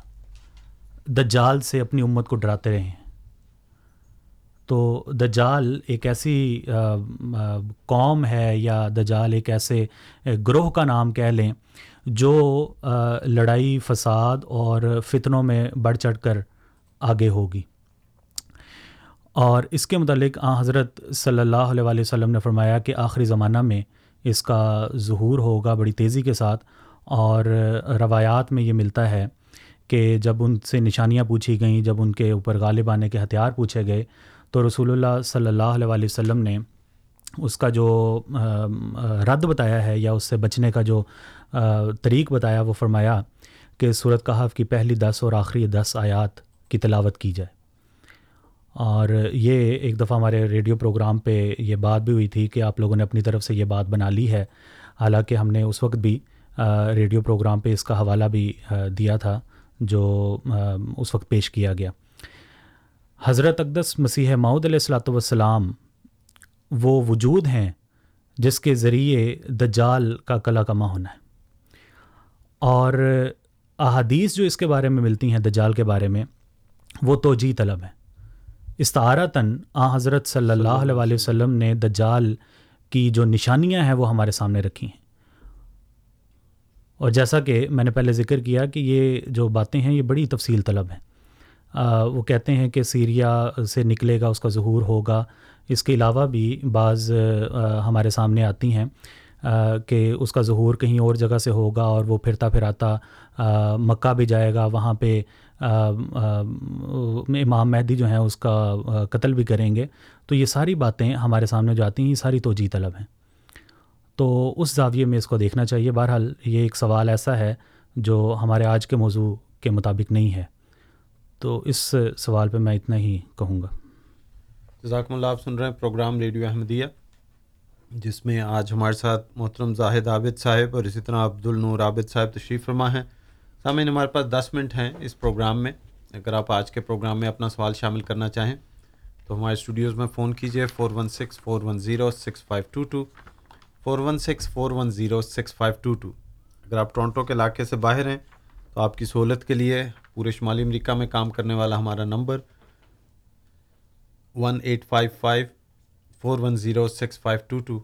دجال سے اپنی امت کو ڈراتے رہے ہیں۔ تو دجال ایک ایسی قوم ہے یا دجال ایک ایسے گروہ کا نام کہہ لیں، جو لڑائی، فساد اور فتنوں میں بڑھ چڑھ کر آگے ہوگی۔ اور اس کے متعلق آ، حضرت صلی اللہ علیہ وسلم نے فرمایا کہ آخری زمانہ میں اس کا ظہور ہوگا بڑی تیزی کے ساتھ، اور روایات میں یہ ملتا ہے کہ جب ان سے نشانیاں پوچھی گئیں، جب ان کے اوپر غالب آنے کے ہتھیار پوچھے گئے تو رسول اللہ صلی اللہ علیہ وسلم نے اس کا جو رد بتایا ہے یا اس سے بچنے کا جو طریق بتایا، وہ فرمایا کہ صورت کہف کی پہلی دس اور آخری دس آیات کی تلاوت کی جائے۔ اور یہ ایک دفعہ ہمارے ریڈیو پروگرام پہ یہ بات بھی ہوئی تھی کہ آپ لوگوں نے اپنی طرف سے یہ بات بنا لی ہے۔ حالانکہ ہم نے اس وقت بھی ریڈیو پروگرام پہ اس کا حوالہ بھی دیا تھا جو اس وقت پیش کیا گیا۔ حضرت اقدس مسیح معود علیہ السلاۃ والسلام وہ وجود ہیں جس کے ذریعے دجال کا کلا کما ہونا ہے۔ اور احادیث جو اس کے بارے میں ملتی ہیں، دجال کے بارے میں، وہ توجہ طلب ہے استعارتاً آ حضرت صلی اللہ علیہ وسلم نے دجال کی جو نشانیاں ہیں، وہ ہمارے سامنے رکھی ہیں۔ اور جیسا کہ میں نے پہلے ذکر کیا کہ یہ جو باتیں ہیں، یہ بڑی تفصیل طلب ہیں۔ وہ کہتے ہیں کہ سیریا سے نکلے گا، اس کا ظہور ہوگا۔ اس کے علاوہ بھی بعض ہمارے سامنے آتی ہیں کہ اس کا ظہور کہیں اور جگہ سے ہوگا اور وہ پھرتا پھراتا مکہ بھی جائے گا۔ وہاں پہ امام مہدی جو ہیں، اس کا قتل بھی کریں گے۔ تو یہ ساری باتیں ہمارے سامنے جو آتی ہیں، یہ ساری توجہ طلب ہیں۔ تو اس زاویے میں اس کو دیکھنا چاہیے۔ بہرحال یہ ایک سوال ایسا ہے جو ہمارے آج کے موضوع کے مطابق نہیں ہے۔ تو اس سوال پہ میں اتنا ہی کہوں گا۔ جزاکم اللہ، آپ سن رہے ہیں پروگرام ریڈیو احمدیہ، جس میں آج ہمارے ساتھ محترم زاہد عابد صاحب اور اسی طرح عبد النور عابد صاحب تشریف فرما ہیں۔ سامعین، ہمارے پاس دس منٹ ہیں اس پروگرام میں۔ اگر آپ آج کے پروگرام میں اپنا سوال شامل کرنا چاہیں تو ہمارے اسٹوڈیوز میں فون کیجیے four one six four one zero six five two two four one six four one zero six five two two اگر آپ ٹورنٹو کے علاقے سے باہر ہیں تو آپ کی سہولت کے لیے پورے شمالی امریکہ میں کام کرنے والا ہمارا number one eight five five four one zero six five two two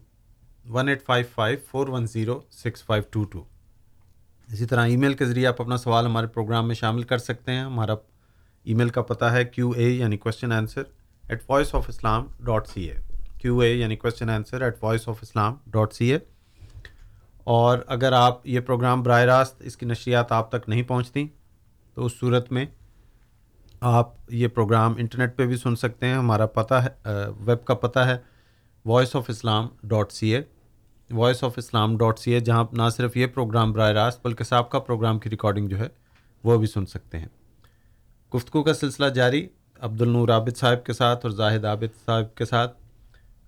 one eight five five four one zero six five two two اسی طرح ای میل کے ذریعے آپ اپنا سوال ہمارے پروگرام میں شامل کر سکتے ہیں۔ ہمارا ای میل کا پتہ ہے کیو اے یعنی question answer at voice of Islam dot C A. Q A یعنی question answer at voice of Islam dot C A. اور اگر آپ یہ پروگرام براہ راست اس کی نشریات آپ تک نہیں پہنچتی تو اس صورت میں آپ یہ پروگرام انٹرنیٹ پہ بھی سن سکتے ہیں۔ ہمارا پتہ ہے ویب کا پتہ ہے۔ Voice of Islam dot C A voice of Islam dot C A جہاں نہ صرف یہ پروگرام براہ راست، بلکہ سابقہ پروگرام کی ریکارڈنگ جو ہے، وہ بھی سن سکتے ہیں۔ گفتگو کا سلسلہ جاری عبد النور عابد صاحب کے ساتھ اور زاہد عابد صاحب کے ساتھ۔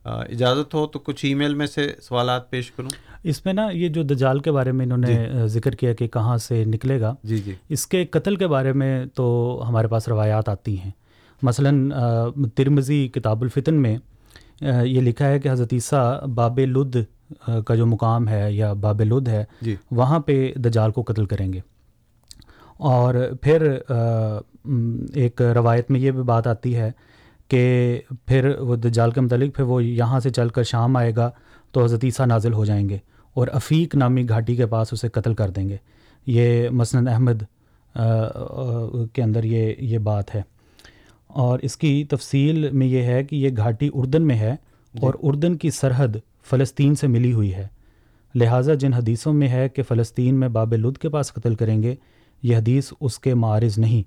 اجازت ہو تو کچھ ای میل میں سے سوالات پیش کروں؟ اس میں نا یہ جو دجال کے بارے میں انہوں نے ذکر کیا کہ کہاں سے نکلے گا جی جی۔ اس کے قتل کے بارے میں تو ہمارے پاس روایات آتی ہیں۔ مثلا ترمزی کتاب الفتن میں یہ لکھا ہے کہ حضرت عیسیٰ باب لد کا جو مقام ہے یا باب لد ہے جی۔ وہاں پہ دجال کو قتل کریں گے۔ اور پھر ایک روایت میں یہ بھی بات آتی ہے کہ پھر وہ دجال کے متعلق پھر وہ یہاں سے چل کر شام آئے گا تو حضرت عیسیٰ نازل ہو جائیں گے اور افیق نامی گھاٹی کے پاس اسے قتل کر دیں گے۔ یہ مسند احمد کے اندر یہ یہ بات ہے۔ اور اس کی تفصیل میں یہ ہے کہ یہ گھاٹی اردن میں ہے اور اردن کی سرحد فلسطین سے ملی ہوئی ہے۔ لہٰذا جن حدیثوں میں ہے کہ فلسطین میں باب لد کے پاس قتل کریں گے یہ حدیث اس کے معارض نہیں۔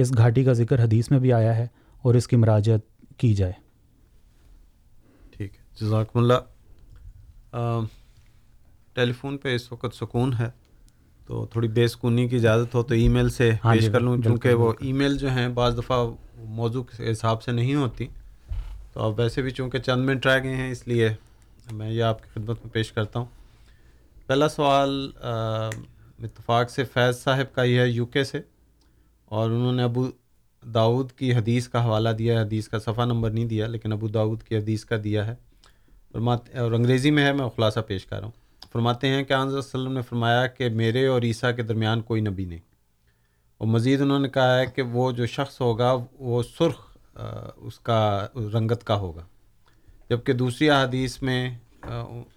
اس گھاٹی کا ذکر حدیث میں بھی آیا ہے۔ اور اس کی مراجعت کی جائے۔ ٹھیک ہے۔ جزاکم اللہ۔ ٹیلی فون پہ اس وقت سکون ہے تو تھوڑی بے سکونی کی اجازت ہو تو ای میل سے ہاں پیش جی، کر لوں چونکہ وہ۔ ای میل جو ہیں بعض دفعہ موضوع کے حساب سے نہیں ہوتی۔ تو اب ویسے بھی چونکہ چند منٹ رہ گئے ہیں اس لیے میں یہ آپ کی خدمت میں پیش کرتا ہوں۔ پہلا سوال اتفاق سے فیض صاحب کا یہ ہے یو کے سے اور انہوں نے ابو داود کی حدیث کا حوالہ دیا ہے، حدیث کا صفحہ نمبر نہیں دیا، لیکن ابو داود کی حدیث کا دیا ہے۔ فرماتے، اور انگریزی میں ہے، میں خلاصہ پیش کر رہا ہوں۔ فرماتے ہیں کہ آنظر وسلم نے فرمایا کہ میرے اور عیسیٰ کے درمیان کوئی نبی نہیں۔ اور مزید انہوں نے کہا ہے کہ وہ جو شخص ہوگا، وہ سرخ اس کا رنگت کا ہوگا۔ جبکہ دوسری حدیث میں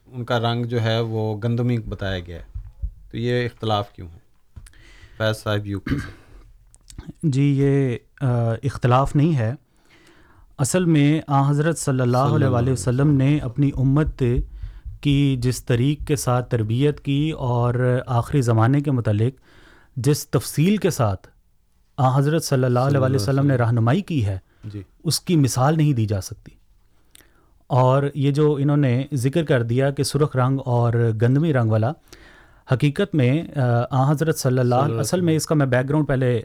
ان کا رنگ جو ہے، وہ گندمی بتایا گیا ہے۔ تو یہ اختلاف کیوں ہے؟ فیض صاحب، یو جی یہ اختلاف نہیں ہے۔ اصل میں آ حضرت صلی اللہ علیہ وآلہ وسلم نے اپنی امت کی جس طریق کے ساتھ تربیت کی اور آخری زمانے کے متعلق جس تفصیل کے ساتھ آ حضرت صلی اللہ علیہ وآلہ وسلم نے رہنمائی کی ہے جی۔ اس کی مثال نہیں دی جا سکتی۔ اور یہ جو انہوں نے ذکر کر دیا کہ سرخ رنگ اور گندمی رنگ والا حقیقت میں آ حضرت صلی اللہ اصل میں اس کا میں بیک گراؤنڈ پہلے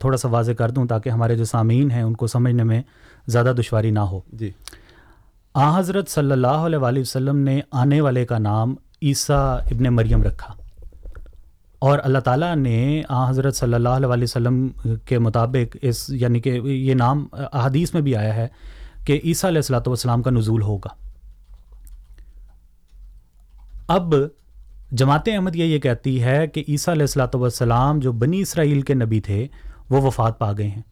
تھوڑا سا واضح کر دوں تاکہ ہمارے جو سامعین ہیں ان کو سمجھنے میں زیادہ دشواری نہ ہو۔ جی۔ آ حضرت صلی اللہ علیہ وآلہ وسلم نے آنے والے کا نام عیسیٰ ابن مریم رکھا۔ اور اللہ تعالیٰ نے آ حضرت صلی اللہ علیہ وآلہ وسلم کے مطابق اس یعنی کہ یہ نام احادیث میں بھی آیا ہے کہ عیسیٰ علیہ السلاۃ والسلام کا نزول ہوگا۔ اب جماعت احمد یہ کہتی ہے کہ عیسیٰ علیہ السلاۃ والسلام جو بنی اسرائیل کے نبی تھے وہ وفات پا گئے ہیں۔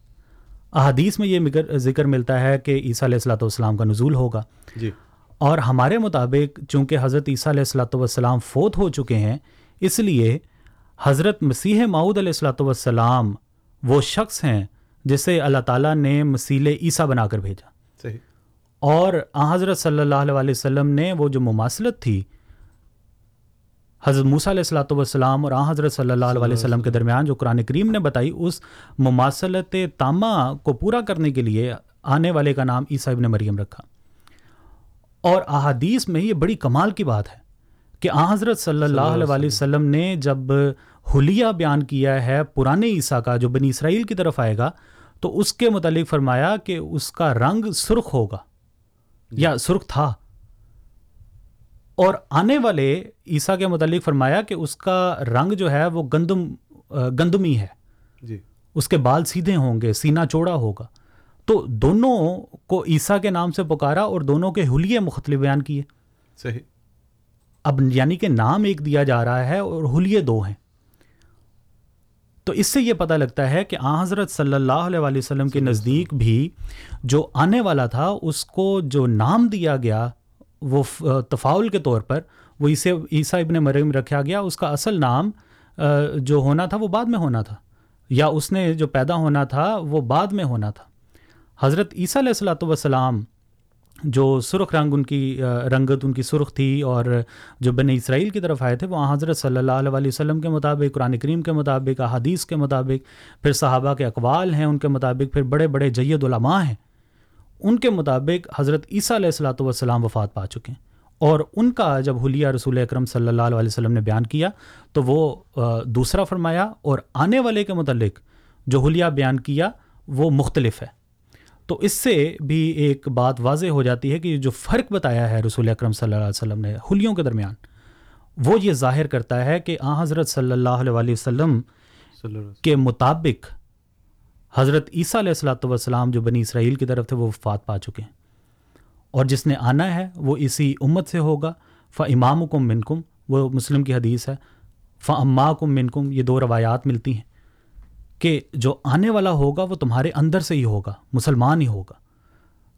احادیث میں یہ ذکر ملتا ہے کہ عیسیٰ علیہ السلاۃ والسلام کا نزول ہوگا۔ جی۔ اور ہمارے مطابق چونکہ حضرت عیسیٰ علیہ السلاۃ والسلام فوت ہو چکے ہیں اس لیے حضرت مسیح معود علیہ السلاۃ والسلام وہ شخص ہیں جسے اللہ تعالیٰ نے مسیل عیسیٰ بنا کر بھیجا۔ صحیح۔ اور آن حضرت صلی اللہ علیہ وسلم نے وہ جو مماثلت تھی حضرت موسیٰ علیہ السلاۃ والسلام اور آن حضرت صلی اللہ علیہ وسلم کے درمیان جو قرآن کریم نے بتائی اس مماثلت تامہ کو پورا کرنے کے لیے آنے والے کا نام عیسیٰ ابن مریم رکھا۔ اور احادیث میں یہ بڑی کمال کی بات ہے کہ آن حضرت صلی اللہ علیہ وسلم نے جب حلیہ بیان کیا ہے پرانے عیسیٰ کا جو بنی اسرائیل کی طرف آئے گا تو اس کے متعلق فرمایا کہ اس کا رنگ سرخ ہوگا یا سرخ تھا۔ اور آنے والے عیسیٰ کے متعلق فرمایا کہ اس کا رنگ جو ہے وہ گندم گندمی ہے۔ جی۔ اس کے بال سیدھے ہوں گے سینہ چوڑا ہوگا۔ تو دونوں کو عیسیٰ کے نام سے پکارا اور دونوں کے حلیے مختلف بیان کیے۔ صحیح۔ اب یعنی کہ نام ایک دیا جا رہا ہے اور حلیے دو ہیں۔ تو اس سے یہ پتہ لگتا ہے کہ آ حضرت صلی اللہ علیہ وآلہ وسلم کے نزدیک بھی جو آنے والا تھا اس کو جو نام دیا گیا وہ تفاول کے طور پر وہ اسے عیسیٰ ابن مریم رکھا گیا، اس کا اصل نام جو ہونا تھا وہ بعد میں ہونا تھا، یا اس نے جو پیدا ہونا تھا وہ بعد میں ہونا تھا۔ حضرت عیسیٰ علیہ السلاۃ والسلام جو سرخ رنگ ان کی رنگت ان کی سرخ تھی اور جو بن اسرائیل کی طرف آئے تھے وہ حضرت صلی اللہ علیہ وسلم کے مطابق، قرآن کریم کے مطابق، احادیث کے مطابق، پھر صحابہ کے اقوال ہیں ان کے مطابق، پھر بڑے بڑے جید علماء ہیں۔ ان کے مطابق حضرت عیسیٰ علیہ السلاۃ والسلام وفات پا چکے ہیں۔ اور ان کا جب حلیہ رسول اکرم صلی اللہ علیہ وسلم نے بیان کیا تو وہ دوسرا فرمایا اور آنے والے کے متعلق جو حلیہ بیان کیا وہ مختلف ہے۔ تو اس سے بھی ایک بات واضح ہو جاتی ہے کہ جو فرق بتایا ہے رسول اکرم صلی اللہ علیہ وسلم نے حلیوں کے درمیان وہ یہ ظاہر کرتا ہے کہ آ حضرت صلی اللہ علیہ وسلم کے مطابق حضرت عیسیٰ علیہ السلاۃ والسلام جو بنی اسرائیل کی طرف تھے، وہ وفات پا چکے ہیں۔ اور جس نے آنا ہے، وہ اسی امت سے ہوگا۔ ف امام کم من کم وہ مسلم کی حدیث ہے۔ ف اما کم من کم یہ دو روایات ملتی ہیں کہ جو آنے والا ہوگا، وہ تمہارے اندر سے ہی ہوگا، مسلمان ہی ہوگا۔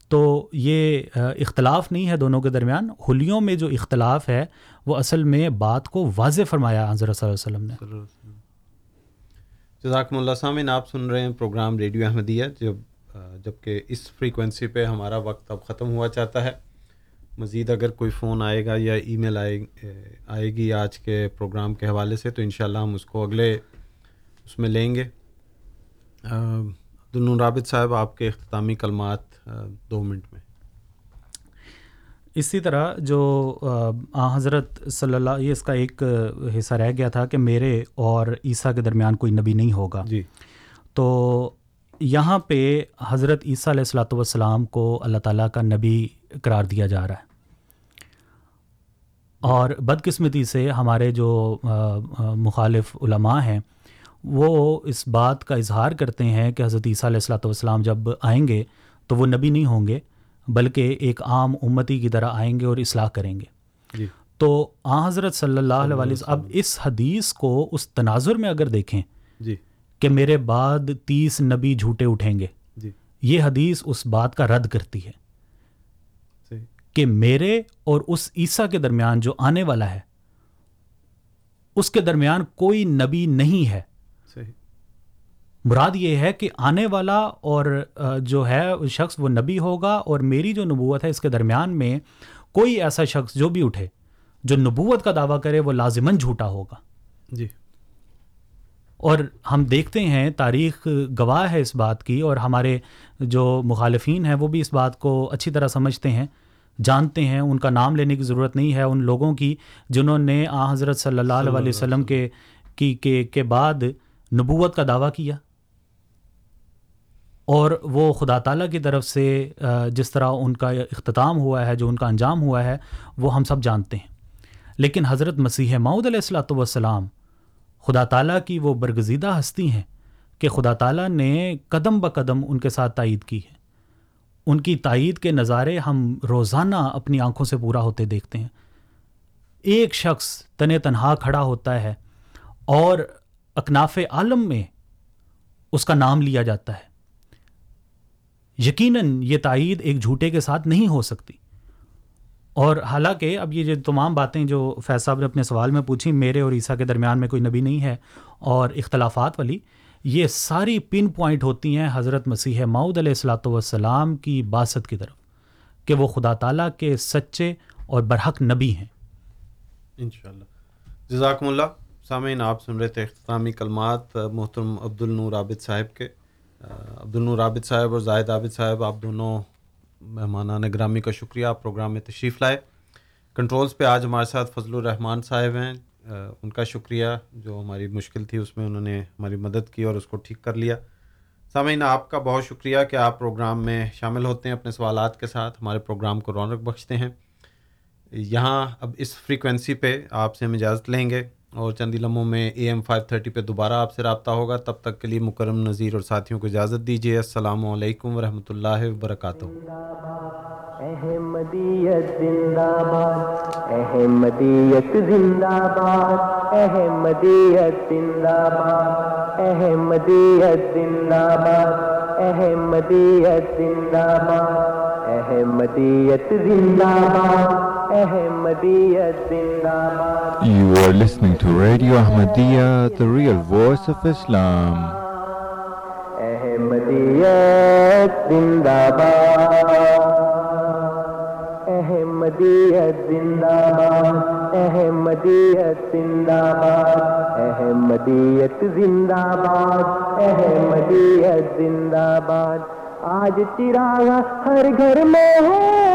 تو یہ اختلاف نہیں ہے دونوں کے درمیان۔ حلیوں میں جو اختلاف ہے، وہ اصل میں بات کو واضح فرمایا حضرت صلی اللہ علیہ وسلم نے۔ جزاکم اللہ سامعین، آپ سن رہے ہیں پروگرام ریڈیو احمدیہ۔ جب جبکہ اس فریکوینسی پہ ہمارا وقت اب ختم ہوا چاہتا ہے، مزید اگر کوئی فون آئے گا یا ای میل آئے آئے گی آج کے پروگرام کے حوالے سے، تو انشاءاللہ ہم اس کو اگلے اس میں لیں گے۔ عبدالنور رابط صاحب، آپ کے اختتامی کلمات دو منٹ میں۔ اسی طرح جو حضرت صلی اللہ یہ اس کا ایک حصہ رہ گیا تھا کہ میرے اور عیسیٰ کے درمیان کوئی نبی نہیں ہوگا۔ جی۔ تو یہاں پہ حضرت عیسیٰ علیہ السلاۃ والسلام کو اللہ تعالیٰ کا نبی قرار دیا جا رہا ہے۔ اور بدقسمتی سے ہمارے جو مخالف علماء ہیں وہ اس بات کا اظہار کرتے ہیں کہ حضرت عیسیٰ علیہ السلاۃ والسلام جب آئیں گے تو وہ نبی نہیں ہوں گے۔ بلکہ ایک عام امتی کی طرح آئیں گے اور اصلاح کریں گے۔ جی۔ تو آ حضرت صلی اللہ علیہ وسلم اب اس حدیث کو اس تناظر میں اگر دیکھیں جی۔ کہ میرے بعد تیس نبی جھوٹے اٹھیں گے جی۔ یہ حدیث اس بات کا رد کرتی ہے کہ میرے اور اس عیسیٰ کے درمیان جو آنے والا ہے اس کے درمیان کوئی نبی نہیں ہے۔ مراد یہ ہے کہ آنے والا اور جو ہے شخص وہ نبی ہوگا اور میری جو نبوت ہے اس کے درمیان میں کوئی ایسا شخص جو بھی اٹھے جو نبوت کا دعویٰ کرے وہ لازماً جھوٹا ہوگا۔ جی۔ اور ہم دیکھتے ہیں تاریخ گواہ ہے اس بات کی اور ہمارے جو مخالفین ہیں وہ بھی اس بات کو اچھی طرح سمجھتے ہیں جانتے ہیں ان کا نام لینے کی ضرورت نہیں ہے ان لوگوں کی جنہوں نے آ حضرت صلی اللہ علیہ وسلم۔ کے کی کے کے بعد نبوت کا دعویٰ کیا۔ اور وہ خدا تعالیٰ کی طرف سے جس طرح ان کا اختتام ہوا ہے، جو ان کا انجام ہوا ہے، وہ ہم سب جانتے ہیں۔ لیکن حضرت مسیح معود علیہ السلاۃ والسلام خدا تعالیٰ کی وہ برگزیدہ ہستی ہیں کہ خدا تعالیٰ نے قدم بہ قدم ان کے ساتھ تائید کی ہے۔ ان کی تائید کے نظارے ہم روزانہ اپنی آنکھوں سے پورا ہوتے دیکھتے ہیں۔ ایک شخص تن تنہا کھڑا ہوتا ہے اور اکناف عالم میں اس کا نام لیا جاتا ہے۔ یقیناً یہ تائید ایک جھوٹے کے ساتھ نہیں ہو سکتی۔ اور حالانکہ اب یہ جو تمام باتیں جو فیض صاحب نے اپنے سوال میں پوچھی میرے اور عیسیٰ کے درمیان میں کوئی نبی نہیں ہے اور اختلافات والی، یہ ساری پن پوائنٹ ہوتی ہیں حضرت مسیح ماؤد علیہ السلاۃ والسلام کی باست کی طرف، کہ وہ خدا تعالیٰ کے سچے اور برحق نبی ہیں۔ انشاءاللہ۔ جزاکم اللہ۔ سامعین، آپ سن رہے تھے اختتامی کلمات محترم عبد النور عابد صاحب کے۔ عبد النور عابد صاحب اور زاہد عابد صاحب، آپ دونوں مہمانان گرامی کا شکریہ، آپ پروگرام میں تشریف لائے۔ کنٹرولز پہ آج ہمارے ساتھ فضل الرحمان صاحب ہیں۔ ان کا شکریہ جو ہماری مشکل تھی، اس میں انہوں نے ہماری مدد کی اور اس کو ٹھیک کر لیا۔ سامعین، آپ کا بہت شکریہ کہ آپ پروگرام میں شامل ہوتے ہیں اپنے سوالات کے ساتھ۔ ہمارے پروگرام کو رونق بخشتے ہیں۔ یہاں اب اس فریکوینسی پہ آپ سے ہم اجازت لیں گے۔ اور چند لمحوں میں اے ایم فائیو تھرٹی پہ دوبارہ آپ سے رابطہ ہوگا۔ تب تک کے لیے مکرم نذیر اور ساتھیوں کو اجازت دیجیے السلام علیکم ورحمۃ اللہ وبرکاتہ۔ احمدیت زندہ باد احمدیت زندہ باد احمدیت زندہ باد احمدیت زندہ باد احمدیت زندہ باد احمدیت زندہ باد احمدیت زندہ باد You are listening to Radio Ahmadiyya, the real voice of Islam. احمدیت زندہ باد احمدیت زندہ باد احمدیت زندہ باد احمدیت زندہ باد احمدیت زندہ باد آج چراغ ہر گھر میں ہے